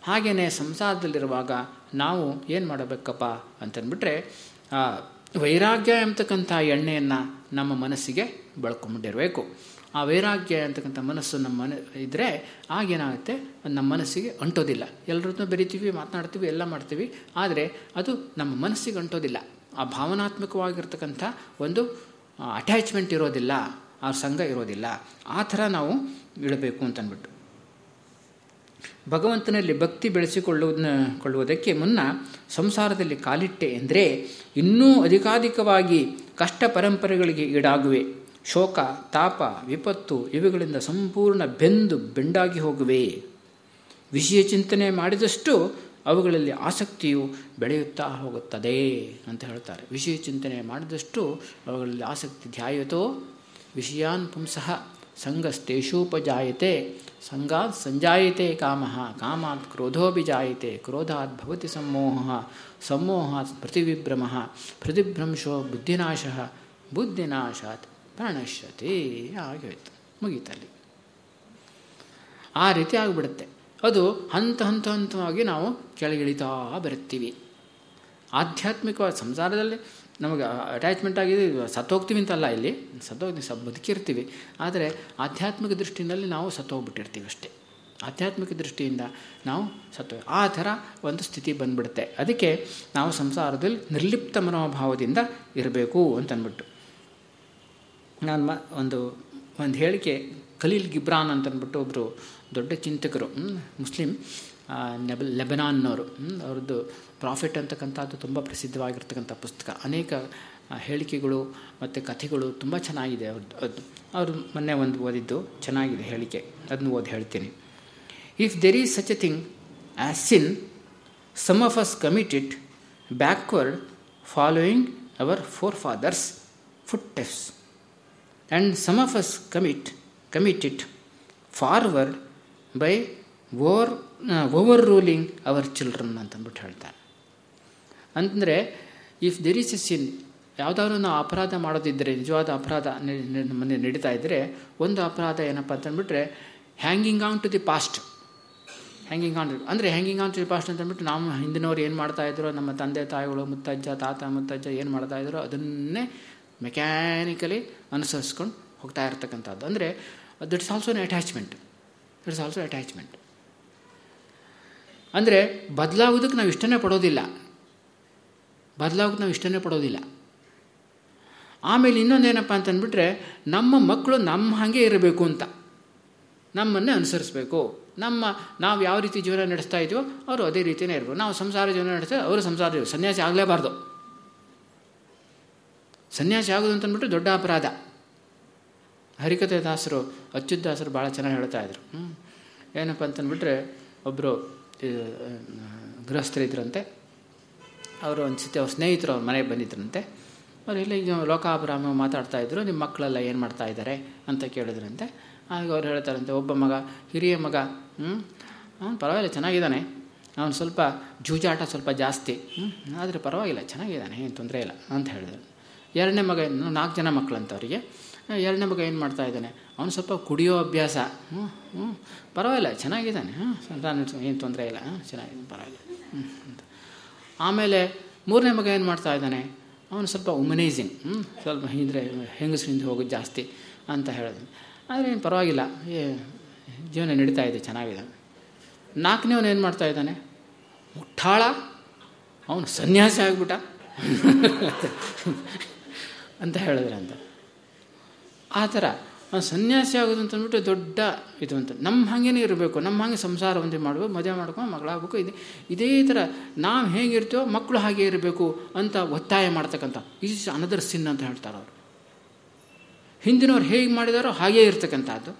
ಹಾಗೆಯೇ ಸಂಸಾರದಲ್ಲಿರುವಾಗ ನಾವು ಏನು ಮಾಡಬೇಕಪ್ಪ ಅಂತಂದ್ಬಿಟ್ರೆ ವೈರಾಗ್ಯ ಎಂಬತಕ್ಕಂಥ ಎಣ್ಣೆಯನ್ನು ನಮ್ಮ ಮನಸ್ಸಿಗೆ ಬೆಳ್ಕೊಂಬಿಟ್ಟಿರಬೇಕು. ಆ ವೈರಾಗ್ಯ ಅಂತಕ್ಕಂಥ ಮನಸ್ಸು ನಮ್ಮ ಮನ ಇದ್ದರೆ ಆಗೇನಾಗುತ್ತೆ ನಮ್ಮ ಮನಸ್ಸಿಗೆ ಅಂಟೋದಿಲ್ಲ. ಎಲ್ಲರನ್ನೂ ಬೆರಿತೀವಿ, ಮಾತನಾಡ್ತೀವಿ, ಎಲ್ಲ ಮಾಡ್ತೀವಿ. ಆದರೆ ಅದು ನಮ್ಮ ಮನಸ್ಸಿಗೆ ಅಂಟೋದಿಲ್ಲ. ಆ ಭಾವನಾತ್ಮಕವಾಗಿರ್ತಕ್ಕಂಥ ಒಂದು ಅಟ್ಯಾಚ್ಮೆಂಟ್ ಇರೋದಿಲ್ಲ. ಆ ಸಂಘ ಇರೋದಿಲ್ಲ. ಆ ಥರ ನಾವು ಇಡಬೇಕು ಅಂತನ್ಬಿಟ್ಟು. ಭಗವಂತನಲ್ಲಿ ಭಕ್ತಿ ಬೆಳೆಸಿಕೊಳ್ಳುವುದನ್ನ ಕೊಳ್ಳುವುದಕ್ಕೆ ಮುನ್ನ ಸಂಸಾರದಲ್ಲಿ ಕಾಲಿಟ್ಟೆ ಎಂದರೆ ಇನ್ನೂ ಅಧಿಕಾಧಿಕವಾಗಿ ಕಷ್ಟ ಪರಂಪರೆಗಳಿಗೆ ಈಡಾಗುವೆ. ಶೋಕ, ತಾಪ, ವಿಪತ್ತು ಇವುಗಳಿಂದ ಸಂಪೂರ್ಣ ಬೆಂದು ಬೆಂಡಾಗಿ ಹೋಗುವೆ. ವಿಷಯ ಚಿಂತನೆ ಮಾಡಿದಷ್ಟು ಅವುಗಳಲ್ಲಿ ಆಸಕ್ತಿಯು ಬೆಳೆಯುತ್ತಾ ಹೋಗುತ್ತದೆ ಅಂತ ಹೇಳ್ತಾರೆ. ವಿಷಯ ಚಿಂತನೆ ಮಾಡಿದಷ್ಟು ಅವುಗಳಲ್ಲಿ ಆಸಕ್ತಿ ಧ್ಯಾಯತೋ ವಿಷಯಾನ್ ಪುಂಸಃ ಸಂಗಸ್ತೇಷೂಪಜಾಯತೆ ಸಂಗಾತ್ ಸಂಜಾಯತೆ ಕಾಮ, ಕಾಮಾತ್ ಕ್ರೋಧೋಭಿಜಾಯತೆ, ಕ್ರೋಧಾತ್ ಭವತಿ ಸಮೋಹ ಸಮೋಹಾತ್ ಪ್ರತಿವಿಭ್ರಮ, ಪ್ರತಿಭ್ರಂಶೋ ಬುದ್ಧಿನಾಶ, ಬುದ್ಧಿನಾಶಾತ್ ಪ್ರಣಶ್ಯತೆ ಆಗೋಯ್ತು ಮುಗೀತಲ್ಲಿ. ಆ ರೀತಿ ಆಗಿಬಿಡುತ್ತೆ. ಅದು ಹಂತ ಹಂತ ಹಂತವಾಗಿ ನಾವು ಕೆಳಗಿಳಿತಾ ಬರುತ್ತೀವಿ. ಆಧ್ಯಾತ್ಮಿಕವಾದ ಸಂಸಾರದಲ್ಲಿ ನಮಗೆ ಅಟ್ಯಾಚ್ಮೆಂಟ್ ಆಗಿದೆ ಸತ್ತೋಗ್ತೀವಿ ಅಂತಲ್ಲ ಇಲ್ಲಿ? ಸತ್ತೋಗ್ತೀವಿ, ಸ ಬದುಕಿರ್ತೀವಿ. ಆದರೆ ಆಧ್ಯಾತ್ಮಿಕ ದೃಷ್ಟಿಯಲ್ಲಿ ನಾವು ಸತ್ತೋಗ್ಬಿಟ್ಟಿರ್ತೀವಿ ಅಷ್ಟೇ. ಆಧ್ಯಾತ್ಮಿಕ ದೃಷ್ಟಿಯಿಂದ ನಾವು ಸತ್ತು, ಆ ಥರ ಒಂದು ಸ್ಥಿತಿ ಬಂದ್ಬಿಡುತ್ತೆ. ಅದಕ್ಕೆ ನಾವು ಸಂಸಾರದಲ್ಲಿ ನಿರ್ಲಿಪ್ತ ಮನೋಭಾವದಿಂದ ಇರಬೇಕು ಅಂತನ್ಬಿಟ್ಟು. ನಾನು ಮ, ಒಂದು ಒಂದು ಹೇಳಿಕೆ, ಖಲೀಲ್ ಗಿಬ್ರಾನ್ ಅಂತಂದ್ಬಿಟ್ಟು ಒಬ್ಬರು ದೊಡ್ಡ ಚಿಂತಕರು ಮುಸ್ಲಿಂ ನೆಬ ಲೆಬನಾನ್ನವರು ಅವ್ರದ್ದು ಪ್ರಾಫಿಟ್ ಅಂತಕ್ಕಂಥದ್ದು ತುಂಬ ಪ್ರಸಿದ್ಧವಾಗಿರ್ತಕ್ಕಂಥ ಪುಸ್ತಕ. ಅನೇಕ ಹೇಳಿಕೆಗಳು ಮತ್ತು ಕಥೆಗಳು ತುಂಬ ಚೆನ್ನಾಗಿದೆ ಅವ್ರದ್ದು ಅದು ಅವರು ಮೊನ್ನೆ ಒಂದು ಓದಿದ್ದು, ಚೆನ್ನಾಗಿದೆ ಹೇಳಿಕೆ ಅದನ್ನು ಓದಿ ಹೇಳ್ತೀನಿ. If there is such a thing as sin some of us commit it backward following our forefathers footsteps and some of us commit commit it forward by over overruling our children ಅಂತಂದ್ಬಿಟ್ಟು ಹೇಳ್ತಾರೆ. ಅಂತಂದರೆ if there is a sin ಯಾವುದಾದ್ರು ನಾವು ಅಪರಾಧ ಮಾಡೋದಿದ್ದರೆ ನಿಜವಾದ ಅಪರಾಧ ಮನೆ ನಡೀತಾ ಇದ್ದರೆ ಒಂದು ಅಪರಾಧ ಏನಪ್ಪ ಅಂತಂದ್ಬಿಟ್ರೆ hanging on to the past hanging on ಅಂದರೆ hanging on to the past ಅಂತಂದ್ಬಿಟ್ಟು ನಾವು ಹಿಂದಿನವ್ರು ಏನು ಮಾಡ್ತಾಯಿದ್ರು ನಮ್ಮ ತಂದೆ, ತಾಯಿಗಳು, ಮುತ್ತಜ್ಜ, ತಾತ, ಮುತ್ತಜ್ಜ ಏನು ಮಾಡ್ತಾಯಿದ್ರು ಅದನ್ನೇ ಮೆಕ್ಯಾನಿಕಲಿ ಅನುಸರಿಸ್ಕೊಂಡು ಹೋಗ್ತಾ ಇರ್ತಕ್ಕಂಥದ್ದು. ಅಂದರೆ that's also an attachment it's also attachment ಅಂದರೆ ಬದಲಾಗೋದಕ್ಕೆ ನಾವು ಇಷ್ಟನೇ ಪಡೋದಿಲ್ಲ. ಬದಲಾಗೋದಕ್ಕೆ ನಾವು ಇಷ್ಟನೇ ಪಡೋದಿಲ್ಲ. ಆಮೇಲೆ ಇನ್ನೊಂದೇನಪ್ಪ ಅಂತಂದ್ಬಿಟ್ರೆ ನಮ್ಮ ಮಕ್ಕಳು ನಮ್ಮ ಹಾಗೆ ಇರಬೇಕು ಅಂತ. ನಮ್ಮನ್ನೇ ಅನುಸರಿಸಬೇಕು. ನಮ್ಮ ನಾವು ಯಾವ ರೀತಿ ಜೀವನ ನಡೆಸ್ತಾ ಇದ್ದೀವೋ ಅವರು ಅದೇ ರೀತಿಯೇ ಇರಬೇಕು ನಾವು ಸಂಸಾರ ಜೀವನ ನಡೆಸ್ತಾ ಅವರು ಸಂಸಾರ ಜೀವನ ಸನ್ಯಾಸಿ ಆಗಲೇಬಾರ್ದು. ಸನ್ಯಾಸಿ ಆಗೋದು ಅಂತಂದ್ಬಿಟ್ಟು ದೊಡ್ಡ ಅಪರಾಧ. ಹರಿಕತೆ ದಾಸರು ಅಚ್ಯುತ್ ದಾಸರು ಭಾಳ ಚೆನ್ನಾಗಿ ಹೇಳ್ತಾ ಇದ್ರು. ಏನಪ್ಪ ಅಂತಂದ್ಬಿಟ್ರೆ ಒಬ್ಬರು ಗೃಹಸ್ಥರಿದ್ರಂತೆ. ಅವರು ಸತಿ ಅವ್ರ ಸ್ನೇಹಿತರು ಅವ್ರ ಮನೆಗೆ ಬಂದಿದ್ರಂತೆ. ಅವ್ರು ಇಲ್ಲಿ ಈಗ ಲೋಕಾಭಿರಾಮ ಮಾತಾಡ್ತಾ ಇದ್ರು ನಿಮ್ಮ ಮಕ್ಕಳೆಲ್ಲ ಏನು ಮಾಡ್ತಾ ಇದ್ದಾರೆ ಅಂತ ಕೇಳಿದ್ರಂತೆ. ಆಗ ಅವ್ರು ಹೇಳ್ತಾರಂತೆ, ಒಬ್ಬ ಮಗ, ಹಿರಿಯ ಮಗ ಹ್ಞೂ ಅವನು ಪರವಾಗಿಲ್ಲ, ಚೆನ್ನಾಗಿದ್ದಾನೆ. ಅವನು ಸ್ವಲ್ಪ ಜೂಜಾಟ ಸ್ವಲ್ಪ ಜಾಸ್ತಿ. ಆದರೆ ಪರವಾಗಿಲ್ಲ, ಚೆನ್ನಾಗಿದ್ದಾನೆ, ಏನು ತೊಂದರೆ ಇಲ್ಲ, ಅಂತ ಹೇಳಿದ್ರು. ಎರಡನೇ ಮಗ ನಾಲ್ಕು ಜನ ಮಕ್ಕಳಂತ ಅವರಿಗೆ ಎರಡನೇ ಮಗ ಏನು ಮಾಡ್ತಾ ಇದ್ದಾನೆ, ಅವನು ಸ್ವಲ್ಪ ಕುಡಿಯೋ ಅಭ್ಯಾಸ. ಹ್ಞೂ ಪರವಾಗಿಲ್ಲ, ಚೆನ್ನಾಗಿದ್ದಾನೆ. ಹಾಂ ನಾನು ಏನು ತೊಂದರೆ ಇಲ್ಲ. ಹಾಂ ಚೆನ್ನಾಗಿದೆ, ಪರವಾಗಿಲ್ಲ. ಹ್ಞೂ ಆಮೇಲೆ ಮೂರನೇ ಮಗ ಏನು ಮಾಡ್ತಾ ಇದ್ದಾನೆ, ಅವನು ಸ್ವಲ್ಪ ಉಮನೈಸಿಂಗ್ ಹ್ಞೂ ಸ್ವಲ್ಪ ಹಿಂದ್ರೆ ಹೆಂಗಸರಿಂದ ಹೋಗೋದು ಜಾಸ್ತಿ ಅಂತ ಹೇಳಿದ್ರು ಆದರೆ ಏನು ಪರವಾಗಿಲ್ಲ, ಏ, ಜೀವನ ನಡೀತಾ ಇದೆ, ಚೆನ್ನಾಗಿದೆ. ನಾಲ್ಕನೇವನು ಏನು ಮಾಡ್ತಾ ಇದ್ದಾನೆ, ಮುಟ್ಟಾಳ, ಅವನು ಸನ್ಯಾಸಿ ಆಗಿಬಿಟ್ಟ. ಅಂತ ಹೇಳಿದ್ರಂತ ಆ ಥರ ಸನ್ಯಾಸಿ ಆಗೋದು ಅಂತಂದ್ಬಿಟ್ಟು ದೊಡ್ಡ ಇದು ಅಂತ. ನಮ್ಮ ಹಾಗೇನೆ ಇರಬೇಕು ನಮ್ಮ ಹಾಗೆ ಸಂಸಾರ ಮಾಡಬೇಕು ಮದುವೆ ಮಾಡ್ಕೊಂಡು ಮಗಳಾಗಬೇಕು ಇದೆ, ಇದೇ ಥರ ನಾವು ಹೇಗಿರ್ತೀವೋ ಮಕ್ಕಳು ಹಾಗೆ ಇರಬೇಕು ಅಂತ ಒತ್ತಾಯ ಮಾಡ್ತಕ್ಕಂಥ. ಈಸ್ ಅನದರ್ ಸಿನ್ ಅಂತ ಹೇಳ್ತಾರೆ ಅವರು. ಹಿಂದಿನವ್ರು ಹೇಗೆ ಮಾಡಿದಾರೋ ಹಾಗೇ ಇರ್ತಕ್ಕಂಥದ್ದು.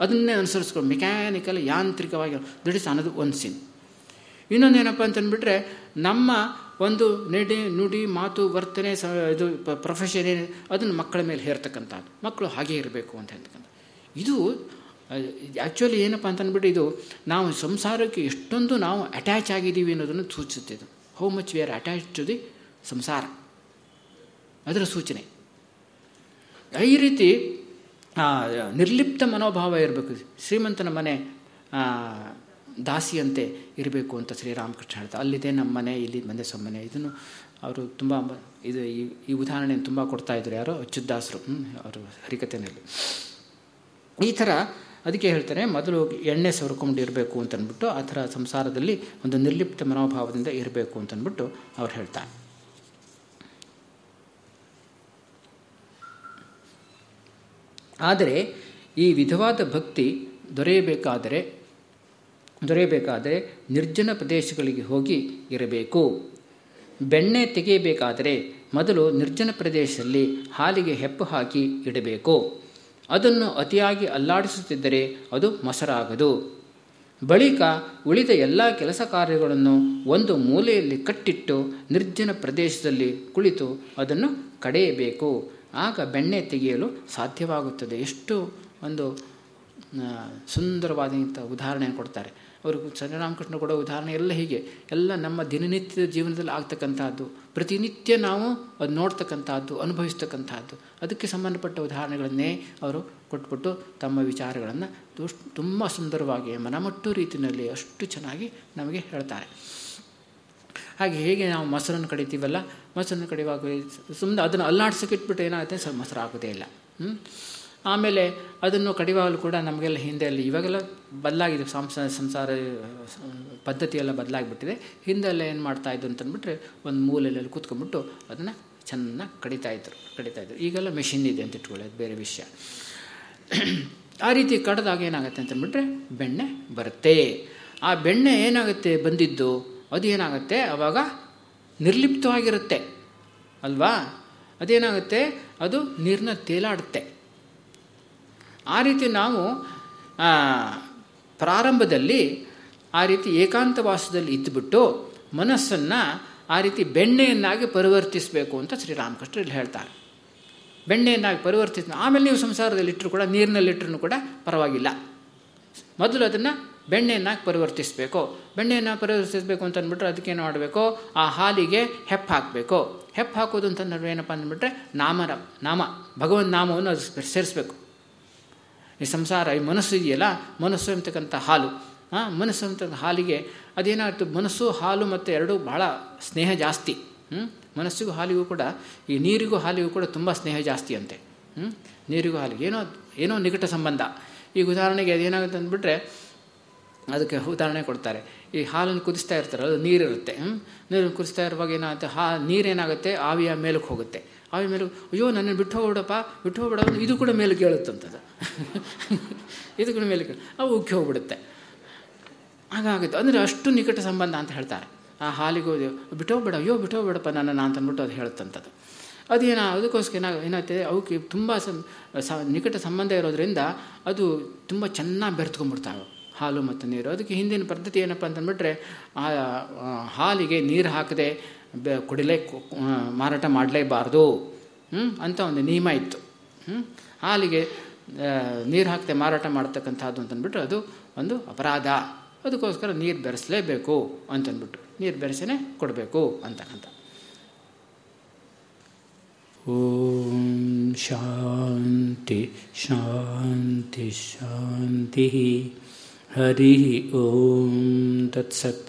ಅದನ್ನೇ ಅನುಸರಿಸ್ಕೊಂಡು ಮೆಕ್ಯಾನಿಕಲ್ ಯಾಂತ್ರಿಕವಾಗಿ. That is another one sin ಇನ್ನೊಂದೇನಪ್ಪ ಅಂತಂದ್ಬಿಟ್ರೆ, ನಮ್ಮ ಒಂದು ನಡೆ, ನುಡಿ ಮಾತು, ವರ್ತನೆ, ಸ, ಇದು ಪ್ರೊಫೆಷನ್ ಏನು, ಅದನ್ನು ಮಕ್ಕಳ ಮೇಲೆ ಹೇರ್ತಕ್ಕಂಥದ್ದು. ಮಕ್ಕಳು ಹಾಗೆ ಇರಬೇಕು ಅಂತ ಹೇಳ್ತಕ್ಕಂಥ ಇದು ಆ್ಯಕ್ಚುಲಿ ಏನಪ್ಪ ಅಂತಂದ್ಬಿಟ್ಟು ಇದು, ನಾವು ಸಂಸಾರಕ್ಕೆ ಎಷ್ಟೊಂದು ನಾವು ಅಟ್ಯಾಚ್ ಆಗಿದ್ದೀವಿ ಅನ್ನೋದನ್ನು ಸೂಚಿಸುತ್ತೆ ಇದು. How much we are attach to the ಸಂಸಾರ. ಅದರ ಸೂಚನೆ. ಈ ರೀತಿ ನಿರ್ಲಿಪ್ತ ಮನೋಭಾವ ಇರಬೇಕು. ಶ್ರೀಮಂತನ ಮನೆ ದಾಸಿಯಂತೆ ಇರಬೇಕು ಅಂತ ಶ್ರೀರಾಮಕೃಷ್ಣ ಹೇಳ್ತಾರೆ ಅಲ್ಲಿದೆ ನಮ್ಮ ಮನೆ, ಇಲ್ಲಿ ಮನೆ ಸೊಮ್ಮನೆ. ಇದನ್ನು ಅವರು ತುಂಬ ಇದು ಈ ಈ ಉದಾಹರಣೆಯನ್ನು ತುಂಬ ಕೊಡ್ತಾ ಇದ್ದರು ಯಾರು? ಅಚ್ಯುದಾಸರು ಅವರು ಹರಿಕತೆಯಲ್ಲಿ ಈ ಥರ ಅದಕ್ಕೆ ಹೇಳ್ತಾರೆ, ಮೊದಲು ಎಣ್ಣೆ ಸವರ್ಕೊಂಡು ಇರಬೇಕು ಅಂತಂದ್ಬಿಟ್ಟು ಆ ಥರ ಸಂಸಾರದಲ್ಲಿ ಒಂದು ನಿರ್ಲಿಪ್ತ ಮನೋಭಾವದಿಂದ ಇರಬೇಕು ಅಂತಂದ್ಬಿಟ್ಟು ಅವ್ರು ಹೇಳ್ತಾರೆ. ಆದರೆ ಈ ವಿಧವಾದ ಭಕ್ತಿ ದೊರೆಯಬೇಕಾದರೆ ದೊರೆಯಬೇಕಾದರೆ ನಿರ್ಜನ ಪ್ರದೇಶಗಳಿಗೆ ಹೋಗಿ ಇರಬೇಕು. ಬೆಣ್ಣೆ ತೆಗೆಯಬೇಕಾದರೆ ಮೊದಲು ನಿರ್ಜನ ಪ್ರದೇಶದಲ್ಲಿ ಹಾಲಿಗೆ ಹೆಪ್ಪು ಹಾಕಿ ಇಡಬೇಕು. ಅದನ್ನು ಅತಿಯಾಗಿ ಅಲ್ಲಾಡಿಸುತ್ತಿದ್ದರೆ ಅದು ಮೊಸರಾಗದು. ಬಳಿಕ ಉಳಿದ ಎಲ್ಲ ಕೆಲಸ ಕಾರ್ಯಗಳನ್ನು ಒಂದು ಮೂಲೆಯಲ್ಲಿ ಕಟ್ಟಿಟ್ಟು ನಿರ್ಜನ ಪ್ರದೇಶದಲ್ಲಿ ಕುಳಿತು ಅದನ್ನು ಕಡೆಯಬೇಕು. ಆಗ ಬೆಣ್ಣೆ ತೆಗೆಯಲು ಸಾಧ್ಯವಾಗುತ್ತದೆ. ಎಷ್ಟು ಒಂದು ಸುಂದರವಾದಂಥ ಉದಾಹರಣೆ ಕೊಡ್ತಾರೆ. ಅವರು ಚಂದ್ರರಾಮಕೃಷ್ಣ ಕೊಡೋ ಉದಾಹರಣೆ ಎಲ್ಲ ಹೀಗೆ. ಎಲ್ಲ ನಮ್ಮ ದಿನನಿತ್ಯದ ಜೀವನದಲ್ಲಿ ಆಗ್ತಕ್ಕಂಥದ್ದು ಪ್ರತಿನಿತ್ಯ ನಾವು ಅದು ನೋಡ್ತಕ್ಕಂಥದ್ದು ಅನುಭವಿಸ್ತಕ್ಕಂಥದ್ದು ಅದಕ್ಕೆ ಸಂಬಂಧಪಟ್ಟ ಉದಾಹರಣೆಗಳನ್ನೇ ಅವರು ಕೊಟ್ಬಿಟ್ಟು ತಮ್ಮ ವಿಚಾರಗಳನ್ನು ತುಂಬ ಸುಂದರವಾಗಿ ಮನಮಟ್ಟು ರೀತಿಯಲ್ಲಿ ಅಷ್ಟು ಚೆನ್ನಾಗಿ ನಮಗೆ ಹೇಳ್ತಾರೆ. ಹಾಗೆ ಹೇಗೆ ನಾವು ಮೊಸರನ್ನು ಕಡಿತೀವಲ್ಲ, ಮೊಸರನ್ನು ಕಡಿಯುವಾಗ ಸುಮ್ಮನೆ ಅದನ್ನು ಅಲ್ಲಾಡ್ಸೋಕೆ ಇಟ್ಬಿಟ್ಟು ಏನಾಗುತ್ತೆ? ಸರ್ ಮೊಸರು ಆಗೋದೇ ಇಲ್ಲ ಆಮೇಲೆ ಅದನ್ನು ಕಡಿವಾಗಲು ಕೂಡ ನಮಗೆಲ್ಲ ಹಿಂದೆಲ್ಲಿ ಇವಾಗೆಲ್ಲ ಬದಲಾಗಿದೆ, ಸಂಸ, ಸಂಸಾರ, ಪದ್ಧತಿಯೆಲ್ಲ ಬದಲಾಗಿಬಿಟ್ಟಿದೆ. ಹಿಂದೆಲ್ಲ ಏನು ಮಾಡ್ತಾ ಇದ್ದು ಅಂತಂದ್ಬಿಟ್ರೆ ಒಂದು ಮೂಲೆಯಲ್ಲಿ ಕೂತ್ಕೊಂಡ್ಬಿಟ್ಟು ಅದನ್ನು ಚೆನ್ನಾಗಿ ಕಡಿತಾ ಇದ್ರು ಕಡಿತಾ ಇದ್ರು. ಈಗೆಲ್ಲ ಮೆಷಿನ್ ಇದೆ ಅಂತ ಇಟ್ಕೊಳ್ಳಿ ಅದು ಬೇರೆ ವಿಷಯ. ಆ ರೀತಿ ಕಡ್ದಾಗ ಏನಾಗುತ್ತೆ ಅಂತಂದ್ಬಿಟ್ರೆ ಬೆಣ್ಣೆ ಬರುತ್ತೆ. ಆ ಬೆಣ್ಣೆ ಏನಾಗುತ್ತೆ ಬಂದಿದ್ದು? ಅದು ಏನಾಗುತ್ತೆ? ಆವಾಗ ನಿರ್ಲಿಪ್ತವಾಗಿರುತ್ತೆ. ಅಲ್ವಾ? ಅದೇನಾಗುತ್ತೆ? ಅದು ನೀರನ್ನ ತೇಲಾಡುತ್ತೆ. ಆ ರೀತಿ ನಾವು ಪ್ರಾರಂಭದಲ್ಲಿ ಆ ರೀತಿ ಏಕಾಂತವಾಸದಲ್ಲಿ ಇದ್ದುಬಿಟ್ಟು ಮನಸ್ಸನ್ನು ಆ ರೀತಿ ಬೆಣ್ಣೆಯನ್ನಾಗಿ ಪರಿವರ್ತಿಸಬೇಕು ಅಂತ ಶ್ರೀರಾಮಕೃಷ್ಣ ಇಲ್ಲಿ ಹೇಳ್ತಾರೆ. ಬೆಣ್ಣೆಯನ್ನಾಗಿ ಪರಿವರ್ತಿಸ ಆಮೇಲೆ ನೀವು ಸಂಸಾರದಲ್ಲಿ ಇಟ್ಟರೂ ಕೂಡ ನೀರಿನಲ್ಲಿಟ್ಟರು ಕೂಡ ಪರವಾಗಿಲ್ಲ. ಮೊದಲು ಅದನ್ನು ಬೆಣ್ಣೆಯನ್ನಾಗಿ ಪರಿವರ್ತಿಸಬೇಕು. ಬೆಣ್ಣೆಯನ್ನು ಪರಿವರ್ತಿಸಬೇಕು ಅಂತ ಅಂದ್ಬಿಟ್ರೆ ಅದಕ್ಕೇನು ಮಾಡಬೇಕು? ಆ ಹಾಲಿಗೆ ಹೆಪ್ಪು ಹಾಕಬೇಕು. ಹೆಪ್ಪು ಹಾಕೋದು ಅಂತಂದ್ರೆ ಏನಪ್ಪ ಅಂದ್ಬಿಟ್ರೆ ನಾಮರ, ನಾಮ ಭಗವನ್ ನಾಮವನ್ನು ಅದು ಸೇರಿಸ್ಬೇಕು. ಈ ಸಂಸಾರ, ಈ ಮನಸ್ಸು ಇದೆಯಲ್ಲ? ಮನಸ್ಸು ಅಂತಕ್ಕಂಥ ಹಾಲು? ಹಾಂ ಮನಸ್ಸು ಅಂತಕ್ಕಂಥ ಹಾಲಿಗೆ ಅದೇನಾಗುತ್ತೆ ಮನಸ್ಸು, ಹಾಲು ಮತ್ತು ಎರಡೂ ಭಾಳ ಸ್ನೇಹ ಜಾಸ್ತಿ. ಹ್ಞೂ ಮನಸ್ಸಿಗೂ ಹಾಲಿಗೂ ಕೂಡ, ಈ ನೀರಿಗೂ ಹಾಲಿಗೂ ಕೂಡ ತುಂಬ ಸ್ನೇಹ ಜಾಸ್ತಿ ಅಂತೆ. ಹ್ಞೂ ನೀರಿಗೂ ಹಾಲಿಗೆ. ಏನೋ ಏನೋ ನಿಕಟ ಸಂಬಂಧ. ಈಗ ಉದಾಹರಣೆಗೆ ಅದೇನಾಗುತ್ತೆ ಅಂದ್ಬಿಟ್ರೆ, ಅದಕ್ಕೆ ಉದಾಹರಣೆ ಕೊಡ್ತಾರೆ. ಈ ಹಾಲನ್ನು ಕುದಿಸ್ತಾ ಇರ್ತಾರೆ, ಅದು ನೀರಿರುತ್ತೆ. ನೀರನ್ನು ಕುದಿಸ್ತಾ ಇರುವಾಗ ಏನಾಗುತ್ತೆ? ಹಾ, ನೀರೇನಾಗುತ್ತೆ? ಆವಿಯ ಮೇಲಕ್ಕೆ ಹೋಗುತ್ತೆ. ಆವಿ ಮೇಲೆ ಅಯ್ಯೋ ನನ್ನ ಬಿಟ್ಟು ಹೋಗ್ಬಿಡಪ್ಪ ಬಿಟ್ಟು ಹೋಗ್ಬಿಡ ಇದು ಕೂಡ ಮೇಲೆ ಹೇಳುತ್ತಂಥದ್ದು ಇದು ಕೂಡ ಮೇಲೆ ಕೇಳ ಅವು ಉಕ್ಕಿ ಹೋಗ್ಬಿಡುತ್ತೆ. ಹಾಗಾಗುತ್ತೆ. ಅಂದರೆ ಅಷ್ಟು ನಿಕಟ ಸಂಬಂಧ ಅಂತ ಹೇಳ್ತಾರೆ. ಆ ಹಾಲಿಗೆ, ಬಿಟ್ಟೋಗ್ಬೇಡ, ಅಯ್ಯೋ, ಬಿಟ್ಟೋಗ್ಬೇಡಪ್ಪ, ನನ್ನನ್ನು ನಾನು ಅಂತಂದ್ಬಿಟ್ಟು ಅದು ಹೇಳುತ್ತಂಥದ್ದು ಅದೇನ, ಅದಕ್ಕೋಸ್ಕರ ಏನಾಗ ಏನಾಗ್ತದೆ ಅವಕ್ಕೆ ತುಂಬ ಸ ನಿಕಟ ಸಂಬಂಧ ಇರೋದ್ರಿಂದ ಅದು ತುಂಬ ಚೆನ್ನಾಗಿ ಬೆರೆತ್ಕೊಂಡ್ಬಿಡ್ತಾವೆ ಹಾಲು ಮತ್ತು ನೀರು. ಅದಕ್ಕೆ ಹಿಂದಿನ ಪದ್ಧತಿ ಏನಪ್ಪ ಅಂತಂದ್ಬಿಟ್ರೆ ಆ, ಹಾಲಿಗೆ ನೀರು ಹಾಕದೆ ಕುಡಿಲೇ ಮಾರಾಟ ಮಾಡಲೇಬಾರ್ದು. ಅಂತ ಒಂದು ನಿಯಮ ಇತ್ತು. ಹಾಲಿಗೆ ನೀರು ಹಾಕದೆ ಮಾರಾಟ ಮಾಡ್ತಕ್ಕಂಥದ್ದು ಅಂತಂದ್ಬಿಟ್ಟು ಅದು ಒಂದು ಅಪರಾಧ. ಅದಕ್ಕೋಸ್ಕರ ನೀರು ಬೆರೆಸಲೇಬೇಕು ಅಂತಂದ್ಬಿಟ್ಟು. ನೀರು ಬೆರೆಸೇ ಕೊಡಬೇಕು ಅಂತಕ್ಕಂಥ. ಓಂ ಶಾಂತಿ ಶಾಂತಿ ಶಾಂತಿ ಹರಿ ಓಂ ತತ್ಸತ್.